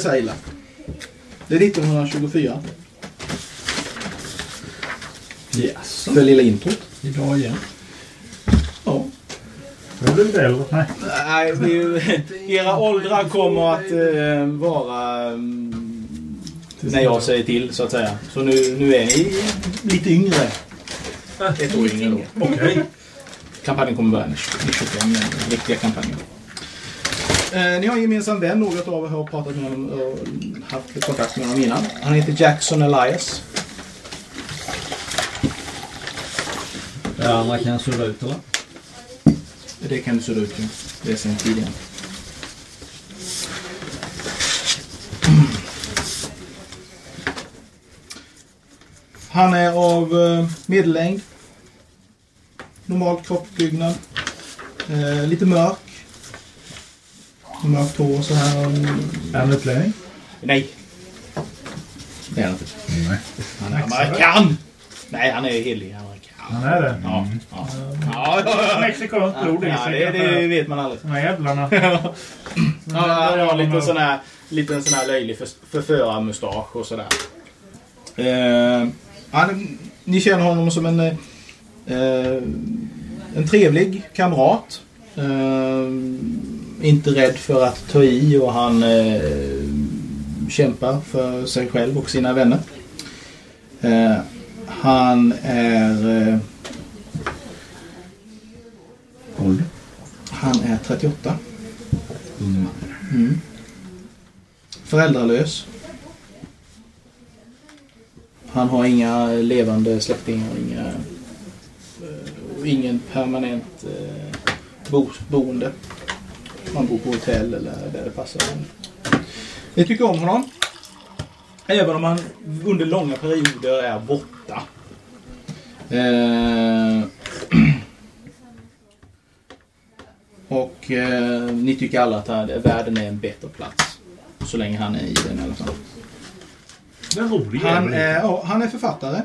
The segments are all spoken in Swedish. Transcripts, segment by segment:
Så här illa. Det är 1924. Jaså? För lilla introt. Idag igen? Ja. Jag blir lite äldre. Nej. Nej, det är ju, era åldrar kommer att eh, vara mm, när jag säger till så att säga. Så nu, nu är ni lite yngre. Ett år yngre då. Okej. Kampanjen kommer börja den 25, den riktiga kampanjen. Eh, ni har en gemensam vän, några av er har pratat med honom och haft kontakt med honom innan. Han heter Jackson Elias. Det andra kan jag surra ut eller? Det kan du sudda ut ju. Det är sen tidigare. Han är av eh, medellängd. Normal kroppsbyggnad. Eh, lite mörk. Mörkt hår så här. Är han utlänning? Nej. Det är han inte. Nej. Han är amerikan! Nej, han är helig amerikan. Han är det? Ja. Ja, ja, ja, ja. Mexikanskt blod ja det, det vet man aldrig. De här jävlarna. Ja, han har lite sån här, liten sån här löjlig för, förförarmustasch och sådär. Eh, han, ni känner honom som en, eh, en trevlig kamrat. Eh, inte rädd för att ta i och han eh, kämpar för sig själv och sina vänner. Eh, han är... Eh, han är 38. Mm. Föräldralös. Han har inga levande släktingar, inga, eh, ingen permanent eh, bo, boende. Han bor på hotell eller där det passar honom. Vi tycker om honom. Även om han under långa perioder är borta. Eh, och eh, ni tycker alla att här- världen är en bättre plats. Så länge han är i den i alla fall. Den roliga Han är, ja, han är författare.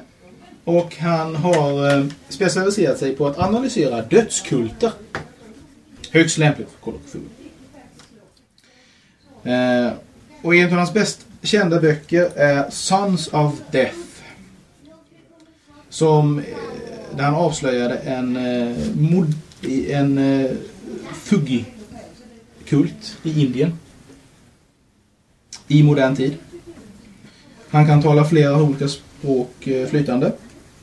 Och han har eh, specialiserat sig på att analysera dödskulter. Högst lämpligt för Cthulhu. Eh, och en av hans bäst kända böcker är Sons of Death. Som, eh, där han avslöjade en, eh, mod, i en eh, Fuggi-kult i Indien. I modern tid. Han kan tala flera olika språk eh, flytande.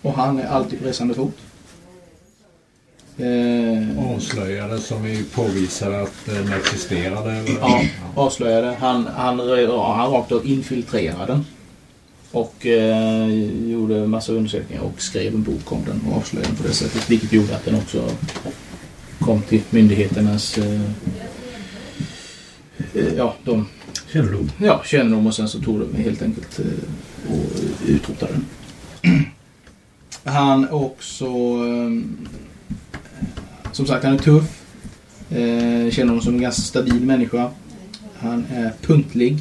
Och han är alltid på resande fot. Eh, Avslöjade som vi påvisade att den existerade. Eller? Ja, avslöjade. Han, han, han rakt av infiltrerade den. Och eh, gjorde massa undersökningar och skrev en bok om den och avslöjade den på det sättet. Vilket gjorde att den också kom till myndigheternas eh, eh, ja, de, Kännedom. ja, kännedom och sen så tog de helt enkelt eh, och utrotade den. Han också eh, som sagt han är tuff. Eh, känner honom som en ganska stabil människa. Han är punktlig.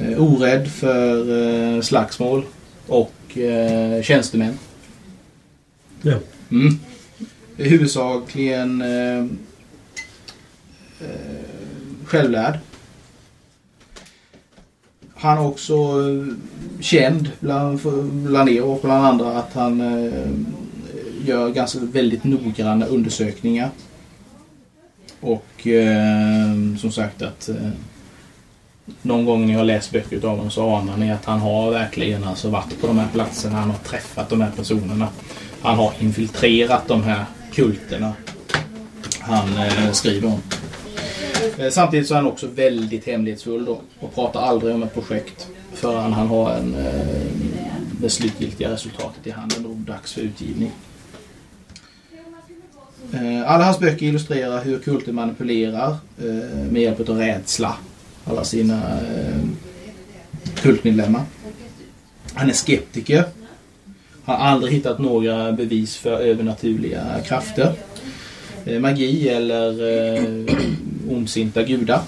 Eh, orädd för eh, slagsmål och eh, tjänstemän. Ja. Mm. Huvudsakligen eh, eh, självlärd. Han är också eh, känd bland, bland er och bland andra att han eh, gör ganska väldigt noggranna undersökningar. Och eh, som sagt att eh, någon gång när jag har läst böcker av honom så anar ni att han har verkligen alltså varit på de här platserna. Han har träffat de här personerna. Han har infiltrerat de här kulterna han eh, skriver om. Eh, Samtidigt så är han också väldigt hemlighetsfull då och pratar aldrig om ett projekt förrän han har en, eh, det slutgiltiga resultatet i handen och dags för utgivning. Eh, alla hans böcker illustrerar hur kulter manipulerar eh, med hjälp av rädsla alla sina eh, kultmedlemmar. Han är skeptiker. Har aldrig hittat några bevis för övernaturliga krafter. Magi eller ondsinta gudar.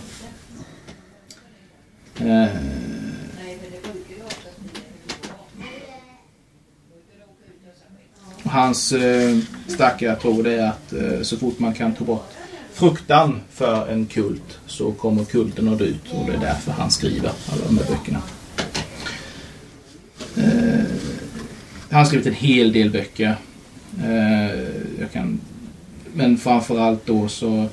Hans eh, starka tro det är att eh, så fort man kan ta bort fruktan för en kult så kommer kulten att dö ut och det är därför han skriver alla de här böckerna. Eh, han har skrivit en hel del böcker. Eh, jag kan, men framförallt då så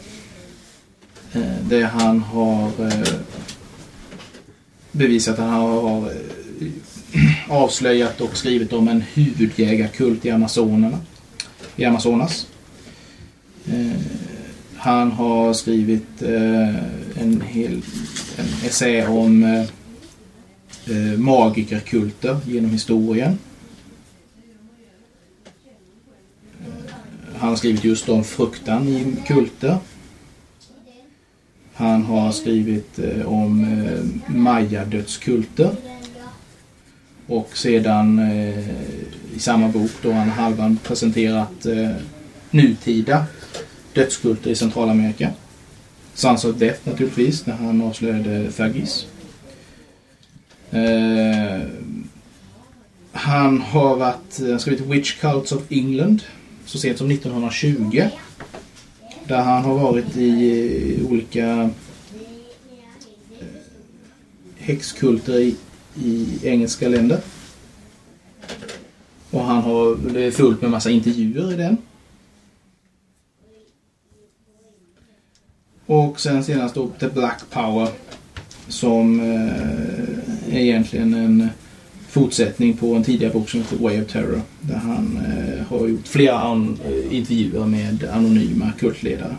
eh, det han har eh, bevisat att han har eh, avslöjat och skrivit om en huvudjägarkult i Amazonerna. I Amazonas. Eh, han har skrivit eh, en hel en essä om eh, eh magikerkulter genom historien. Eh, han har skrivit just om fruktan i kulter. Han har skrivit eh, om eh, maya-dödskulter. Och sedan eh, i samma bok då han halvan presenterat eh, nutida dödskulter i Centralamerika. Sons of Death naturligtvis, när han avslöjade Fergis. Eh, han har varit, han har skrivit Witch Cults of England så sent som 1920. Där han har varit i eh, olika eh, häxkulter i, i engelska länder. Och han har, det är fullt med massa intervjuer i den. Och sen senast då The Black Power. Som eh, är egentligen en fortsättning på en tidigare bok som heter Way of Terror. Där han eh, har gjort flera an- intervjuer med anonyma kultledare.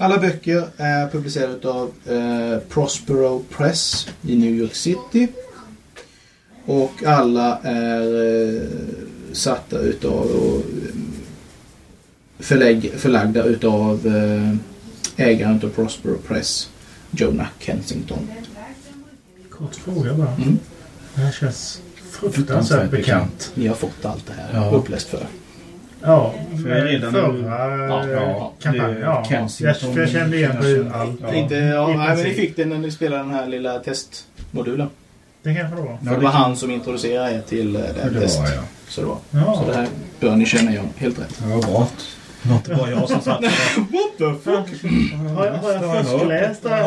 Alla böcker är publicerade av eh, Prospero Press i New York City. Och alla är eh, satta utav och eh, förlägg, förlagda utav eh, ägaren utav Prospero Press, Jonah Kensington. Kort fråga bara. Mm. Det här känns Fruktansvärt fruktansvärt bekant. Ni har fått allt det här Ja. uppläst för. Ja, För jag är redan- förra Ja, eh, ja, kampanjen. det- Ja, Kensington- jag, för jag kände igen hur allt. Ja. Inte, ja, nej, men ni fick det när ni spelade den här lilla testmodulen. Det kanske det var. För det var han som introducerade er till eh, det här Det test. var jag. Så det var. Ja. Så det här bör ni känna igen helt rätt. Det var bra. Det var inte bara jag som satt What the fuck? Har jag, har jag förstläst det här?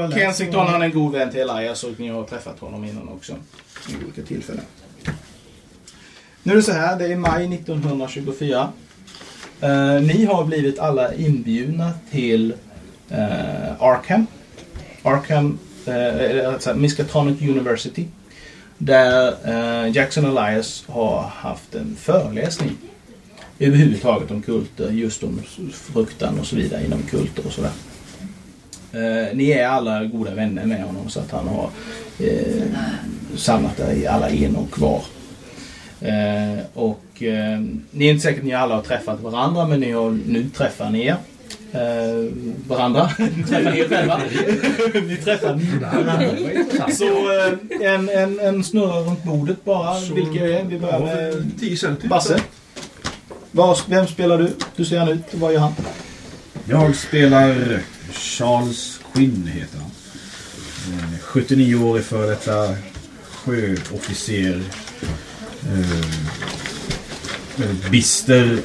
Ja, Kensington han är en god vän till Elias och ni har träffat honom innan också. I olika tillfällen. Nu är det så här, det är maj 1924. Eh, ni har blivit alla inbjudna till eh, Arkham. Arkham, eh, alltså eh, Miskatonic University. Där eh, Jackson Elias har haft en föreläsning. Överhuvudtaget om kulter, just om fruktan och så vidare inom kulter och sådär. Eh, ni är alla goda vänner med honom så att han har eh, samlat er i alla en och var. Eh, och eh, ni är inte säkert att ni alla har träffat varandra men ni har nu träffat ni er. Eh, varandra. ni träffar er själva. ni träffar ni. Så eh, en, en, en snurra runt bordet bara. Vilka är Vi börjar med 10 cent. Basse. Var, vem spelar du? Hur ser han ut? Vad gör han? Jag spelar Charles Quinn heter han. Eh, 79-årig före detta sjöofficer. Eh, eh, bister.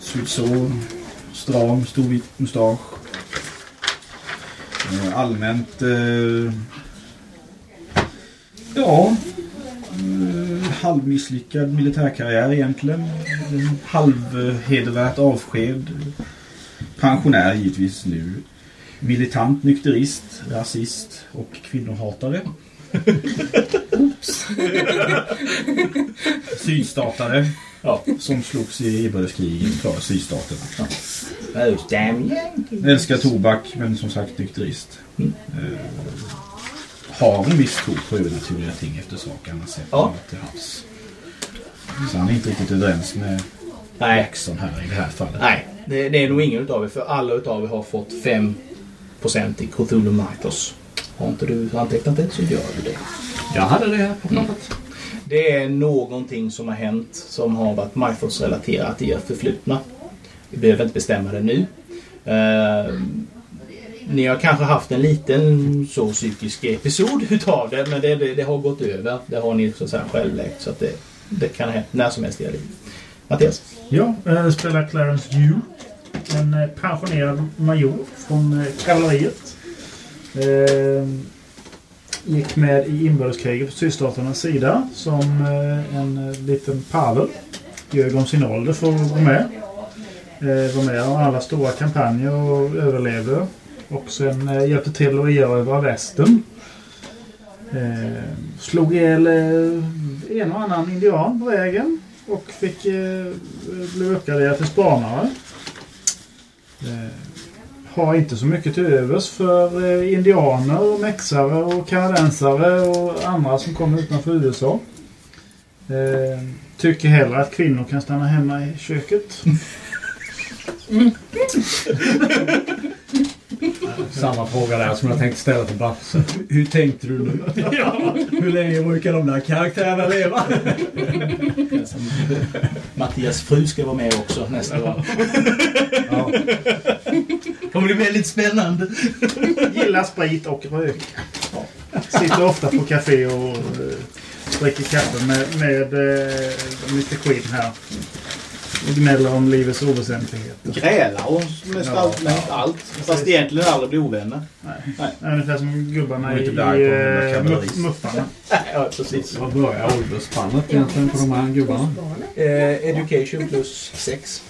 Ser så. Stram, stor vit mustasch. Eh, allmänt... Eh, ja. Eh, halvmisslyckad militärkarriär egentligen. Halvhedervärt avsked. Pensionär givetvis nu. Militant nykterist, rasist och kvinnohatare. Sydstatare. Ja. Som slogs i inbördeskriget för sydstaterna. Those damn Yankees. Älskar tobak men som sagt nykterist. Eh, har en viss tro på övernaturliga ting efter saker han har sett Ja. till havs. Så han är inte riktigt överens med Nej. Jackson här i det här fallet. Nej, det, det är nog ingen utav er. För alla utav er har fått 5% i Cthulhu Mythos. Har inte du antecknat det så gör du det. Jag hade det här på planet. Det är någonting som har hänt som har varit Mythos-relaterat i ert förflutna. Vi behöver inte bestämma det nu. Eh, ni har kanske haft en liten så psykisk episod utav det men det, det, det har gått över. Det har ni så att säga självläkt så att det, det kan ha hänt när som helst i era liv. Mattias? Ja, eh, spelar Clarence Hugh. En eh, pensionerad major från kavalleriet. Eh, gick med i inbördeskriget på sydstaternas sida som eh, en eh, liten pavel. Ljög om sin ålder för att vara med. Eh, var med om alla stora kampanjer och överlevde. Och sen hjälpte till att erövra västern. Slog ihjäl en och annan indian på vägen. Och fick, blev uppgraderad till spanare. Har inte så mycket till övers för eh, indianer, och mexare och kanadensare och andra som kommer utanför USA. Eh, tycker hellre att kvinnor kan stanna hemma i köket. Samma fråga där som jag tänkte ställa till Basse. Hur tänkte du nu? Hur länge brukar de där karaktärerna leva? Mattias fru ska vara med också nästa gång. Ja. Kommer bli lite spännande? Gillar sprit och röka. Ja. Sitter ofta på café och eh, dricker kaffe med, med eh, Mr Queen här. Om livets oväsentligheter. Grälar och Ja, allt, mest allt. Fast egentligen aldrig blir ovänner. Ungefär som gubbarna i, eh, Muffarna. Ja, precis. Vad börjar åldersspannet egentligen på de här gubbarna? Eh, education plus 6.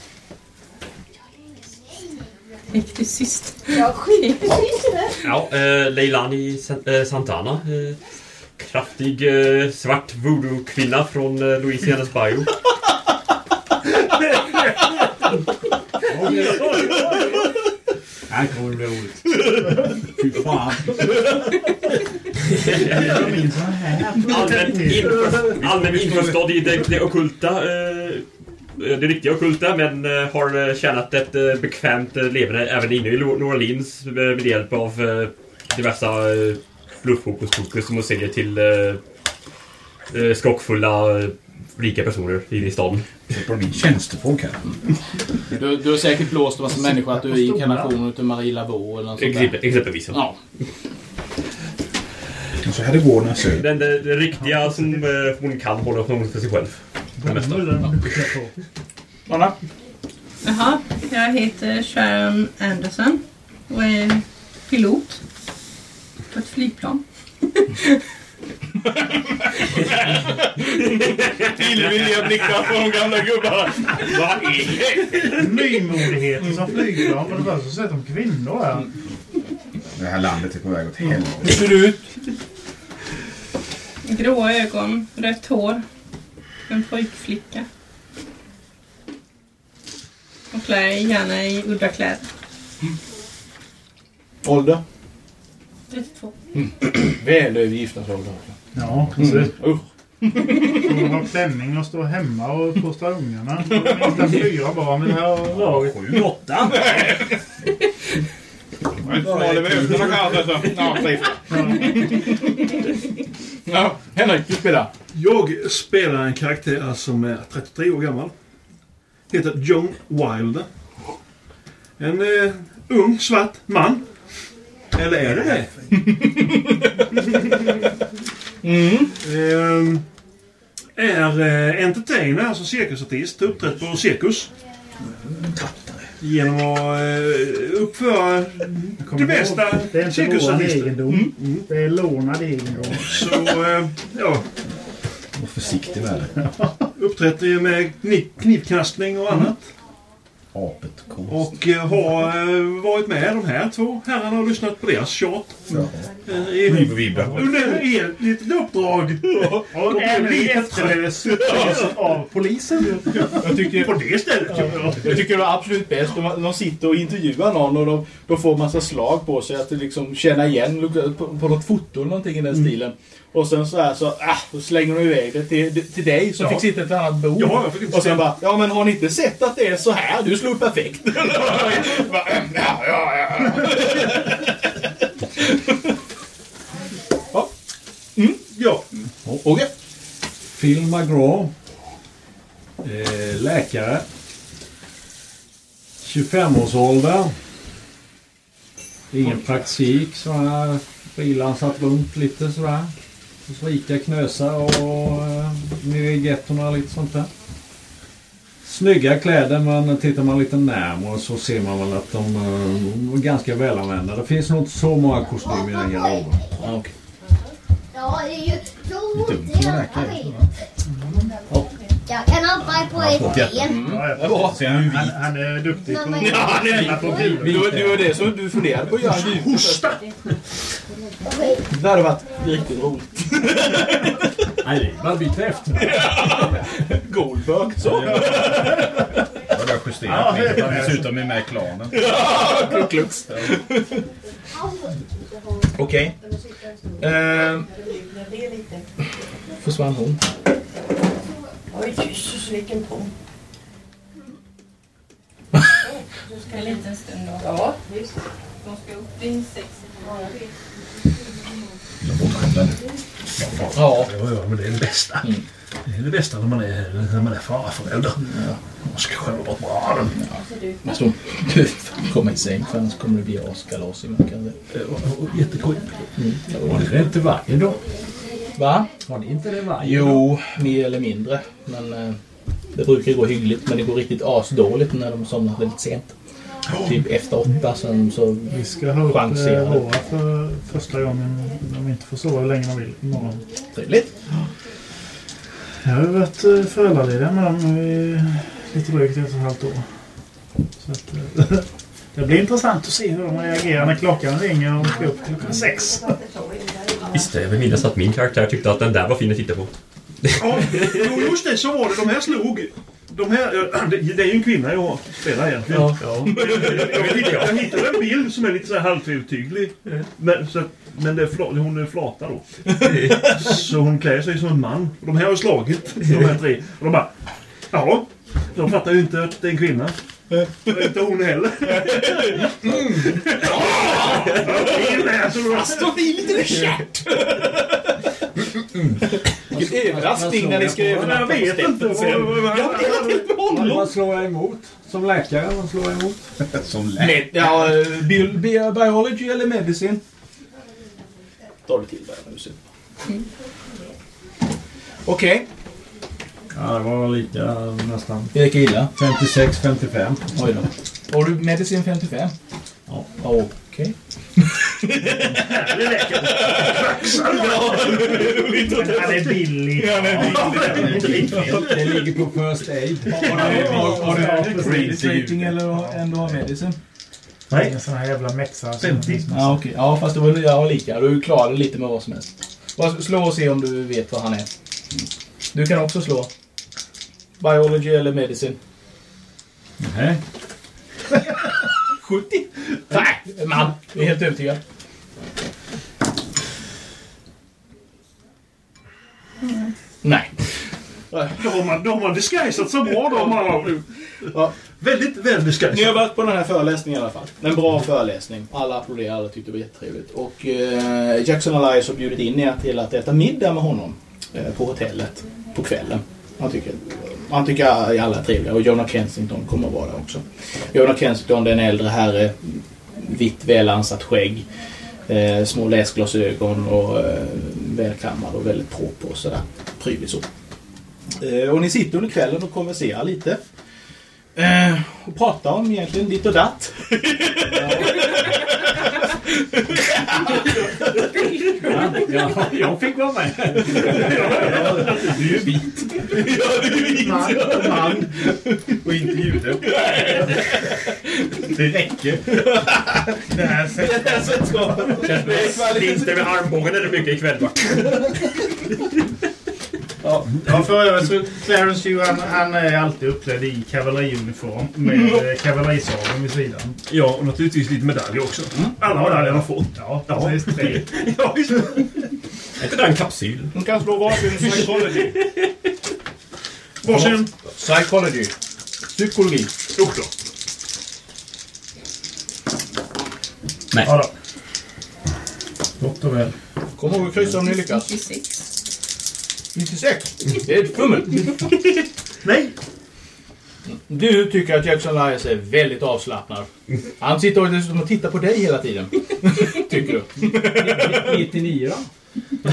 Gick sist? Ja, skit. Ja, eh, Leilani eh, Santana. Eh, kraftig eh, svart voodoo-kvinna från eh, Louisianas Det Här kommer bli roligt. Fy fan. Allmän införstådd i det, ockulta. Eh, eh, det riktiga ockulta men eh, har tjänat ett bekvämt leverne även inne i New Orleans med hjälp av diverse bluffokuspokus som hon säljer till skockfulla rika personer inne i staden. Det på min tjänstefolk här. Du, du har säkert blåst en massa människor att du är inkarnationen utav Marie Laveau eller något sånt där. Exempel, exempelvis. Ja. Och så här det går när jag söker. Den det, det riktiga som eh, hon kan håller hon för sig själv. Det mesta. Anna? Jaha, jag heter Sharon Anderson och är pilot på ett flygplan. Illvilliga blickar från de gamla gubbarna. Vad är Nymodigheten som flygplan. För det första så sett de kvinnor här. Det här landet är på väg åt helvete. Hur ser du ut? Gråa ögon, rött hår. En pojkflicka. Och klär gärna i udda kläder. Ålder? 32. Väl över giftasålder. Ja, precis. Usch. Och ha klänning och stå hemma och postra ungarna. Minst fyra barn vid det här laget. Sju, åtta. Smal över ögonen kanske. så. Ja, Ja, Henrik, du spelar. Jag spelar en karaktär som är 33 år gammal. Heter John Wilder. En eh, ung svart man. Eller är det det? Ehm, är eh, entertainer, alltså cirkusartist. Uppträtt på cirkus. Genom att eh, uppföra det bästa Det är inte cirkusartister. egendom. Det är lånad egendom. Så, eh, ja. Var försiktig med det. Uppträtt med kniv, knivkastning och annat. Apet konst. Och eh, har eh, varit med de här två herrarna och lyssnat på deras tjat. Eh, i- Vibb och vibba. Under ett litet uppdrag. Och en efterlös av polisen. Jag tycker, På det stället. ja. jag tycker det var absolut bäst. De, de sitter och intervjuar någon och de, de får massa slag på sig att liksom känna igen på, på något foto eller någonting i den stilen. Och sen så här så, ah, så slänger de iväg det till, till dig som Ja. fick sitta i ett annat bord. Ja, jag fick inte och sen se. bara, ja men har ni inte sett att det är så här? Du slog perfekt. Bara, ja, ja, ja. ja. Mm, ja. Okej. Phil McGraw. Eh, läkare. 25-årsålder. Ingen praktik sådär. Frilansat runt lite sådär. Hos rika knösar och eh, nere i gettorna och lite sånt där. Snygga kläder men tittar man lite närmare så ser man väl att de eh, är ganska välanvända. Det finns nog inte så många kostymer i den garderoben. Ja, okej. Ja, det är ju så Dumt är läkare. Jag kan hoppa på ett ben. Han Han, är duktig på Men- Ja, han är ställa på bil. Det var, det var det som du funderade på att göra. Hosta! Det hade varit riktigt roligt. Nej, det var bytt efter. Goldberg. Så. Ja, det har jag justerat lite. Han dessutom är med i klanen. Klux. Okej. Ehm, försvann hon? Oj, Jesus vilken pung. En liten stund då. Ja, visst. De ska upp vid sex. Jag är bortskämda nu. Ja. Ja, ja, men det är det bästa. Det är det bästa när man är, när man är farförälder. Man ska skämma bort barnen. Alltså, du får komma i säng för annars kommer det bli askalas imorgon. Jättekul. Har ni det inte varje dag? Va? Har ni inte det varje? Jo, mer eller mindre. Men eh, det brukar gå hyggligt. Men det går riktigt asdåligt när de somnar väldigt sent. Typ efter åtta. Sen så... Vi ska ha upp eh, våra för första gången. De inte får sova hur länge de vill imorgon. Trevligt. Jag har ju varit eh, föräldraledig med dem i lite drygt ett och ett halvt år. Så att, eh, det blir intressant att se hur de reagerar när klockan ringer och ska upp klockan sex. Visst, jag vill minnas att min karaktär tyckte att den där var fin att titta på. Ja, jo, just det, så var det. De här slog. De här, ja, det, är ju en kvinna jag spelar egentligen. Ja. Jag, hittade, jag hittade en bild som är lite så här. Men, så, men det är fla, hon är flata då. Så hon klär sig som en man. Och de här har slagit, de här tre. Och de bara... Ja, de fattar ju inte att det är en kvinna. Inte hon heller. Står vi lite kärt? Vilken överraskning när ni skrev den här Jag vet inte. Jag har delat helt med honom. Vad slår jag emot? Som läkare, vad slår jag emot? Som lä. Med, ja, bio, bio, biology eller medicine? Tar du till där nu. Okej. Ja, det var lika nästan. Det gick illa. 56, 55. Oj då. Har du medicin 55? Ja. Okej. Han är billig. Det ligger på first aid. Har du credit rating eller ändå har medicin? Nej. En sån här jävla mexa. Ja, okej. Ja, fast det var ja, lika. Du klarade lite med vad som helst. Slå och se om du vet vad han är. Du kan också slå. Biology eller medicin. Nej. 70? Nej, man. Jag är helt övertygad. Nej. Då har man, då har man disguisat så bra. Då man, Ja. väldigt väl disguisat. Ni har varit på den här föreläsningen i alla fall. En bra föreläsning. Alla applåderade, alla tyckte det var jättetrevligt. Och eh, Jackson Elias har bjudit in er till att äta middag med honom eh, på hotellet på kvällen. Han tycker, han tycker alla är trevliga och Jonah Kensington kommer att vara där också. Jonah Kensington den är en äldre herre, vitt välansat skägg, eh, små läsglasögon och eh, välkammad och väldigt proper och sådär. Prydlig så. Eh, och ni sitter under kvällen och konverserar lite. Eh, och pratar om egentligen ditt och datt. Ja, jag fick vara med. Du är vit. Ja, det är vit. Man man. Och inte jude. Det räcker. Det här sällskapet. Det är det med armbågen är det mycket ikväll Ja, för övrigt så Clarence Hugh, han, han är alltid uppklädd i kavalleriuniform med mm. kavallerisabeln vid sidan. Ja, och naturligtvis lite medaljer också. Alla medaljer han har fått. Ja, Ja. precis. Tre. Ja, visst. Är inte det en kapsyl? De kan slå varsin psychology. Varsin. Psychology. Psykologi. Oklart. Ja då. Gott och väl. Kom ihåg att kryssa om ni lyckas. 96. 96. Det är ett fummel. Nej. Du tycker att Jackson Elias är väldigt avslappnad. Han sitter och dessutom och tittar på dig hela tiden. Tycker du. 99 då?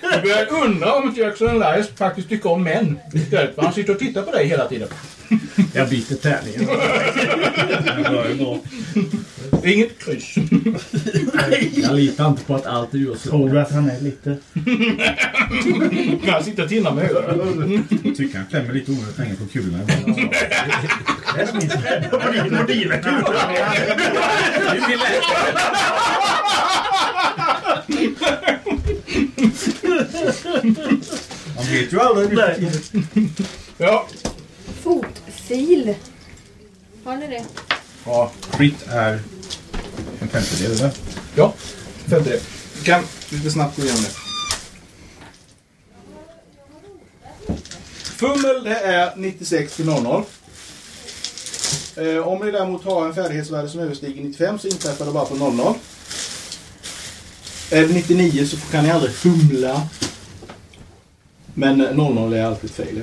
Du börjar undra om inte Jackson Elias faktiskt tycker om män. istället, för Han sitter och tittar på dig hela tiden. Jag byter tärningen. Det är inget kryss. Jag litar inte på att allt är urslut. Tror du att han är lite... Han sitter och tittar med ögonen. Tycker han klämmer lite onödigt länge på kulorna. Och dina kulor. Man vet ju aldrig. Nej. Ja. Fotfil. Har ni det? Ja, crit är en femtedel, eller? Ja. Femtedel. Vi kan lite snabbt gå igenom det. Fummel det är 96 till 00. Eh, om ni däremot har en färdighetsvärde som överstiger 95 så inträffar det bara på 00. Är det 99 så kan ni aldrig fumla. Men 00 är alltid fel.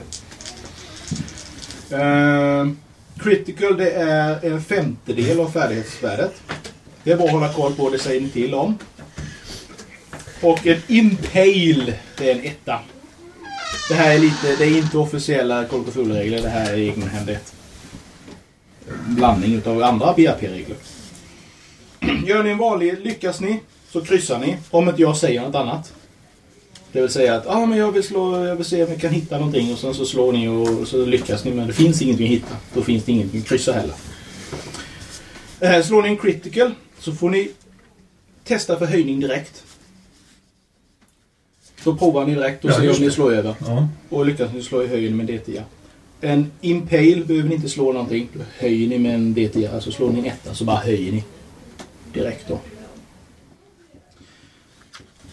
Eh, critical det är en femtedel av färdighetsvärdet. Det är bara att hålla koll på, det säger ni till om. Och en impale, det är en etta. Det här är lite, det är inte officiella Call det här är egenhändigt. Blandning utav andra BRP-regler. Gör ni en vanlig, lyckas ni, så kryssar ni. Om inte jag säger något annat. Det vill säga att ah, men jag, vill slå, jag vill se om jag kan hitta någonting och sen så slår ni och så lyckas ni men det finns ingenting att hitta. Då finns det ingenting att kryssa heller. Eh, slår ni en critical så får ni testa för höjning direkt. Då provar ni direkt och Ja, ser om ni det. slår över. Ja. Och lyckas ni slå i höjden med D10. En impale behöver ni inte slå någonting. Då höjer ni med en D10. Alltså slår ni en etta så bara höjer ni. Direkt då.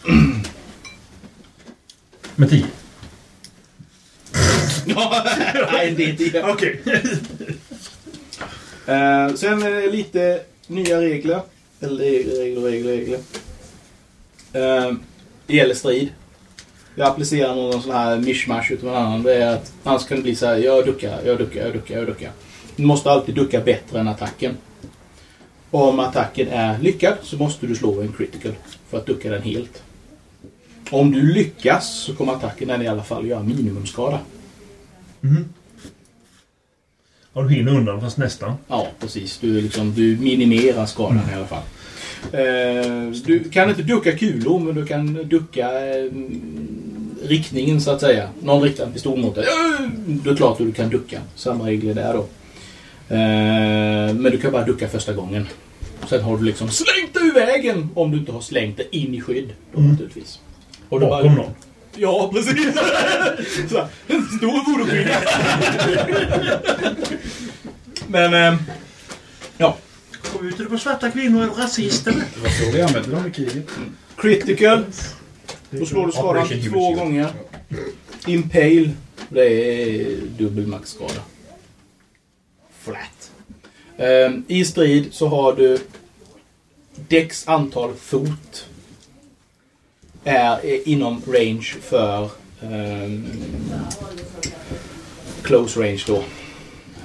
Med tio. Nej, en D10. Okej. Eh, sen är det lite nya regler. Eller regler, regler, regler. Eh, det gäller strid. Jag applicerar någon sån här mishmash utav en annan. Det är att annars kan det bli så här. Jag duckar, jag duckar, jag duckar, jag duckar. Du måste alltid ducka bättre än attacken. Och om attacken är lyckad så måste du slå en critical för att ducka den helt. Om du lyckas så kommer attacken den i alla fall göra minimumskada. Ja, du hinner undan fast nästan. Ja, precis. Du, liksom, du minimerar skadan i alla fall. Eh, du kan inte ducka kulor, men du kan ducka eh, riktningen så att säga. Någon riktar en pistol mot dig. Det är klart att du kan ducka. Samma regler där då. Eh, men du kan bara ducka första gången. Sen har du liksom slängt dig ur vägen om du inte har slängt dig in i skydd. Då, Mm. naturligtvis. Och då Bakom någon. Ja, precis. Så, här, en stor voodoo Men, eh, ja. Kom ut på svarta kvinnor och rasister. Det var så vi använde dem i kriget. Critical. Då slår du skadan två gånger. Impale. Det är dubbel maxskada. Flat. Ehm, I strid så har du Dex antal fot är inom range för ehm, close range då.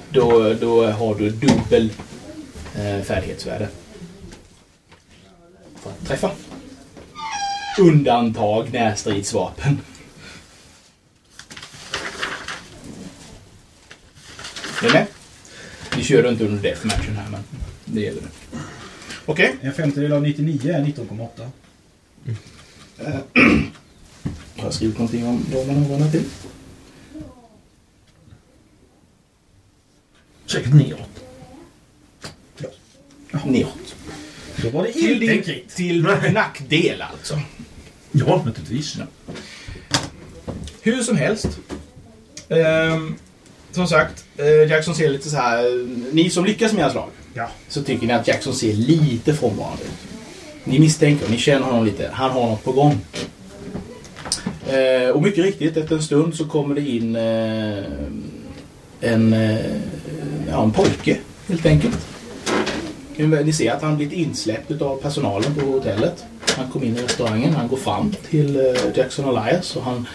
Då, då har du dubbel eh, färdighetsvärde. För att träffa. Undantag närstridsvapen. Är ni med? Ni kör inte under deathmatchen här, men det gäller det. Okej. En femtedel av 99 är 19,8. Har jag skrivit någonting om de manövrarna till? Säkert neråt. Neråt. Då var det Till inte en din, krit. till din nackdel alltså. Ja, naturligtvis. Hur som helst. Ehm, som sagt, eh, Jackson ser lite så här. Ni som lyckas med era slag. Ja. Så tycker ni att Jackson ser lite frånvarande ut. Ni misstänker ni känner honom lite. Han har något på gång. Eh, och mycket riktigt, efter en stund så kommer det in eh, en, eh, ja, en pojke helt enkelt. Ni ser att han blivit insläppt av personalen på hotellet. Han kom in i restaurangen. Han går fram till eh, Jackson Elias och han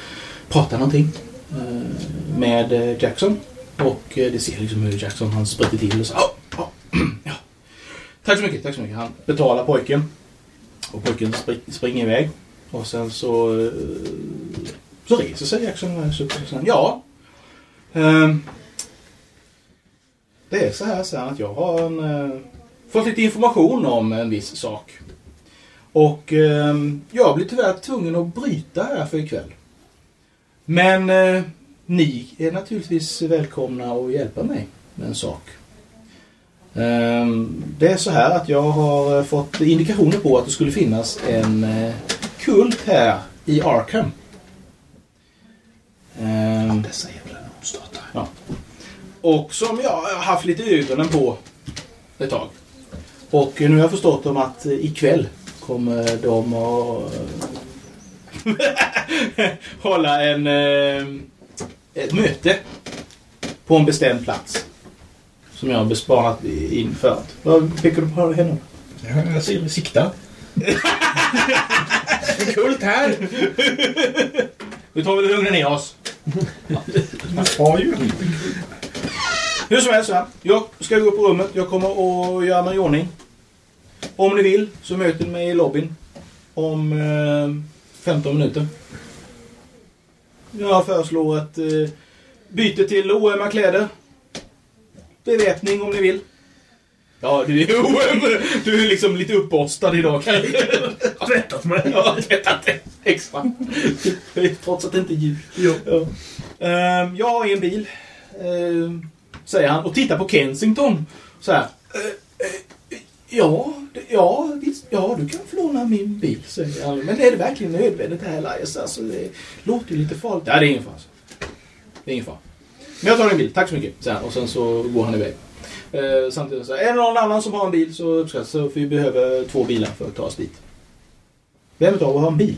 pratar någonting eh, med eh, Jackson. Och det ser liksom hur Jackson han spritter till och så. oh, ja, ja. Tack så mycket, tack så mycket. Han betalar pojken. Och pojken spring, springer iväg. Och sen så, så reser sig Jackson Elias upp och säger ja. Ehm, det är så här sen att jag har en, fått lite information om en viss sak. Och ehm, jag blir tyvärr tvungen att bryta här för ikväll. Men eh, ni är naturligtvis välkomna att hjälpa mig med en sak. Ehm, det är så här att jag har eh, fått indikationer på att det skulle finnas en eh, kult här i Arkham. Ehm, Dessa jävla nonstartare. Ja. Och som jag har haft lite ögonen på ett tag. Och nu har jag förstått om att ikväll kommer de att eh, hålla en, eh, ett möte på en bestämd plats. Som jag har bespanat in förut. Vad pekar du på henne? Jag ser sikta. Kult här! Vi tar väl och lugnar ner oss. Har ju Hur som helst, jag ska gå upp på rummet. Jag kommer att göra mig i ordning. Om ni vill så möter ni mig i lobbyn om eh, 15 minuter. Jag föreslår ett eh, byte till oömma kläder. Beväpning om ni vill. Ja, du är oöm. Du är liksom lite uppborstad idag. Tvättat mig. Ja, tvättat det extra. Trots att det inte är jul. Jo. Ja. Ehm, jag har en bil. ehm, säger han och tittar på Kensington. Så här. "Eh, eh, ja, ja, visst, ja, du kan få låna min bil, säger han. Men är det verkligen nödvändigt det här Elias? Alltså, det låter ju lite farligt. Ja, det är ingen fara. Det är ingen fara. Men jag tar din bil, tack så mycket. säger han. Och sen så går han iväg. Eh, samtidigt så är det någon annan som har en bil så uppskattas så för vi behöver två bilar för att ta oss dit. Vem utav er har en bil?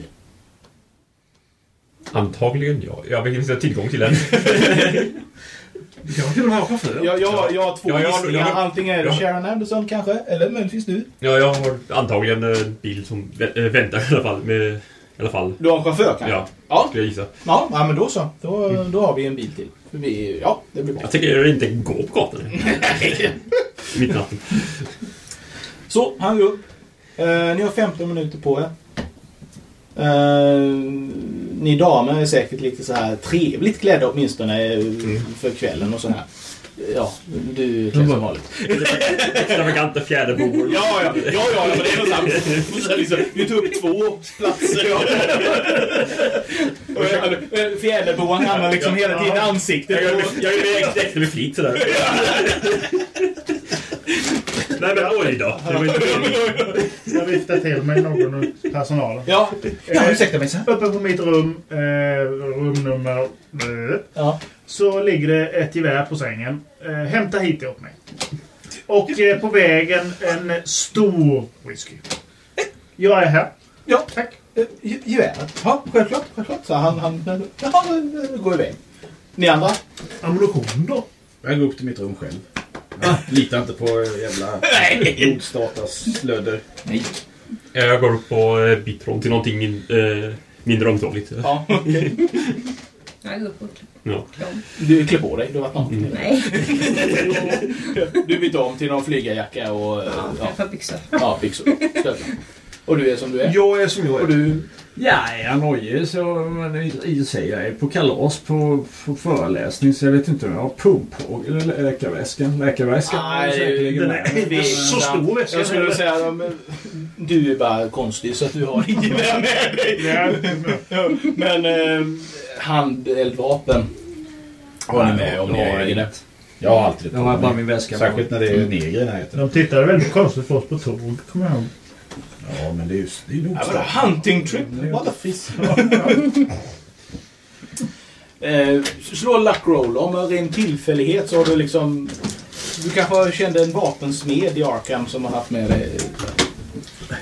Antagligen ja. Jag vet inte om tillgång till den. Jag kan till och med ha chaufför. Jag, jag, jag har två Ja, jag har- gissningar. jag har- Antingen är det ja. Sharon Anderson kanske, eller möjligtvis du. Ja, jag har antagligen en bil som vä- äh, väntar i alla fall. Med, I alla fall. Du har en chaufför kanske? Ja, Ja, skulle jag gissa. ja, ja men då så. Då, då har vi en bil till. För vi, ja, det blir bra. Jag tänker inte gå på gatan. Mitt i natten. Så, han går upp. Eh, ni har 15 minuter på er. Eh, ni damer är säkert lite så här trevligt klädda åtminstone eh, för kvällen och så här. Ja, du klär som vanligt. Extravaganta fjäderbor. Ja, ja, ja, ja, men det är något sånt. Liksom, du tog upp två platser. Ja. Eh, Fjäderboan hamnar liksom hela tiden i ansiktet. Jag jag det extra med flit sådär. Nej men oj då. Det var inte meningen. Jag viftar till mig någon ur personalen. Ja, ja ursäkta mig. så. Uppe på mitt rum, eh, rumnummer... eh, Ja. Så ligger det ett gevär på sängen. Eh, hämta hit det åt mig. Och eh, på vägen en stor whisky. Jag är här. Ja, tack. Eh, ge- Geväret? Ja, självklart. självklart. Så han, han, ja, eh, går iväg. Ni andra? Ammunition då? Jag går upp till mitt rum själv. Jag litar inte på jävla blodstatas slödder. Nej. Jag går upp på eh, Bitron till någonting min, eh, mindre ömtåligt. Ja, okej. Jag går upp och Ja. kram. Du klär på dig. Du har varit naken. Nej, Du byter om till någon flygarjacka och ja, ja, får byxor. ja, byxor. Stövlar. Och du är som du är. Jag är som jag Och är. du Ja, jag är nojig så men i i och för sig, jag är på kalas på, på föreläsning så jag vet inte om jag har pumphåg eller läkarväskan. Läkarväskan har jag säkerligen den med. är- Det är Så stor väska. Jag skulle säga att du är bara konstig så att du har inget med dig. Ja, Men eh, handeldvapen har ni med om ni Ja, äger det. Jag har alltid Jag har bara min väska. Särskilt när det är negrer i närheten. De tittade väldigt konstigt på oss på tåg, kommer jag ihåg. Ja, men det är ju det är ju nog Ja, hunting trip? What the fish? eh, slå luck roll. Om en ren tillfällighet så har du liksom... Du kanske kände en vapensmed i Arkham som har haft med dig...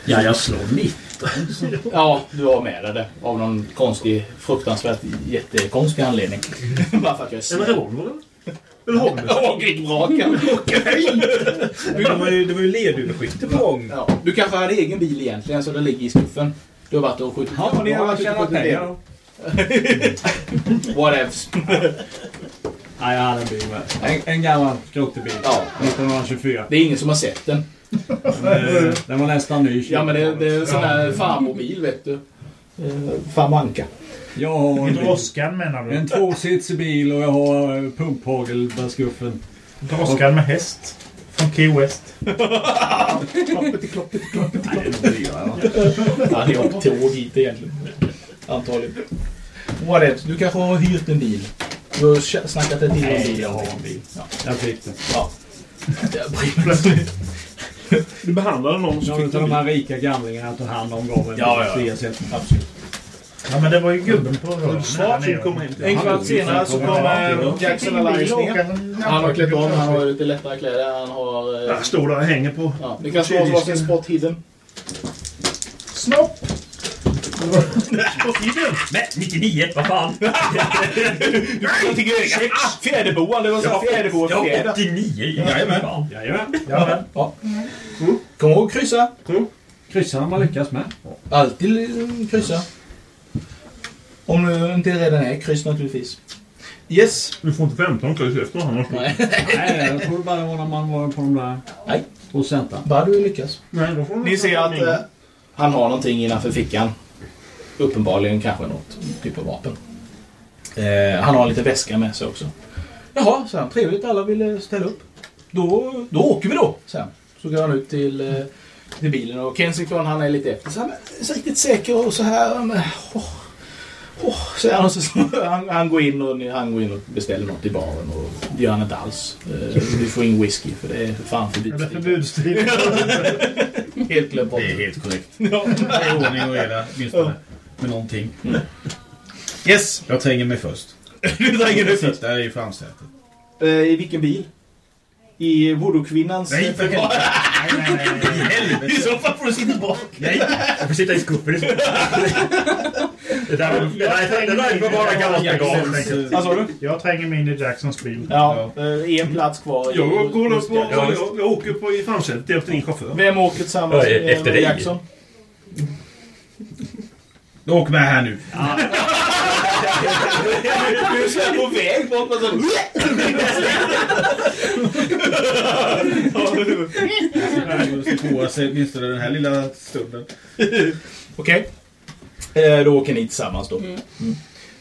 Ja, jag slår 19. Ja, du har med dig det. Av någon konstig, fruktansvärt jättekonstig anledning. Bara för att jag är En snäll. revolver eller? Eller har du? Hagelbrakan. Det var ju, det var ju ledöverskikte på gång. Ja, du kanske har en egen bil egentligen så den ligger i skuffen. Du har varit och skjutit... Ja, ni då har tjänat pengar. bil. Whatevs. Nej, jag hade en bil med. En, en gammal skrottig bil. Ja. 1924. Det är ingen som har sett den. Eh, Den var nästan ny. Ja, men det, det är en sån där farmorbil, vet du. Eh, Farmor Anka. Jag har en. Droskan menar du? en tvåsitsig bil och jag har eh, pumphagel på skuffen. Droskan med häst. Från Key West. Nej, det är dyrare, va? Åkt tåg hit egentligen. Antagligen. Whatevs. Du kanske har hyrt en bil. Du har snackat dig till en Nej, bil. jag har en bil. Ja. Jag fick den. Ja. Du behandlade någon Någon som av fick de här rika gamlingarna tog hand om gav en Ja, ja. fri ersättning. Absolut. Ja, men det var ju gubben på rören. Snart som kommer hem till En kvart senare så kommer Jackson Elias ner. Han har klätt om, han har lite lättare kläder. Han har... eh, står där och hänger på... Ja, ni kan slå varsin spot hidden. Snopp! Nej, 99, vad fan? Jag tycker det är Fjäderboan, det var så fjäderbo och Ja, fjäder. 89. Jajamän. Jajamän. Ja, Ja. Kom ihåg att kryssa. Kryssa har man lyckats med. Alltid eh, kryssa. Om du inte redan är kryss naturligtvis. Yes. Du får inte 15 kryss efter slått. Nej, Nej, jag tror bara det var när man var på de där Nej. procenten. bara du lyckas. Nej, då får du Ni ser att eh, han har någonting innanför fickan. Uppenbarligen kanske något typ av vapen. Eh, han har lite väska med sig också. Jaha, så han. Trevligt alla ville ställa upp. Då, då åker vi då, sen. Så går han ut till, eh, till bilen och Kensington han är lite efter. Så, men, är så riktigt säker och så här. Men, åh, åh, säger han, och så, så, han, han, går in och, han går in och beställer något i baren och det gör han inte alls. Eh, vi får in whisky för det är för fan förbudstid. Helt glömt bort. Det är helt korrekt. Ja. Det är ordning och reda, åtminstone. Med någonting. Yes! Jag tränger mig först. Du tränger dig först. sitter i framsätet. Eh, I vilken bil? I voodoo-kvinnans... Nej, för helvete. I så fall får du sitta bak. Nej, jag får sitta i skuffen. Det där det där- där är bara gammalt bagage. Vad sa du? Jag tränger mig in i Jacksons bil. Ja, eh, en plats kvar. i- Jag går upp och Ja, jag, jag åker på i framsätet efter din chaufför. Vem åker tillsammans med. Jackson? Åker med här nu. Du är så här på väg bort och så... Tvåa sig åtminstone den här lilla stunden. Okej. Eh, Då åker ni tillsammans då. Mm.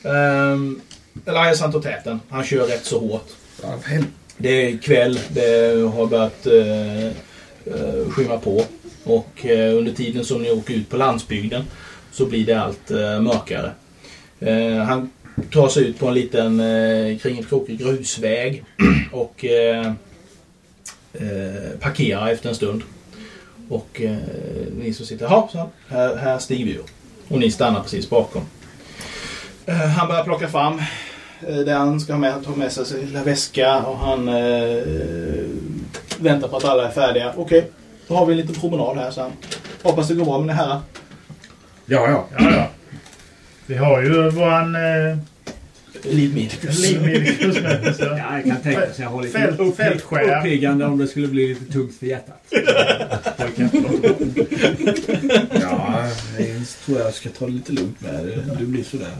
Ehm, Elias han tar täten. Han kör rätt så hårt. Det är kväll. Det har börjat eh, eh, skymma på. Och under tiden som ni åker ut på landsbygden så blir det allt eh, mörkare. Eh, han tar sig ut på en liten eh, kring ett krokig grusväg och eh, eh, parkerar efter en stund. Och eh, ni som sitter här, så här, här stiger vi ur. Och ni stannar precis bakom. Eh, han börjar plocka fram eh, det han ska ha med, ta med sig sin lilla väska och han eh, väntar på att alla är färdiga. Okej, då har vi en liten promenad här så han. Hoppas det går bra med det herrar. Ja, ja. Ja, ja. Vi har ju våran eh, Livmedikus. livmedikus med ja. Ja, jag kan tänka sig. Jag har lite Fält- upp, fältskär. uppiggande om det skulle bli lite tungt för hjärtat. Ja, jag tror jag ska ta det lite lugnt med det. Du blir sådär.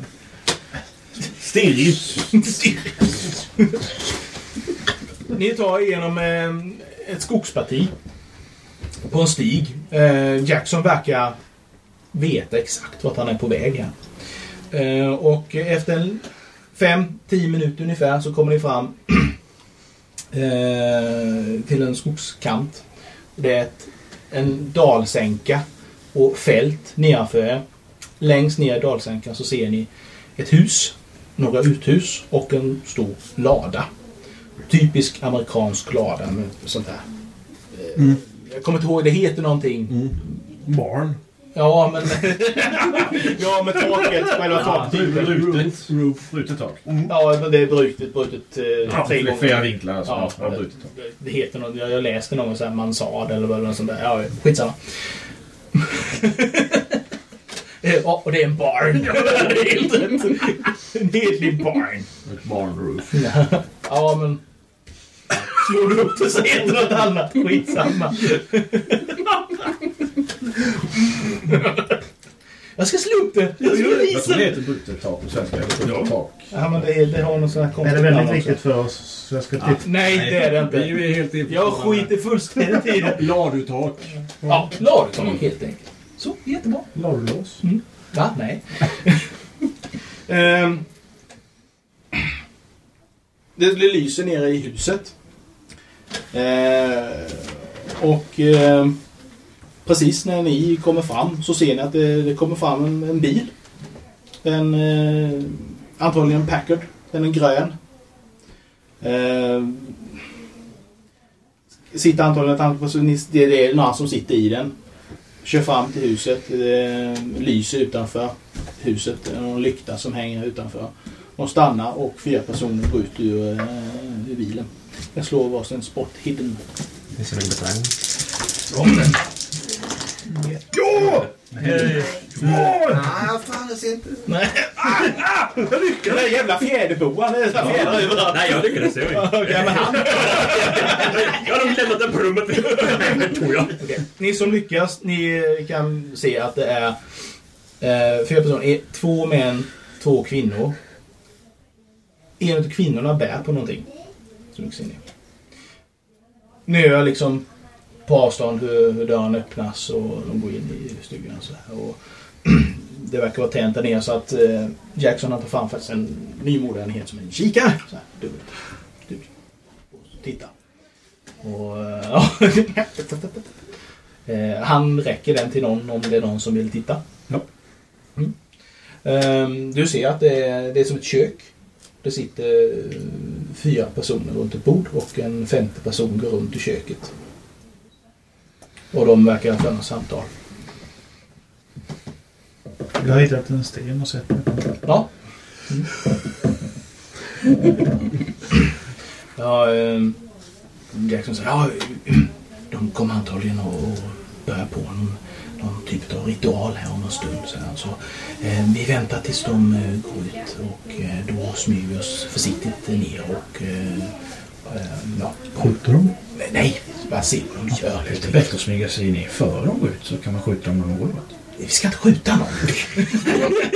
Stirrig. Ni tar igenom eh, ett skogsparti på en stig. Eh, Jackson verkar veta exakt vart han är på väg här. Eh, och efter en 5-10 minuter ungefär så kommer ni fram eh, till en skogskant. Det är ett, en dalsänka och fält nedanför er. Längst ner i dalsänkan så ser ni ett hus, några uthus och en stor lada. Typisk amerikansk lada med sånt här. Eh, Jag kommer inte ihåg, det heter någonting. Barn. Ja, men... ja, med taket. Själva taket. Brutet. Roof. Brutet tak. Ja, men det är brutet, brutet eh, Ja, tre gånger. flera vinklar. Alltså. Ja, Ja, det, brutet tak. det heter något, jag, jag läste någon sån här mansard eller vad något sånt där. Ja, skitsamma. Ja, och det är en barn. det är helt rätt. En hedlig barn. Ett barnroof. Ja, men... Slår du upp det så heter det något annat. Skitsamma. Jag ska slå upp det. Jag ska Jag visa tror det det. heter brutet tak på svenska. Ja, men det, är- det har någon sån här Är konstigt det väldigt viktigt för oss? Så jag ska titta. Nej, det är det Vi är inte. helt Jag skiter fullständigt i det. Ladutak. Ja, ladutag helt enkelt. Så, jättebra. Ladulås. Va? Nej. Ehm, det blir lyser nere i huset. Eh, och eh, precis när ni kommer fram så ser ni att det, det kommer fram en, en bil. En, eh, antagligen en Packard. Den är grön. Eh, sitter antagligen ett antal personer. Det det är några som sitter i den. Kör fram till huset. Det lyser utanför huset. Det är någon lykta som hänger utanför. De stannar och fyra personer går ut ur, ur bilen. Jag slår varsin spot hidden. Det ser väldigt bra Ja! Ah, fan, jag ser inte. Nej. Jag lyckades! Den jävla fjäderboan. Det är fjädrar överallt. Nej, jag lyckades. Jag, Okej, men han... jag har nog lämnat den på rummet. tror jag. Ni som lyckas, ni kan se att det är eh, fyra personer. Eh, Två män, två kvinnor. En av kvinnorna bär på någonting. Mycket ser ni. Nu är jag liksom på avstånd hur, hur dörren öppnas och de går in i stugan. Så här. Och det verkar vara tänt där nere så att eh, Jackson har tagit fram faktiskt en ny modernhet som en kikare. Så här, dubbelt. dubbelt. Och titta. Och, eh, ja. Eh, han räcker den till någon om det är någon som vill titta. Ja. Mm. Ehm, du ser att det är, det är som ett kök. Det sitter eh, fyra personer runt ett bord och en femte person går runt i köket. Och de verkar föra samtal. Jag har hittat en sten och sett den. Ja. ja ehm, Jackson säger ja, de kommer antagligen att börja på någon, någon typ av ritual här om en stund. Så, här. så eh, vi väntar tills de eh, går ut och eh, då smyger vi oss försiktigt ner och eh, eh, ja, Skjuter de? Nej, bara se vad de gör. Det är bättre att smyga sig i före de går ut så kan man skjuta dem när de går ut. Vi ska inte skjuta någon.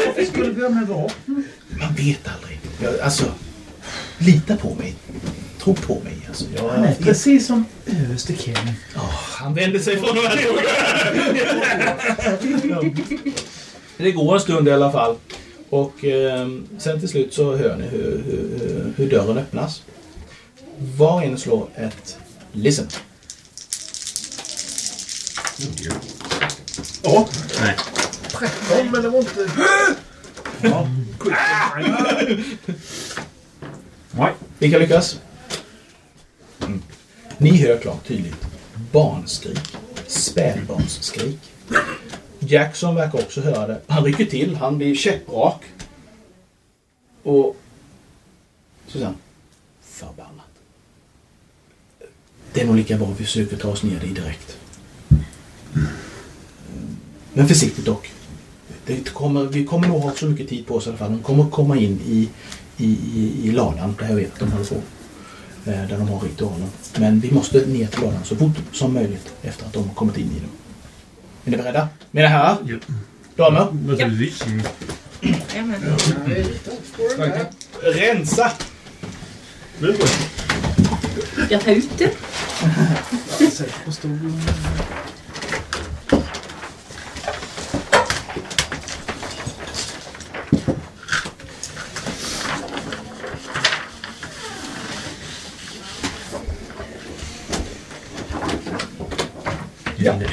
Varför skulle vi ha med vapen? Man vet aldrig. Jag, alltså, lita på mig. Tro på mig. Alltså, jag, Han är precis som överste Ken. Han vänder sig från de Det går en stund i alla fall. Och eh, sen till slut så hör ni hur, hur, hur- dörren öppnas. Var en slår ett listen. Ja. Nej. 13 men det var inte... Ja. Nej. Vilka lyckas? Mm. Ni hör klart tydligt barnskrik. Spädbarnsskrik. Jackson verkar också höra det. Han rycker till. Han blir käpprak. Och så säger han förbannat. Det är nog lika bra vi försöker ta oss ner dit direkt. Men försiktigt dock. Det kommer, vi kommer nog ha så mycket tid på oss i alla fall. De kommer komma in i, i, i, i ladan där jag vet att de håller på. Eh, där de har ritualen. Men vi måste ner till ladan så fort som möjligt efter att de har kommit in i den. Är ni beredda? Mina herrar? Ja. Damer? Naturligtvis. Jajamän. Rensa! Jag tar ut det.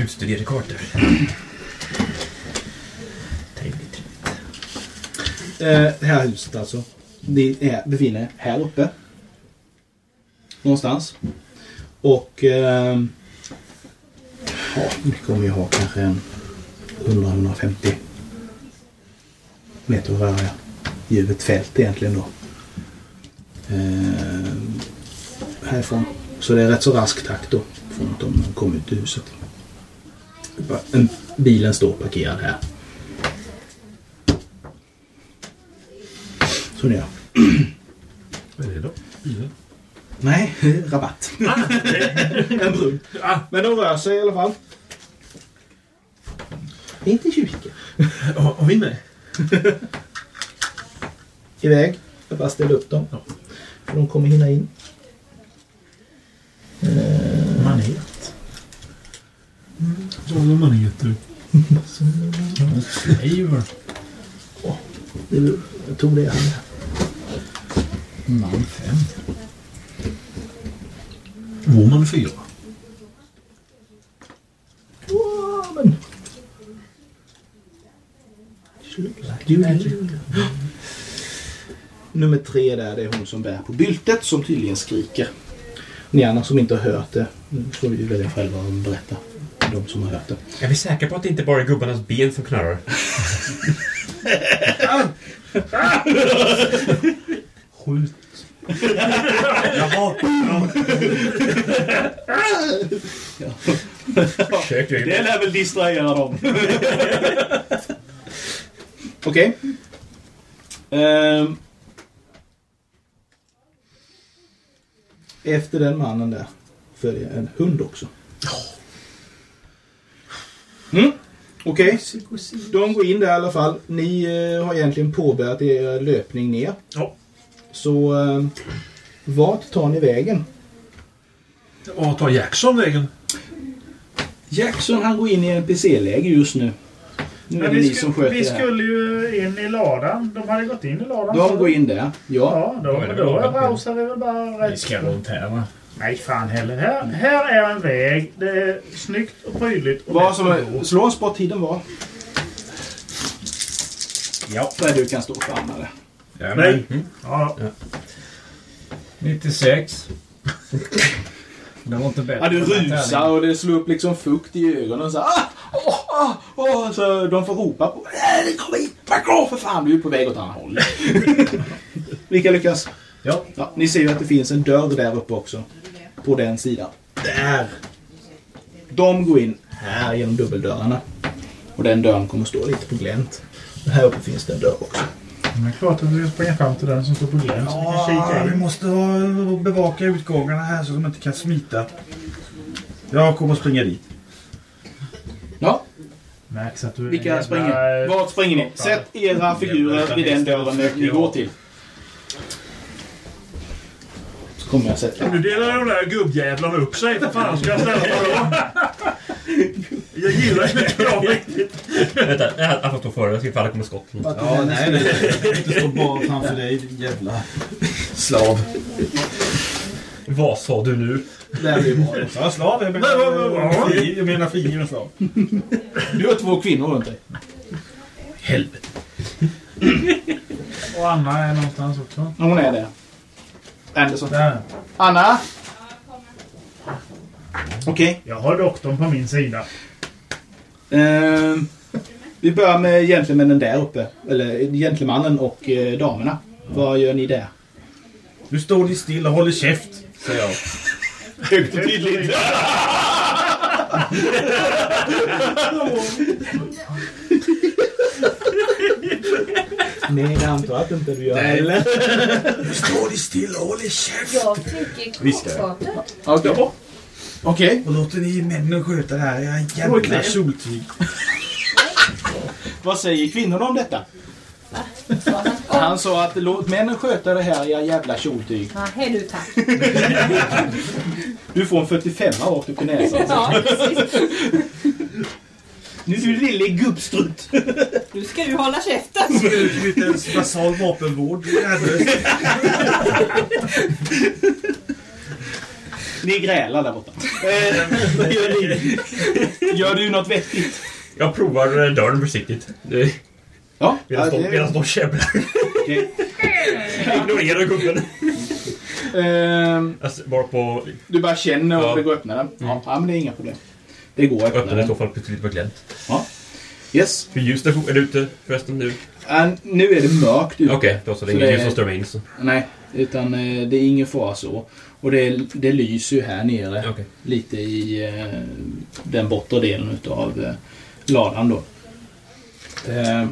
Ja. kartor. Trevligt, trevligt. Eh, det här huset alltså. Ni är, befinner er här uppe. Någonstans. Och... Eh, ja, ni kommer ju ha kanske en 100-150 meter varje givet fält egentligen då. Eh, härifrån. Så det är rätt så rask takt då. Från att de kom ut ur huset. En, bilen står parkerad här. Så det är Vad är det då? Bilen? Nej, rabatt. en brunn. Men de rör sig i alla fall. Inte 20. Har vi med? Iväg. Jag bara ställer upp dem. För de kommer hinna in. Eh, Manet. Så vad man heter. Slaver. det- jag tog det här. Man fem. Woman 4. Ja, men... Nummer tre där, det är hon som bär på byltet som tydligen skriker. Ni andra som inte har hört det får ju välja själva och berätta. De som har hört det. Är vi säkra på att det inte bara är gubbarnas ben som knarrar? Skjut. Jaha. Försök du. Det lär väl distrahera dem. Okej. Ehm. Efter den mannen där följer en hund också. Mm. Okej. De går in där i alla fall. Ni eh, har egentligen påbörjat er löpning ner. Ja. Så eh, vart tar ni vägen? Vart tar Jackson vägen? Jackson han går in i NPC-läge just nu. Nu är Men det vi, ni som skulle, sköter vi det här. skulle ju in i ladan. De hade gått in i ladan. De går in där, ja. Ja, då, Då är då rausar vi väl bara rätt. Vi ska runt här va? Nej, fan heller. Här, här är en väg. Det är snyggt och prydligt. Och Vad som är, slå en sporttiden var. Ja. Där du kan stå framme där. Nej. Ja, 96. Det var inte bättre. Ja, du rusar och det slår upp liksom fukt i ögonen. Så, ah, åh, ah, åh, så de får ropa på äh, det kommer hit, back off för fan. Du är på väg åt andra hållet. Vilka lyckas? Ja. ja. Ni ser ju att det finns en dörr där uppe också. På den sidan. Där. De går in här genom dubbeldörrarna. Och den dörren kommer att stå lite på glänt. Men här uppe finns det en dörr också. men det är klart att vi ska springa fram till den som står på glänt så vi kan kika Ja, vi in. måste ha, bevaka utgångarna här så de inte kan smita. Jag kommer springa dit. Ja, Märks att du vilka springer? Vart springer ni? Sätt era figurer vid den dörren ni går till. Kommer jag sätta. Nu delar de där gubbjävlarna upp sig. För fan ska jag ställa mig då? Jag gillar inte dem riktigt. Vänta, jag jag får stå före. Jag ska ifall det kommer skott. Ja, nej, nej. Jag kan inte stå bara framför dig, din jävla slav. Vad sa du nu? Det här blir bra. Ja, slav. Jag Nej, menar, jag menar frigiven slav. Du har två kvinnor runt dig. Helvete. Och Anna är någonstans också. Hon är det. Anderson. Där. Anna? Okej. Jag har doktorn på min sida. Ehm, vi börjar med gentlemännen där uppe. Eller gentlemannen och eh, damerna. Vad gör ni där? Du står ni still och håller käft, säger jag. Högt och tydligt. Nej, det antar jag att inte du gör Nej. heller. Du står ni still och håller käft. Jag tycker Viskar jag. kåtskapet. Okej. Okej. Och låter ni männen sköta det här. Jag är en jävla soltyg. Vad säger kvinnorna om detta? Han sa att låt männen sköta det här, era jävla kjoltyg. Ja, hej du tack. Du får en 45 rakt upp i näsan. Ja, precis. Nu är du lille gubbstrutt. Nu ska du hålla käften. Du är inte ens basal vapenvård. Ni grälar där borta. Eh, vad gör ni? Gör du något vettigt? Jag provar eh, dörren försiktigt. Det- Ja, Medan ja, de, medan de käbblar. Okej. Ignorerar gubben. Ehm, Alltså, bara på... du bara känner om Ja. det går att öppna den? Ja, ja, men det är inga problem. Det går att öppna Öppnar i så den. fall pyttelite på glänt. Yes. Hur ljust är det ute förresten nu? Äh, nu är det mörkt ute. Okej, då så. Det är det- ljus som stör mig in. Så. Nej, utan eh, det är ingen fara så. Och det, det lyser ju här nere. Okej. Lite i eh, den bortre delen utav eh, ladan då.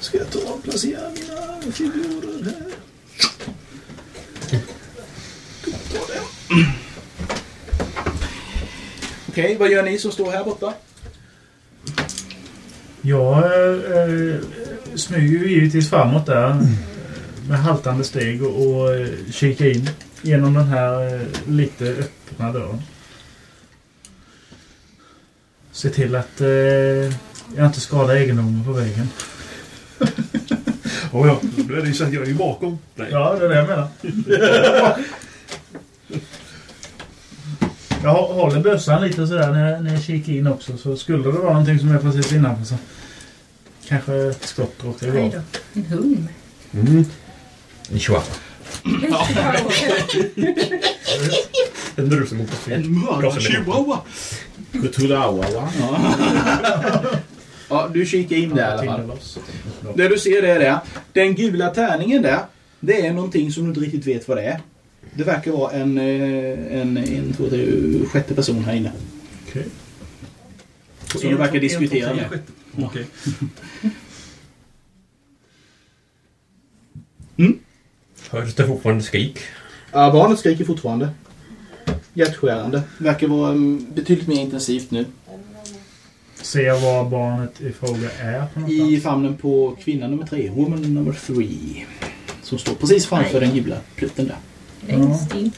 Ska jag ta och placera mina figurer här? Ta det. Okej, vad gör ni som står här borta? Jag eh, smyger ju givetvis framåt där med haltande steg och, och eh, kikar in genom den här eh, lite öppna dörren. Se till att eh, jag inte skadar egendomen på vägen. Oh, ja. Då är det ju så att jag är ju bakom. Nej. Ja, det är det jag menar. Jag hå- håller bössan lite sådär när jag, när jag kikar in också. Så skulle det vara någonting som är precis innanför så kanske ett skott råkar igång. En hund. En chihuahua. En drusemotor. En mördarchihuahua! Kutudawa, va? Ja, du kikar in där i alla fall. Det du ser det är det. Den gula tärningen där. Det är någonting som du inte riktigt vet vad det är. Det verkar vara en, eh, en, en två, tre, sjätte person här inne. Okej. Som du verkar diskutera med. Okej. Hörs det fortfarande skrik? Ja, barnet skriker fortfarande. Hjärtskärande. Verkar vara mm, betydligt mer intensivt nu. Ser jag var barnet i fråga är på I famnen på kvinna nummer tre. Woman number three. Som står precis framför den gula plutten där. Längst in.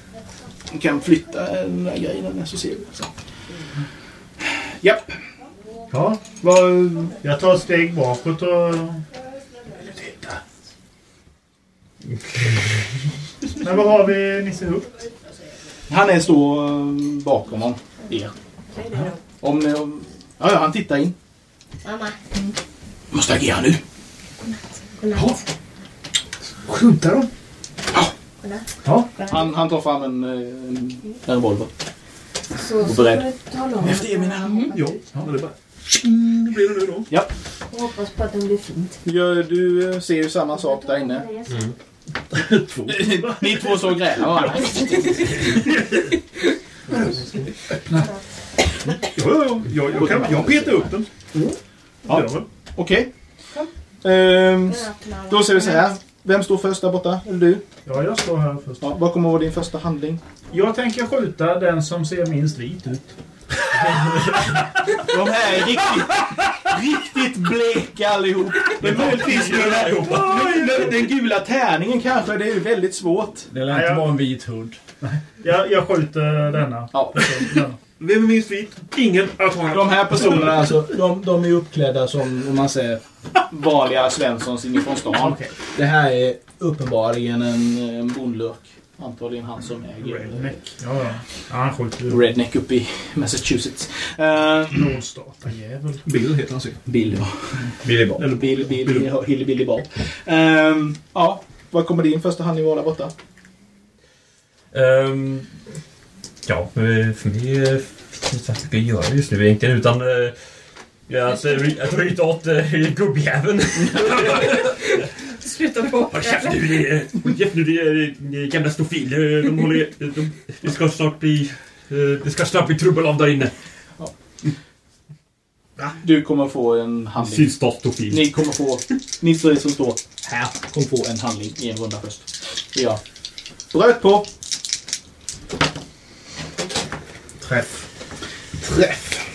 Du kan flytta den där grejen så ser vi. Så. Japp. Ja, Vad... jag tar ett steg bakåt och... Men vad har vi Nisse Hult? Han är står eh, bakom om er. Om, ni- om, ja, ja, han tittar in. Mamma, Måste agera nu. godnatt. Skjuta dem? Godnatt. Ja. Han, han tar fram en, eh, en, en revolver. Så Och beredd. du tala om Efter Eminem. Ja, men det är bara... Tjing, blir det nu då. och hoppas på att det blir fint. Ja, du eh, ser ju samma sak där inne. Två. Ni två och grälar varandra. Ja, ja, ja. Jag, kan, jag petar upp den. Ja. Gör väl. Okej. Ehm, då ser vi så här. Vem står först där borta? Eller du? Ja, jag står här först. Ja, vad kommer vara din första handling? Jag tänker skjuta den som ser minst vit ut. De här är riktigt, riktigt bleka allihop. Det är möjligtvis den, här- den gula tärningen kanske. Det är väldigt svårt. Det lär inte vara en vit hund. Jag, jag skjuter denna. Ja. denna. Vem är minst vit? Ingen. Jag tar De här personerna alltså, de, de är uppklädda som, om man säger, vanliga Svenssons inifrån stan. Okej. Det här är uppenbarligen en, en bondlurk. Antagligen han som äger Redneck. Ja, ja. ja han skjuter ju. Redneck uppe i Massachusetts. Uh, Nordstatajävel. Bill heter han säkert. Bill, ja. Billy Bob. Eller Bill, Bill, Hilly Billy Bob. Ehm, ja, vad kommer din första handling vara där borta? Ehm, ja, eh, för mig eh, finns det inte att göra just nu egentligen utan eh, ja, att, eh, att ryta åt uh, gubbjäveln. Sluta på. Håll käften nu! det är- nu! Det är eh, gamla stofiler. De håller... De, det ska snart bli... eh, Det ska snart bli trubbel av där inne. Du kommer få en handling. Sydstatsstofil. Ni kommer få... Ni som står här kommer få en handling i en runda först. Ja. Bröt på. Träff. Träff.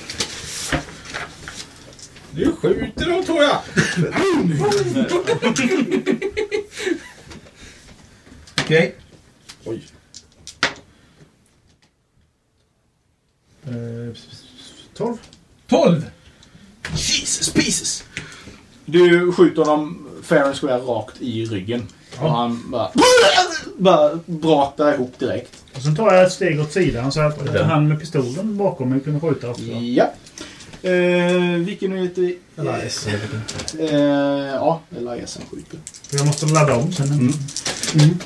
Nu skjuter de tror jag! Okej. Oj. Eh, 12. 12! Jesus pieces. Du skjuter honom fair and square rakt i ryggen. Och han bara... Bara bratar ihop direkt. Sen tar jag ett steg åt sidan så att han med pistolen bakom mig kunde skjuta också. Ja. Eh, vilken är det? Eller S. Eh, ja, Eliasen skjuter. Jag måste ladda om sen. Mm.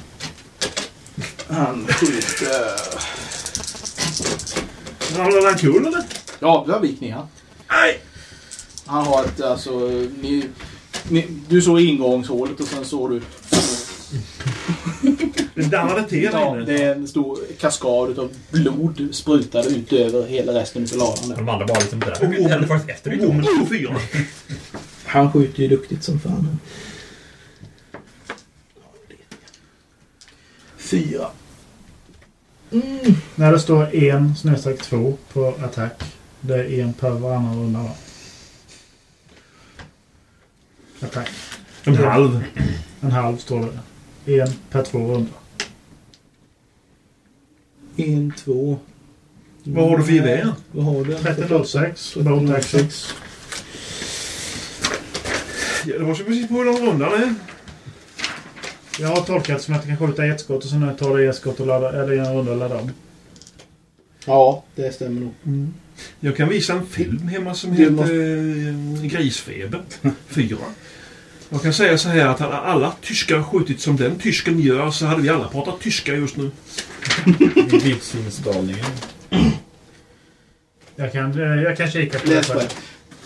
Han skjuter... Ramlade han kul eller? Ja, där gick ni han. Nej! Han har ett, alltså... Ni, ni, du såg ingångshålet och sen såg du... Det dammade till Ja, inne. det är en stor kaskad av blod sprutade ut över hela resten av ladan. De andra bara liksom där. Det hände faktiskt efter vi Bommen tog. på fyra. Han skjuter ju duktigt som fan. Fyra. När det står en snedstreck två på attack. Det är en per varannan runda va? Attack. En halv. En halv står det. En per två runda. En, två... Vad har du för gevär? Vad har du? 3006. Bolt action. Ja, det var så precis på hur lång rundan är. Jag har tolkat som att jag kan skjuta ett skott och sen tar det ett skott och ladda, eller en runda och ladda om. Ja, det stämmer nog. Jag kan visa en film hemma som heter måste- eh, Grisfeber 4. Jag kan säga så här att hade alla tyskar skjutit som den tysken gör så hade vi alla pratat tyska just nu. Vildsvinsgalningen. Jag kan, eh, jag kan kika på Läs det.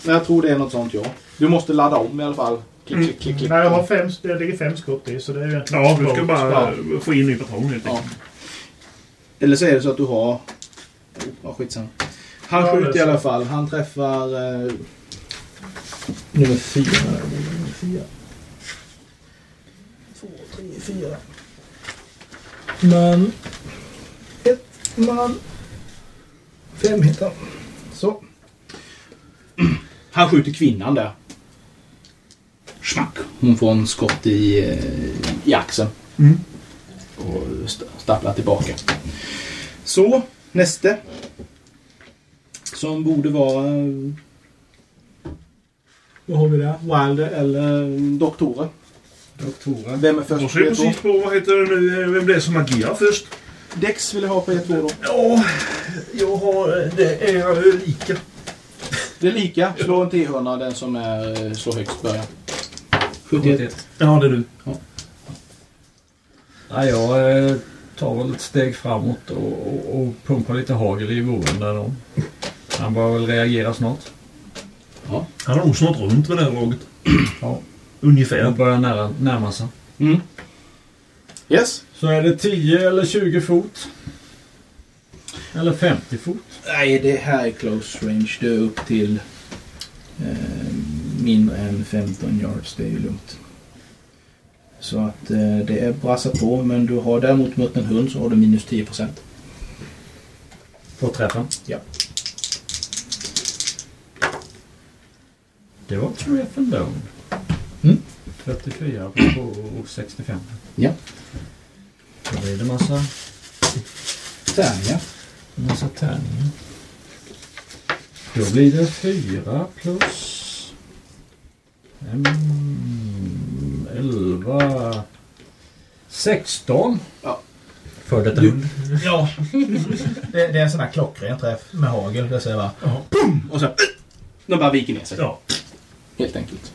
Men jag tror det är något sånt, ja. Du måste ladda om i alla fall. Klick, klick, klick, klick. Nej, jag har fem, det ligger fem skott i så det är ju egentligen Ja, du ska bara Ja. få in ny patron helt Ja. Eller så är det så att du har... Oh, skitsamma. Han Ja, skjuter i alla fall. Han träffar... Eh, nummer fyra. Nummer fyra. Två, tre, fyra. Man. Ett man. Fem hittar. Så. Han skjuter kvinnan där. Smack. Hon får en skott i, eh, i axeln. Mm. Och st- stapplar tillbaka. Så, nästa. Som borde vara... Vad har vi där? Wilder eller doktorer. Doktorer. Vem är först? Jag ser precis på vad heter det nu, vem det är som agerar först. Dex vill jag ha på E2 då. Ja, jag har... Det är lika. Det är lika. Slå en T100 den som är eh, slå högst början. 71. Ja, det är du. Ja, jag eh, tar väl ett steg framåt och, och, och pumpar lite hagel i boven där då. Han bör väl reagera snart. Ja. Han har nog snart runt vid det här laget. Ja. Ungefär. Jag börjar nära, närma sig. Mm. Yes. Så är det 10 eller 20 fot? Eller 50 fot? Nej, det här är close range. Det är upp till eh, mindre än 15 yards. Det är ju lugnt. Så att eh, det är brassa på. Men du har däremot mött en hund så har du minus 10 procent. På träffen? Ja. Det var träffen down. Mm. 34 på 65. Ja. Då blir det massa, Tärningar. massa tärningar. Då blir det 4 plus... Mm, 11... 16. För detta hund. Ja. det, det är en sån här klockren träff med hagel. Det säger bara... Pum! Och så... De bara viker ner sig. Ja. Helt enkelt.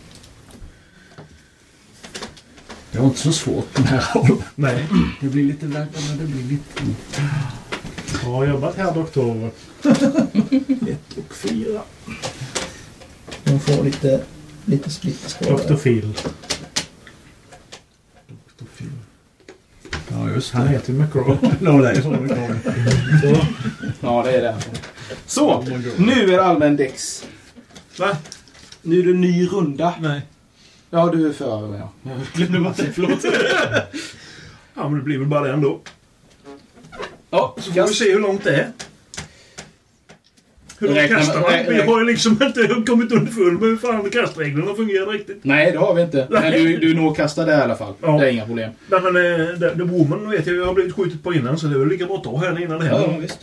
Det var inte så svårt den här rollen. Nej. Det blir lite värre när det blir lite... Bra jobbat här doktor. Ett och fyra. De får lite, lite splitterskada. Dr. Phil. Ja, just Han heter ju McGraw. Ja, det är så. det vara. Ja, det är det. Så, nu är det allmän dex. Va? Nu är det en ny runda. Nej. Ja, du är före ja. Jag glömde bara säga förlåt. Ja, men det blir väl bara det ändå. Ja, Så får vi se hur långt det är. Hur långt Räkna kastar man? rä- Vi har ju liksom inte kommit underfund med hur fan kastreglerna fungerar riktigt. Nej, det har vi inte. Men du, du når kasta där i alla fall. Ja. Det är inga problem. Nej, men eh, det bommen vet jag jag har blivit skjutit på innan så det är väl lika bra att ta här innan det händer. visst.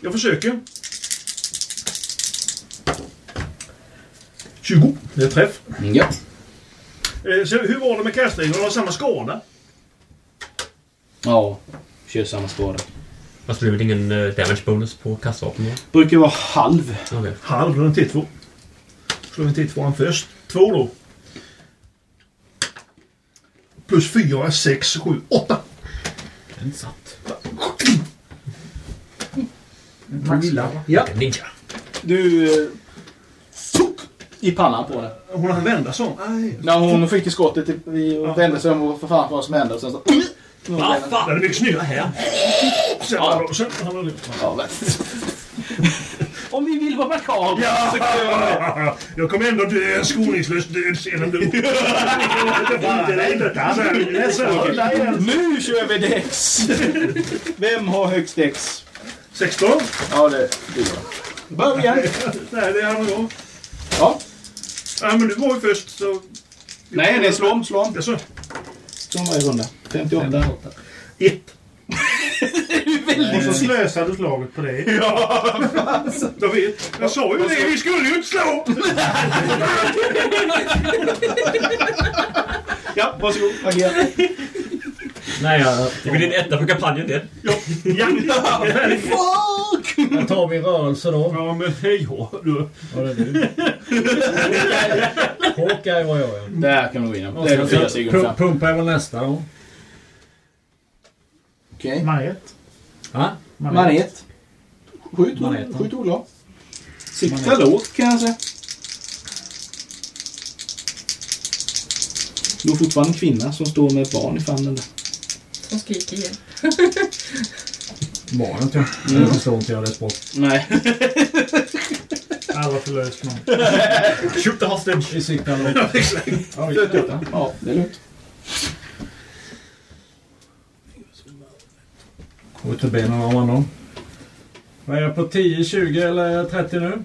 Jag försöker. 20. Det är träff. Ja. Eh, så hur var det med kastreglerna? Har samma skada? Ja, kör samma skada. Fast det blir väl ingen eh, damage bonus på kastvapen då? Brukar vara halv. Okej. Halv, då är det en T2. Slår vi T2 först. Två då. Plus fyra, sex, sju, åtta. Den satt. Ja. Ninja. Du... Eh, i pannan på det. Hon har vända så. Nej. När hon fick i skottet i- i- och vände sig om och för fan vad som hände. Och sen så... Va fan? Det är mycket snyggare här. Sen, Ja. sen, han Ja. Om vi vill vara makabra så kan jag göra det. Jag kommer ändå dö en skoningslös död sen ändå. Nu kör vi Dex! Vem har högst Dex? 16. Ja, det du då. Börja! Nej, det har jag. Ja. Nej, men du var ju först så... Nej, det är slå slå om. Jaså? Slå om varje runda. 58. Ett. Och så slösade du slaget på det. Jag vet. Jag sa ju det. Vi skulle ju inte slå! Ja, varsågod. Agera. Nej, jag, Det blir din etta på kampanjen det. Ja. Fuck! jag tar min rörelse då. Ja, men hej då. Var det du? Hawkeye var jag ja. Där kan du gå in. Det är de fyra stegen väl nästa då. Okej. Manet. Ja? Manet. Skjut, Maneten. skjut Ola. Sikta lågt kan jag säga. Du har fortfarande en kvinna som står med ett barn i famnen där. Som skriker igen. Barnet ja. Mm. Det förstår inte jag det språk. Nej. Alla förlöst någon. Shoot the hostage! Vi siktar lågt. Ja, Ja, det är lugnt. Gå till benen av honom. Vad är jag på 10, 20 eller 30 nu?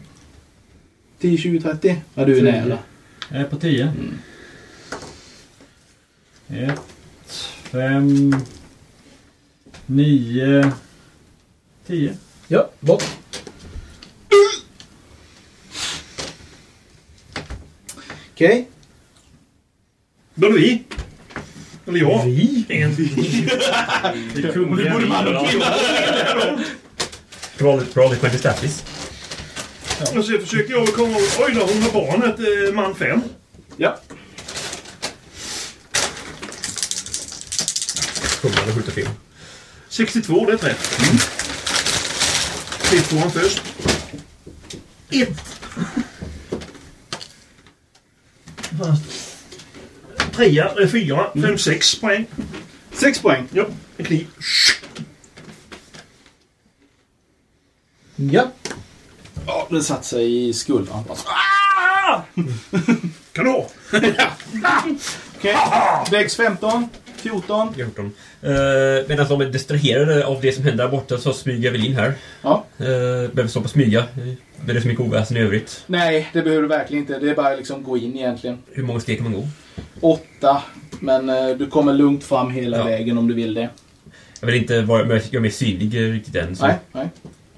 10, 20, 30. Ja, du är nära. Jag är på 10. Mm. 1, 5, 9, 10. Ja, bort. Okej. Då är det vi. Eller jag. Vi? En. Det kungliga Både man och kvinna. Roll it 20 status. Och så försöker jag komma ihåg. Oj då, hon har barnet. Eh, man fem. Ja. Fumlade skjuter fel. 62, det är rätt. T2 först. Ett. Trea, eh, fyra, fem, sex poäng. Sex poäng. Ja, en kniv. Ja. Ja, den satt sig i skuldran. Kan du ha? Okej. Dex 15. 14. 14. Uh, medan de är distraherade av det som händer där borta så smyger jag väl in här. Ja. Uh, behöver stå på smyga. Uh, Det är så mycket oväsen i övrigt. Nej, det behöver du verkligen inte. Det är bara liksom gå in egentligen. Hur många steg kan man gå? Åtta. Men eh, du kommer lugnt fram hela Ja. vägen om du vill det. Jag vill inte vara, göra mig synlig eh, riktigt än. Så Nej, nej.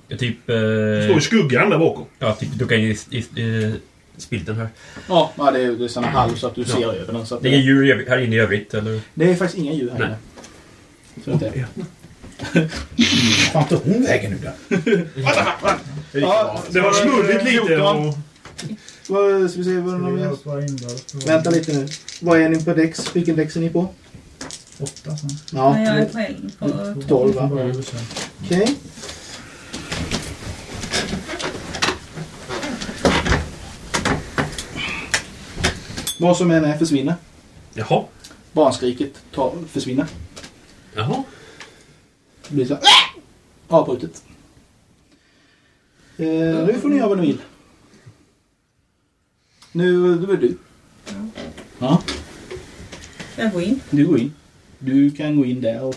Jag typ... Står i Uh, skuggan där bakom. ja, typ ducka in i, i uh, spilten här. Ja, ja det är, det är såna halv så att du Ja. ser över den. Så att Det är inga djur här inne i övrigt, eller? det är faktiskt inga djur här Nej. inne. Så det är. Fan tar hon vägen nu då? Ja, Det var smulligt lite. 14. Och... Vad, ska vi se vad är. två inbördes. Vänta lite nu. Vad är ni på Dex? Vilken Dex är ni på? Åtta sen. Ja, Nej, jag är tre- på 12 va? Vi. Okej. Vad som än är försvinner. Jaha. Barnskriket tar, försvinner. Jaha. Det blir så här, "Ah!" avbrutet. Eh, nu får ni göra vad ni vill. Nu, nu är du. Ja, Jag går in. du går in. Du kan gå in där och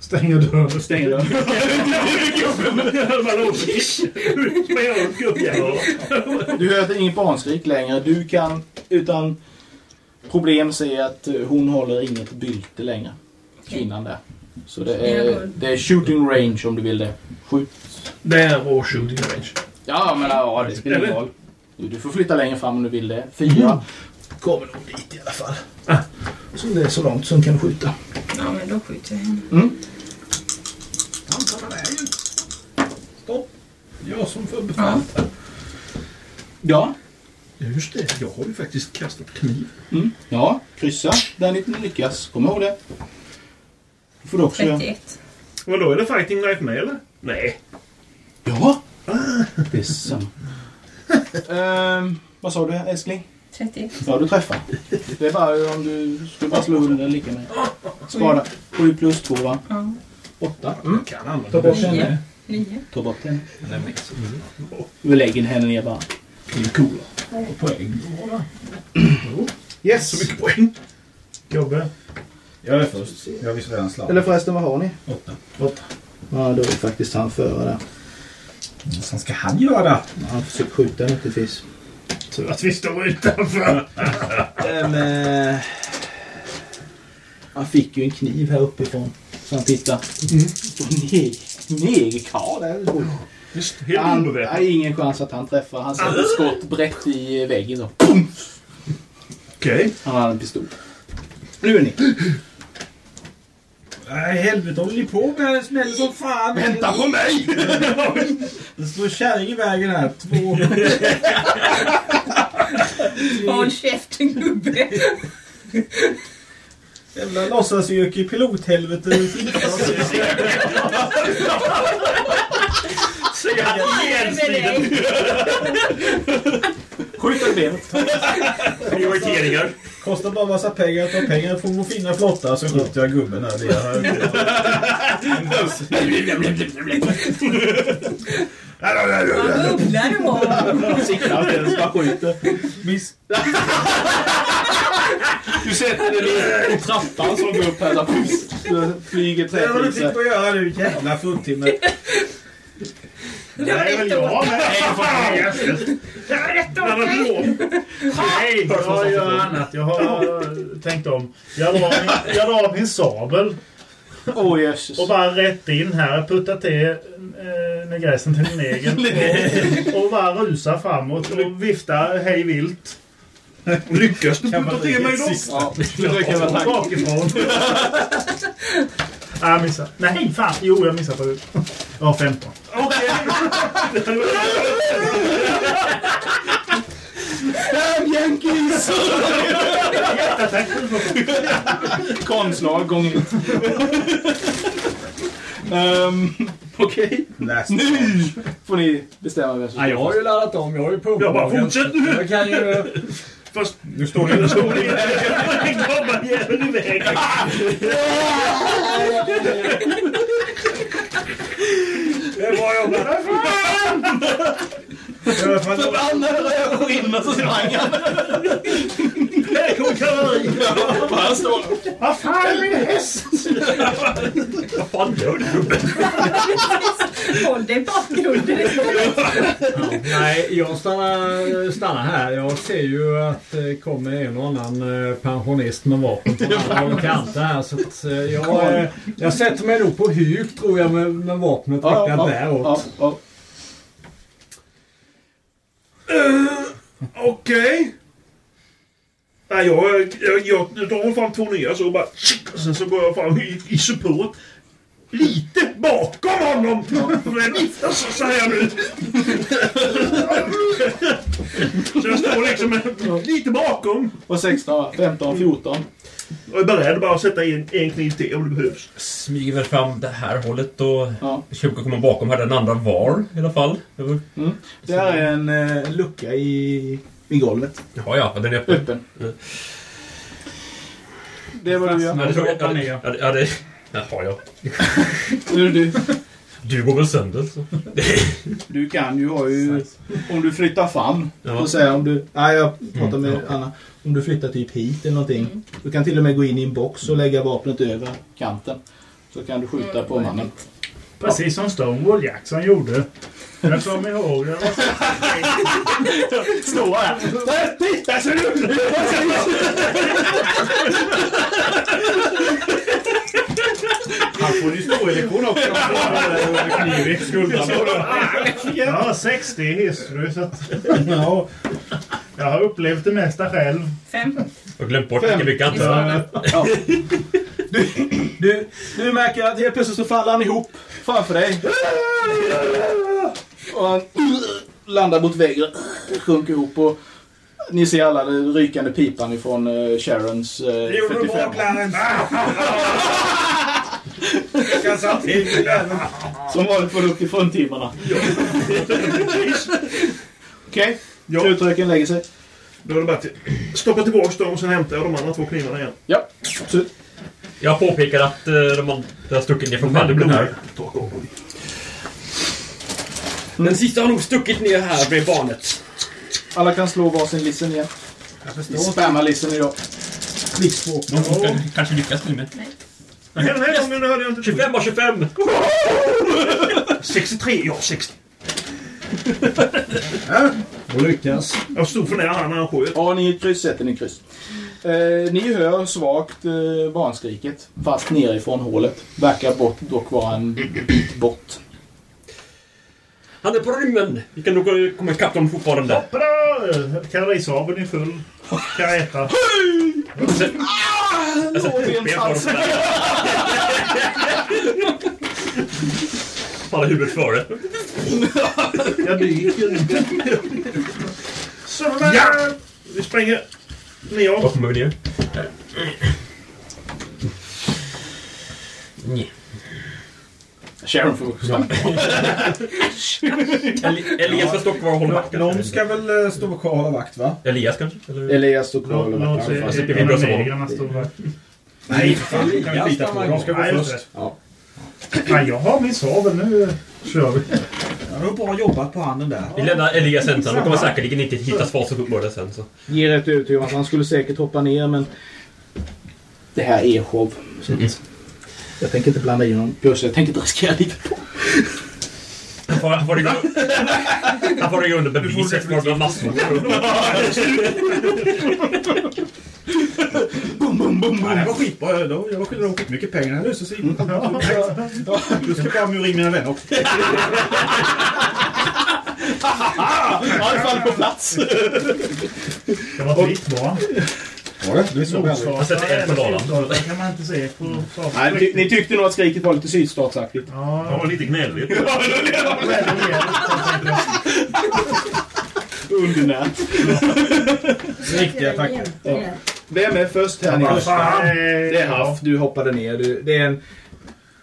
Stänger dörren. stänga dörren. Du hör inget barnskrik längre. Du kan utan problem se att eh, hon håller inget bylte längre. Kvinnan där. Så det är, det är shooting range om du vill det. Skjut. Där var shooting range. Ja, men ja, det spelar ingen roll. Du, får flytta längre fram om du vill det. Fyra. Kommer nog dit i alla fall. Så det är så långt som kan skjuta. Ja, men då skjuter jag henne. Mm. Han tar här ju Jag som för befäl. Ja. Just det, jag har ju faktiskt kastat kniv. Mm. Ja, kryssa där ni lyckas. Kom ihåg det. Det får du också göra. 31. Vadå, är det fighting knife med eller? Nej. Ja. Det är samma. Ehm, vad sa du älskling? 31. Ja, du träffar. Det är bara om du skulle bara slå under lika med. Skada. 7 plus 2 va? Ja. 8. Mm. Kan använda Ta bort Nio. henne. 9. Ta bort henne. Vi lägger henne ner bara. Det är coola. Poäng. Yes. Så mycket poäng. Gubbe. Jag är först. Jag har visst redan slagit. Eller förresten, vad har ni? Åtta. Åtta. Ja, då är faktiskt han före där. Vad fan ska han göra? Han försöker skjuta naturligtvis. Tur att vi står utanför. Ehm, eh, han fick ju en kniv här uppifrån. Så han tittar. Mm. Negerkarl där. Visst, helt Han obeväpnad. ingen chans att han träffar. Han sätter ett skott brett i väggen. Så. Okej. Han har en pistol. Nu är ni. Nej, helvete håller ni på med? Det smäller som fan. Vänta på mig! Det står kärring i vägen här. Två. Håll käften gubbe. Jävla låtsasyrke i pilothelvete. Är det med dig? Skjut över benet. Prioriteringar. Kostar bara massa pengar. Ta pengar från vår fina flotta så skjuter jag gubben här. Det är- Vad bubblar du har. Siktar inte ens, bara skjuter. Miss. Du sätter den ner på trappan som går upp här. Så flyger Det har du fick att göra nu. Jävla fruntimmer. Det var rätt åt. Det var rätt dig. Nej, jag gör annat. Jag har tänkt om. Jag drar min, jag drar min sabel Åh oh, jösses. och bara rätt in här. Puttar till eh, negressen till min egen. Och, och bara rusar framåt och viftar hej vilt. Lyckas du putta till mig då? Ja, det kan vara tack. Bakifrån. Ah, jag missade. Nej, fan. Jo, jag missade förut. Jag har 15. Yankees! Jättetack. Konslag gång ett. Ehm, Okej. Last Nu får ni bestämma vem som Ja, jag har ju laddat om. Jag har ju pumpat. Jag bara, fortsätt nu. Jag kan ju... Fast nu står det... Nu står det... Grabbar jäveln iväg. Det är bra jobbat. Förbannade rödskinn och så sprang han. Här kommer kavalleri. Står Vad fan är min häst? Vad fan gör du gubben? Håll dig bakgrunden. Nej, jag stannar, stannar här. Jag ser ju att det kommer en och annan eh, pensionist med vapen på och kanter här. Så att, eh, jag, eh, jag sätter mig nog på huk tror jag med, med vapnet riktat ja, däråt. ja, ja. Eh, okej. Nej, jag, jag, jag, jag drar fram två nya så bara... Och sen så går jag fram i, i support. Lite bakom honom! För så, säger jag nu. Så jag står liksom lite bakom. Och 16 15, 14. Och är beredd bara att sätta en, en kniv till om det behövs. Smyger väl fram det här hållet och Ja. försöker komma bakom här. Den andra var i alla fall. Över- Det här är en eh, lucka i, i golvet. Ja, ja, den är öppen. Öppen. Det vad du Ja, gör. det tror jag. Ja, det, ja, det, ja, det, jaha, ja. Nu är det du. Du går väl sönder så. Du kan ju ha ju... Om du flyttar fram. Ja. Säga om du... Nej, jag pratar med Mm, Anna. Om du flyttar typ hit eller någonting. Du kan till och med gå in i en box och lägga vapnet över kanten. Så kan du skjuta på mannen. Precis som Stonewall Jackson gjorde. Jag kommer ihåg det. Stå här! Där, Titta ser du! Han får ju stå-lektion också. Kniv i skulderna. Jag har 60 i history så att Ja. jag har upplevt det mesta själv. Fem. Jag har glömt bort vilka mycket antal. Ja. Du, du, du märker att helt plötsligt så faller han ihop framför dig. Och han landar mot väggen. Sjunker ihop och ni ser alla den rykande pipan ifrån eh, Sharons eh, Det gjorde du 45. Ska samtidigt jäveln. Som vanligt får du upp i fruntimmarna. Okej, slutröken lägger sig. Då är det bara att stoppa tillbaka dem och sen hämtar jag de andra två knivarna igen. Ja, absolut. Jag påpekar att eh, de har, stuckit ner från skärmen här. Den sista har nog stuckit ner här bredvid barnet. Alla kan slå varsin listen igen. Jag förstår. spammar listen idag. De ska kanske lyckas nu med. Nej, den här gången hörde jag inte 25 av 25! 63, ja 60. Och lyckas. Jag stod för nära han när han sköt. Ja, ni kryss sätter ni kryss. Eh, ni hör svagt eh, barnskriket. Fast nerifrån hålet. Verkar bort, dock vara en bit bort. Han är på rymmen! Vi kan nog komma ikapp dem fortfarande. Hoppla! Kavallerisaveln är full. Kan jag äta? Alltså, alltså, ben på dem sådär. Faller huvudet före. Jag dyker. Ja! Vi springer neråt. Vad kommer vi ner? Nej. Sharon får Elias får stå kvar och hålla vakten. Någon ska väl eh, stå kvar och hålla vakt va? Elias kanske? Eller? Elias står kvar och håller vakt. Det En av negrarna står. Nej, för fan. Kan vi lita på? De ska gå Nej, först. det. Ja, jag har min sabel. Nu kör vi. Ja, det var bra jobbat på handen där. Vi lämnar Elias ensam. De kommer säkerligen inte hitta svar så uppbörda sen. Så. Ett övertygad om att han skulle säkert hoppa ner men det här är show. Så att jag tänker inte blanda in honom. Plus jag tänker inte riskera livet på. Han får, han får, grund- han får i grunden beviset för att vara massor. Bum, bum, bum, Ja, det bum. var skitbra. Jag var- Jag var skyldig dem skitmycket pengar. Jag löste sig. Du ska bara mura in mina vänner också. Ja, det faller på plats. Det var barn. Var det? Det såg jag aldrig. Han sätter eld på ladan. Det kan man inte se på. Nej, ty- ni tyckte nog att skriket var lite sydstatsaktigt. Ja, var lite gnällig. Undernärt. Riktiga tackar. Vem är först här nere? Det är Haff. Du hoppade ner. Du, det, är en,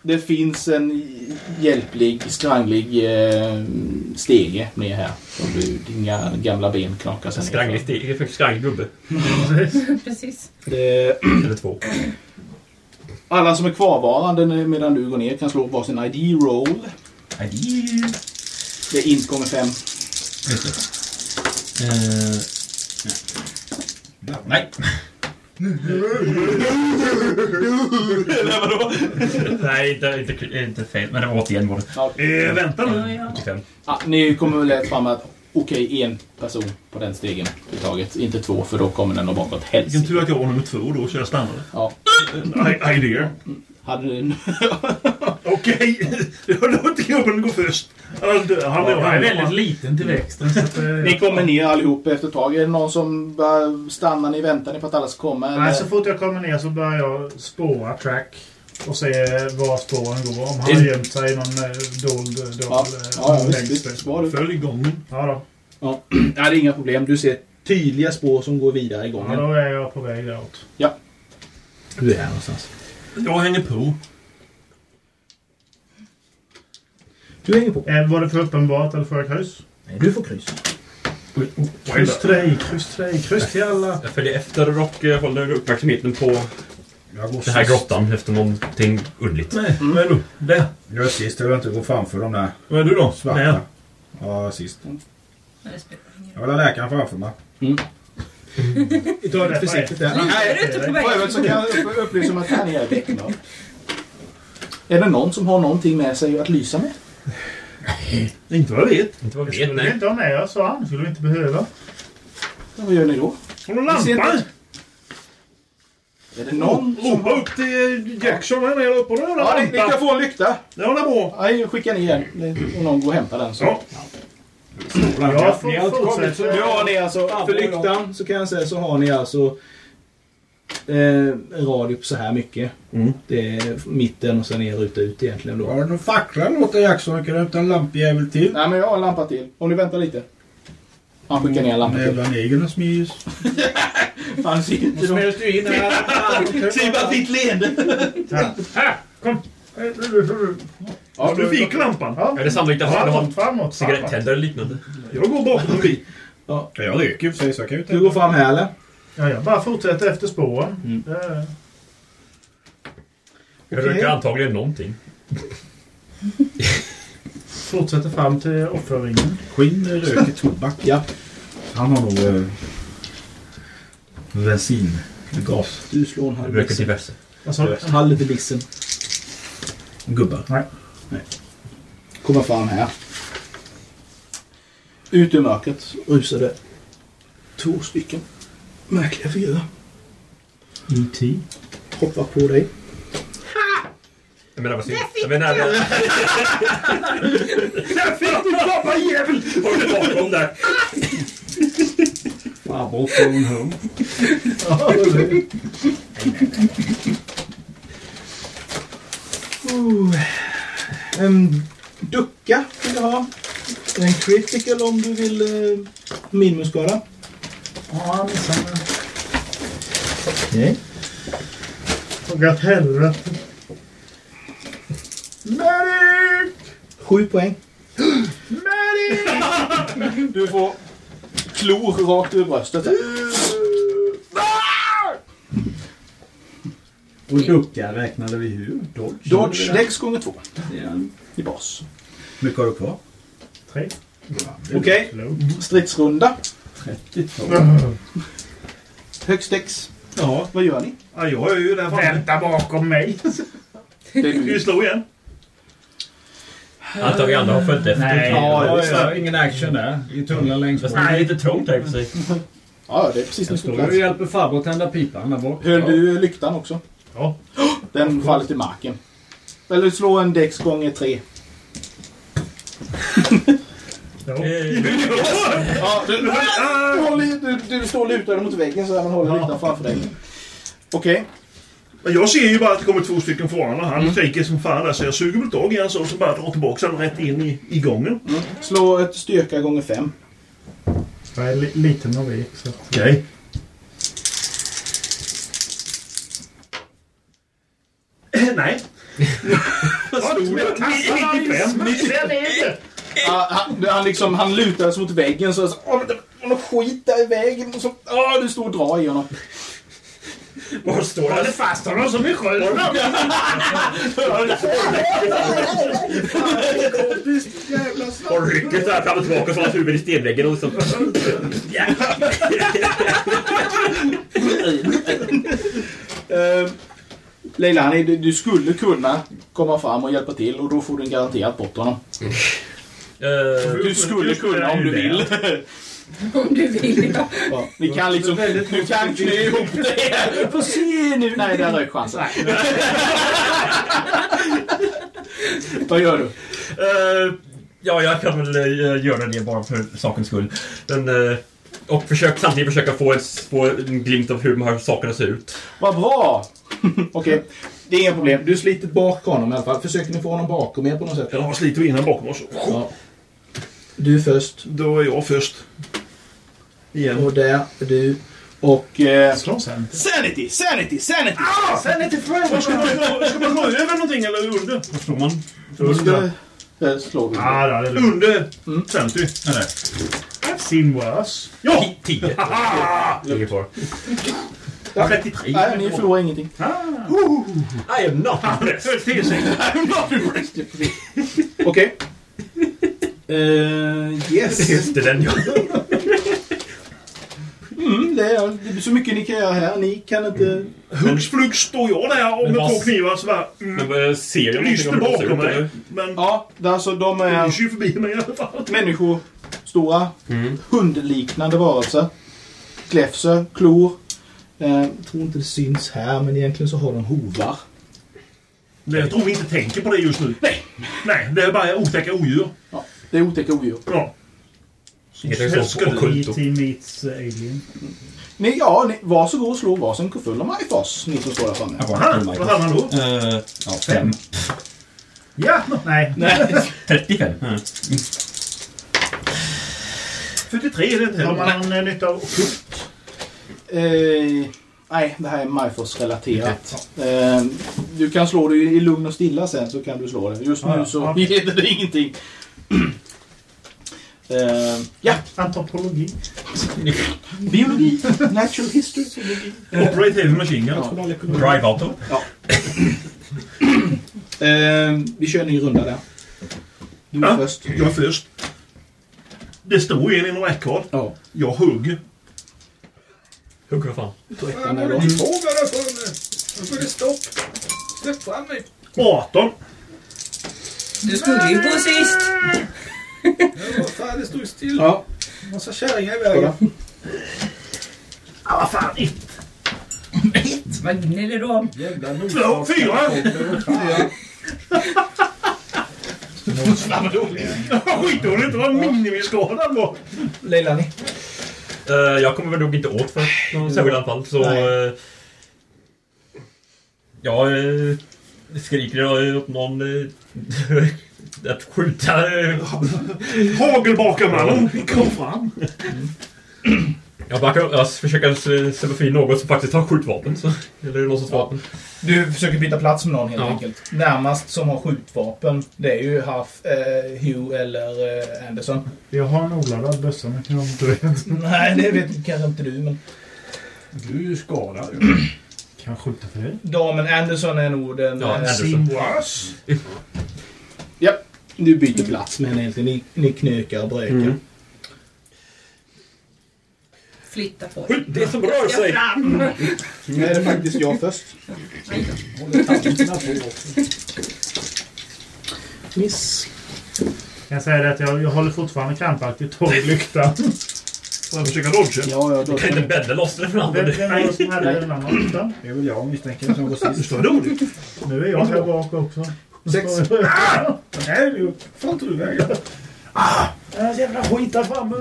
det finns en hjälplig, skranglig eh, stege ner här. Som du, dina gamla ben knakar sig ner Skranglig steg. Skranglig gubbe. Precis. Eller två. alla som är kvarvarande medan du går ner kan slå varsin ID-roll. Det är int gånger fem. Nej. Nej, inte, inte, inte fel. Men det var 81 var det. Eh, vänta nu. Ja, ja. 85. ja, ni kommer väl lätt fram att okej, en person på den stegen i taget. Inte två, för då kommer den nog bakåt Vilken helst. tur att jag var nummer två då, så jag stannade. Ja, I- Idea. Hade du... Okej, jag låter gubben gå först. Han. Han är han- väldigt liten till växten. Eh, Ni kommer ner allihop efter ett tag. Är det någon som börjar stanna? Ni väntar ni på att alla ska komma? Eller? Nej, så fort jag kommer ner så börjar jag spåra track. Och se var spåren går. Om han har In- gömt sig i någon eh, dold... dold Ja, eh, ja, ja visst. Följ gången. Ja, då. Ja. Det är inga problem. Du ser tydliga spår som går vidare i ja, gången. då är jag på väg däråt. Du är här någonstans. Jag hänger på. Du hänger på. Eh, Var det för uppenbart eller får jag kryss? Nej, du får kryss. Kryss till dig, kryss till dig, kryss till alla. Jag följer efter och håller uppmärksamheten på Jag går den här sist. grottan efter någonting underligt. Nej, vad är du? Där. Jag är sist. Jag vill inte gå framför de där Vad är du då? svarta. Där. Ja, sist. Ingen Jag vill ha läkaren framför mig. Ta det försiktigt där. Är du inte på övrigt så kan jag upplysa om att här nere är beckmörkt. Är det någon som har någonting med sig att lysa med? Inte vad jag vet. Inte vad Det vi vet, skulle vi nej. inte ha med oss, sa han. skulle vi inte behöva. Ja, vad gör ni då? Har du ser lampan? Är det någon som Ropa upp till Jackson här nere uppe. Då har Ja, ni, kan få en lykta. Det var bra. Nej, skicka ner den. Om någon går och hämtar den så. Ja. Får Ni har inte kommit fortsätta. Nu har ni alltså, för lyktan så kan jag säga så har ni alltså eh, radio på så här mycket. Mm. Det är mitten och sen en ruta ut egentligen då. Har du någon fackla låter Jackson? Kan du hämta en lampjävel till? Nej men jag har en lampa till. Om ni väntar lite. Han skickar ner en lampa till. Jävla negerna smys. Han ser inte dem. Smäls du in här? Ser bara ett vitt leende. Här, kom! Ja, du fick lampan. Ja. Är det sannolikt att han har Framåt, cigarettänder eller liknande? Jag går bakom en. Ja, jag röker för sig så jag kan ju Du går fram här eller? Ja, jag bara fortsätter efter spåren. Mm. Det- Jag röker antagligen någonting. Fortsätter fram till offerringen. Skinn röker tobak. Ja. Han har nog eh, bensin. Gas. Du slår en halv Röker diverse. Du? En halv bissen. Gubbar. Kommer fram här. Ut ur mörkret rusade två stycken märkliga figurer. E.T. Hoppar på dig. Jag menar, vad synd. Jag menar... Där fick du pappajävel! Har du bakom där? Farbror phone home. Uh, en ducka vill du ha. En critical om du vill uh, minusskada. Ja, han missade. Okej. Åh, åt helvete. Medic! Sju poäng. Du får klor rakt ur bröstet. Och ducka räknade vi hur? Dodge? Dodge läggs gånger två Ja. i bas. Hur mycket har du kvar? Tre. Okej, stridsrunda. 32. Högst X. Ja. Vad gör ni? ja, jag är ju där framme. Vänta bakom mig. Det är Ska vi du. slå igen? Antagligen andra har följt efter. Nej. Ja, Ja, det ja, ingen action där. I tunneln längst Fast bort. det är lite trångt här i och för sig. Ja, det är precis Jag står och hjälper farbror att tända pipan där bort. Höll du lyktan också? Ja. Den faller till marken. Eller slå en Dex gånger tre. Ja. Eh, Ja, du, du, håller, du, du står lutad mot väggen så här, man håller Ja. lyktan framför dig. Okej. Men Jag ser ju bara att det kommer två stycken farande. Han Mm. skriker som fan där så jag suger väl tag i hans och så bara drar tillbaka honom rätt in i, i gången. Mm. Slå ett styrka gånger fem. Jag är li liten och vek. Så. Okej. Nej. Vad stod det? 95. Ja, han, han, liksom, han lutades mot väggen så... så Åh, men det var skit där i vägen. Och så, åh, du står och drar i honom. Var står Håller det? fast honom som i sjön. Och rycker så här fram och tillbaka från hans huvud i stenväggen och så... Uh, Leilani, du, du skulle kunna komma fram och hjälpa till och då får du garanterat bort honom. Eh, Du skulle kunna om du vill. Om du vill, ja. Ja, ni kan liksom... Du kan knö ihop det. Få se nu. Nej, där rök chansen. Vad gör du? Eh, ja, jag kan väl eh, göra det bara för sakens skull. Men, eh, och försök, samtidigt försöka få en, få en glimt av hur de här sakerna ser ut. Vad bra! Okej, det är inga problem. Du sliter bak honom i alla fall. Försöker ni få honom bakom er på något sätt? Ja, sliter vi in honom bakom oss. Ja. Du är först. Då är jag först. Igen. Och där är du. Och... Eh, Slå sen. sanity, sanity, sanity! Är till Vad Ska man, ska man gå över någonting eller under? Vad slår man? Ska... Där slår vi. Ja, då, det är lugnt. Under Mm. 50. Eller? I've seen worse. Ja! 10. Ligger kvar. Ja. 33. Nej, ni förlorar ingenting. I am not impressed. I'm not impressed. Okej. Eh, yes. Just det, den jag. Mm, det, är, det är så mycket ni kan göra här. Ni kan inte... Hux flux står jag där och Men med två knivar så bara... Men Mm, eh, ser jag lyster de bakom mig. Men Ja, det är alltså de är lyser ju förbi mig i alla fall. människor. Stora. Mm. Hundliknande varelser. Kläfsor, klor. Eh, jag tror inte det syns här, men egentligen så har de hovar. Nej, Jag tror vi inte tänker på det just nu. Nej. Nej, det är bara otäcka odjur. Ja, det är otäcka odjur. Ja. E.T. meets eh, Alien. Ni, ja, ni, varsågod och slå varsin kufull om Ifos, ni som står där framme. Aha, vad hade man då? uh, Ja, fem. Ja, nej. Nej. 35. Mm. 43 är det inte Har heller. man någon eh, nytta av okkult? Eh, nej, det här är Myfos-relaterat. Eh, du kan slå det i lugn och stilla sen så kan du slå det. Just nu Ja, ja. så Ja. det ingenting. Eh, ja, Antropologi. biologi, natural history. Operate heavy machine gun. Drive auto. Eh, vi kör en ny runda där. Du är Ja, först. jag är först. Det står en inom räckhåll. Ja. Jag hugger. Hugg vad fan. Tretton är då. Vågar du för nu? Får det stopp. Släpp fram mig. 18. Du skulle ju gå sist. Ja, fan, det står ju still. Ja, Massa kärringar i vägen. Ah, vad fan. Ett. Vad gnäller du om? Jävla Två. Fyra. Skitdåligt. Det var minimiskadad var. Leilani. Eh, jag kommer väl nog inte åt för någon särskild anfall. Så... Uh, jag uh, skriker åt någon uh, att skjuta. Uh, Hagelbakarmannen kom fram. Jag, bara, jag försöker se se förbi något som faktiskt har skjutvapen. Så, eller någon sorts vapen. Du försöker byta plats med någon helt Ja. enkelt. Närmast som har skjutvapen, det är ju Huff, eh, Hugh eller eh, Anderson. Jag har en oladdad bössa men jag inte vet. Nej, det vet kanske inte du, men... Du är ju skadad. Kan jag skjuta för det? Damen Anderson är nog den... Ja, eh, Anderson. Ja, du byter plats med henne egentligen. Ni, ni knökar och bräkar. Mm. Flytta på Skjut det som rör sig! Nu är det faktiskt jag först. Miss. Kan jag säga det att jag, jag håller fortfarande krampaktigt tag i lyktan. Får jag försöka dodga? Ja, ja, då... Kan inte bädda loss den från handen. vem var det som hade den andra lyktan? Det är väl jag misstänker som går sist. står dåligt. Nu är jag här bak också. Sex. Nej, du fan tog du vägen? Den jävla skit där framme.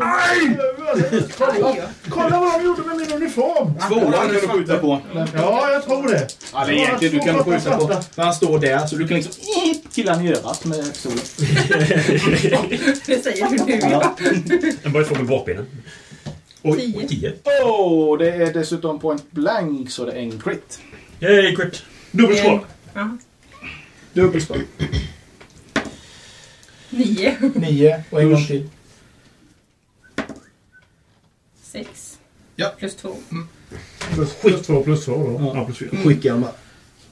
Kolla, kolla vad de gjorde med min uniform. Tvåan kan du skjuta på. Ja, jag tror det. Ja, det är egentligen du kan skjuta på. För han står där, så du kan liksom killa han i örat med pistolen. Det säger du nu ja. Den börjar slå med bakbenen. Oj, Tio. tio. Åh, det är dessutom point blank så det är en crit. Yay, crit. Dubbelskott. Ja. Dubbelskott. Nio. Nio och en gång till. Sex. Ja. Plus två. Plus, plus två plus två då. Ja, plus fyra. Skickar han bara.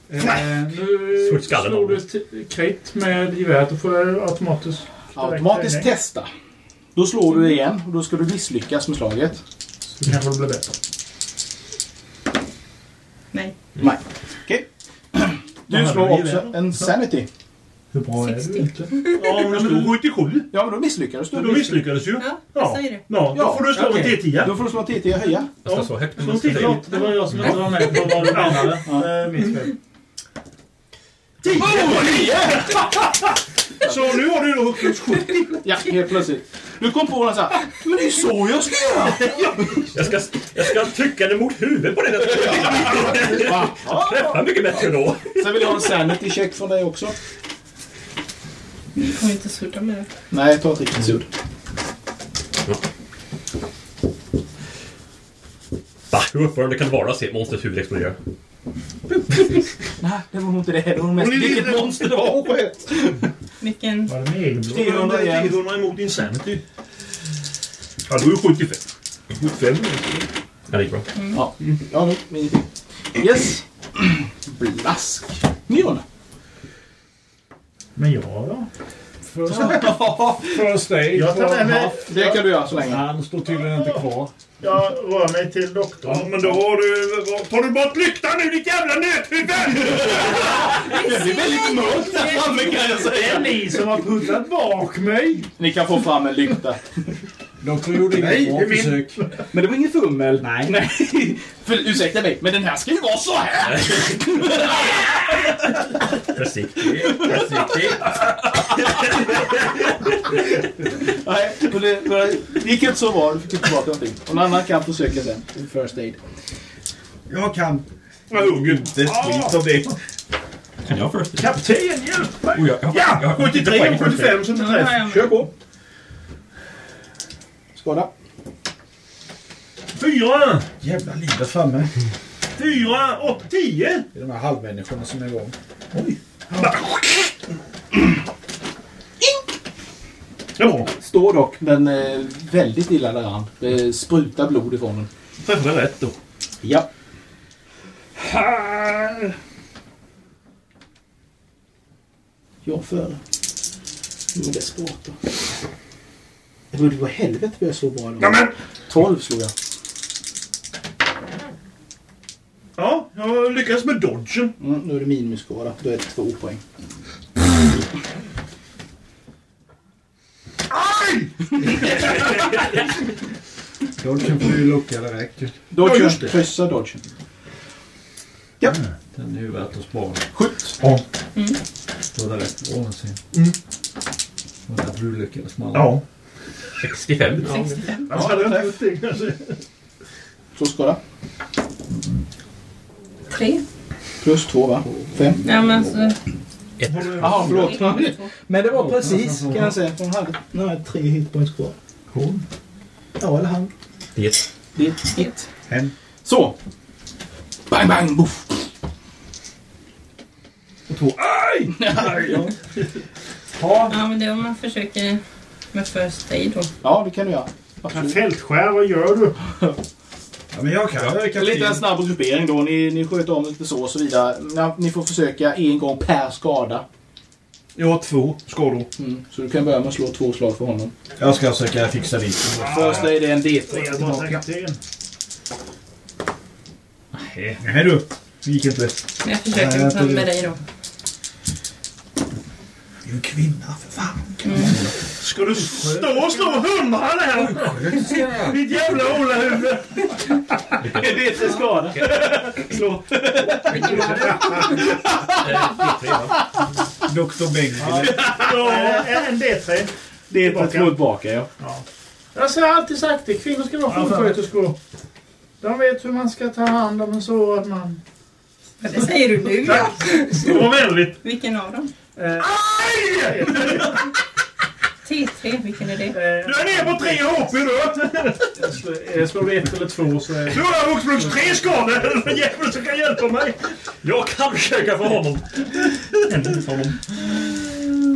Eh, nu slog du t- krit med geväret. Då får jag automatiskt... Automatiskt direkt testa. Då slår du igen och då ska du misslyckas med slaget. Så kanske det blir bättre. Nej. Nej. Okej. Du slår också en sanity. Hur bra är du 60. inte? Ja, men det stod 77. Ja, men då misslyckades du. Då misslyckades ju. Ja, jag Ja. säger det. Ja, då får du slå en okej. T10. Då får du slå en T10 och höja. Jag ska så högt. Slå en T10. Förlåt, det var jag som inte var med på vad du menade. Eh, Mitt fel. Så nu har du då plus 70. Ja, helt plötsligt. Du kom på den så här. Men det är så jag ska göra! Jag ska, jag ska trycka den mot huvudet på den. Va? Träffar mycket bättre då. Sen vill jag ha en sanity check från dig också. Du får inte sudda med det. Nej, ta ett riktigt sudd. Va, hur upprörande kan det vara att se ett monsters huvud explodera? Nej, det var nog inte det. Det var nog mest vilket monster det var. Vilken? Var det med egenblod? 300 igen. 300 emot Insanity. Ja, då är 75. 75. Ja, det gick bra. Ja, ja nu. Yes. Blask. Nyon. Men jag då? First aid Jag tar med mig... Det kan du göra så länge. Han står tydligen inte kvar. Jag rör mig till Ja, doktorn. men då har du... Tar du bort lyktan nu ditt jävla nöthuvud! Det blir väldigt mörkt där framme kan jag Det är säga. ni som har puttat bak mig. Ni kan få fram en lykta. Doktorn gjorde Nej, inget bra det är min. försök. Men det var ingen fummel. Nej. Nej. För, ursäkta mig, men den här ska ju vara så här. Försiktigt, försiktigt. Nej, men det, gick inte så bra. Du fick inte tillbaka någonting. Och någon annan kan försöka sen. First aid. Jag kan Jag hugger. inte ett skit av det. Kan jag först? Kapten, hjälp mig! Oh, jag, jag, Ja! jag, 73 och 75 som träff. Kör på. Skada. Fyra, Jävla livet framme. fyra, åtta, tio! Det är de här halvmänniskorna som är igång. Ja, Står dock, men eh, väldigt illa däran. Det sprutar blod ifrån den. träffade rätt då. Ja. Jag före. Det är svårt då. Det vara helvete vad jag slår bra då. Nämen! 12 slog jag. Ja, jag lyckades med dodgen. Mm, nu är det minusskada. Då är det två poäng. Aj! Dodgen får du lucka direkt ju. Dodgen. Ja. Kryssa dodgen. Den är ju värt att spara. Skjut. Då är det rätt bra. Mm. Och därför du lyckades med alla. Ja. 65. 65. Annars hade jag inte gjort det kanske. Två skada. Tre. Plus två va? Fem. Ja, men alltså... Jaha, förlåt. Ett. Men det var precis kan jag säga. Hon hade nej, tre hitpoints kvar. Hon? Ja, eller han. Det. Det är hit. Hen. Så. Bang, bang, boff. Och två. Aj! ja. Ja, men det är om man försöker med first aid då. ja, det kan du göra. Men Absolut. fältskär, vad gör du? Ja, men jag kan. Jag är Lite en snabb gruppering då. Ni, ni sköter om lite så och så vidare. Ja, Ni får försöka en gång per skada. Jag har två skador. Mm. Så du kan börja med att slå två slag för honom. Jag ska försöka fixa dit. Först är det en D3 Jag bara tillbaka. kapten. Nej du. Det gick inte. Jag försöker med dig då. Är en kvinna för fan. Ska du stå och slå hundra där? Ditt jävla Ola-huvud! En D3 skada. Slå. Det? Dr Bengt. Ja, en D3. D3 två tillbaka ja. Jag har alltid sagt det. Kvinnor ska vara sjuksköterskor. De vet hur man ska ta hand om en sårad man. Ja, Det säger du nu ja. Det var väldigt... Vilken av dem? Aj! T3, vilken är det? Du är nere på tre HP du! jag slår- Jag slår ett eller två så är Nu har jag vuxit plus tre skador! Det någon jävel som kan hjälpa mig? Jag kan försöka för honom.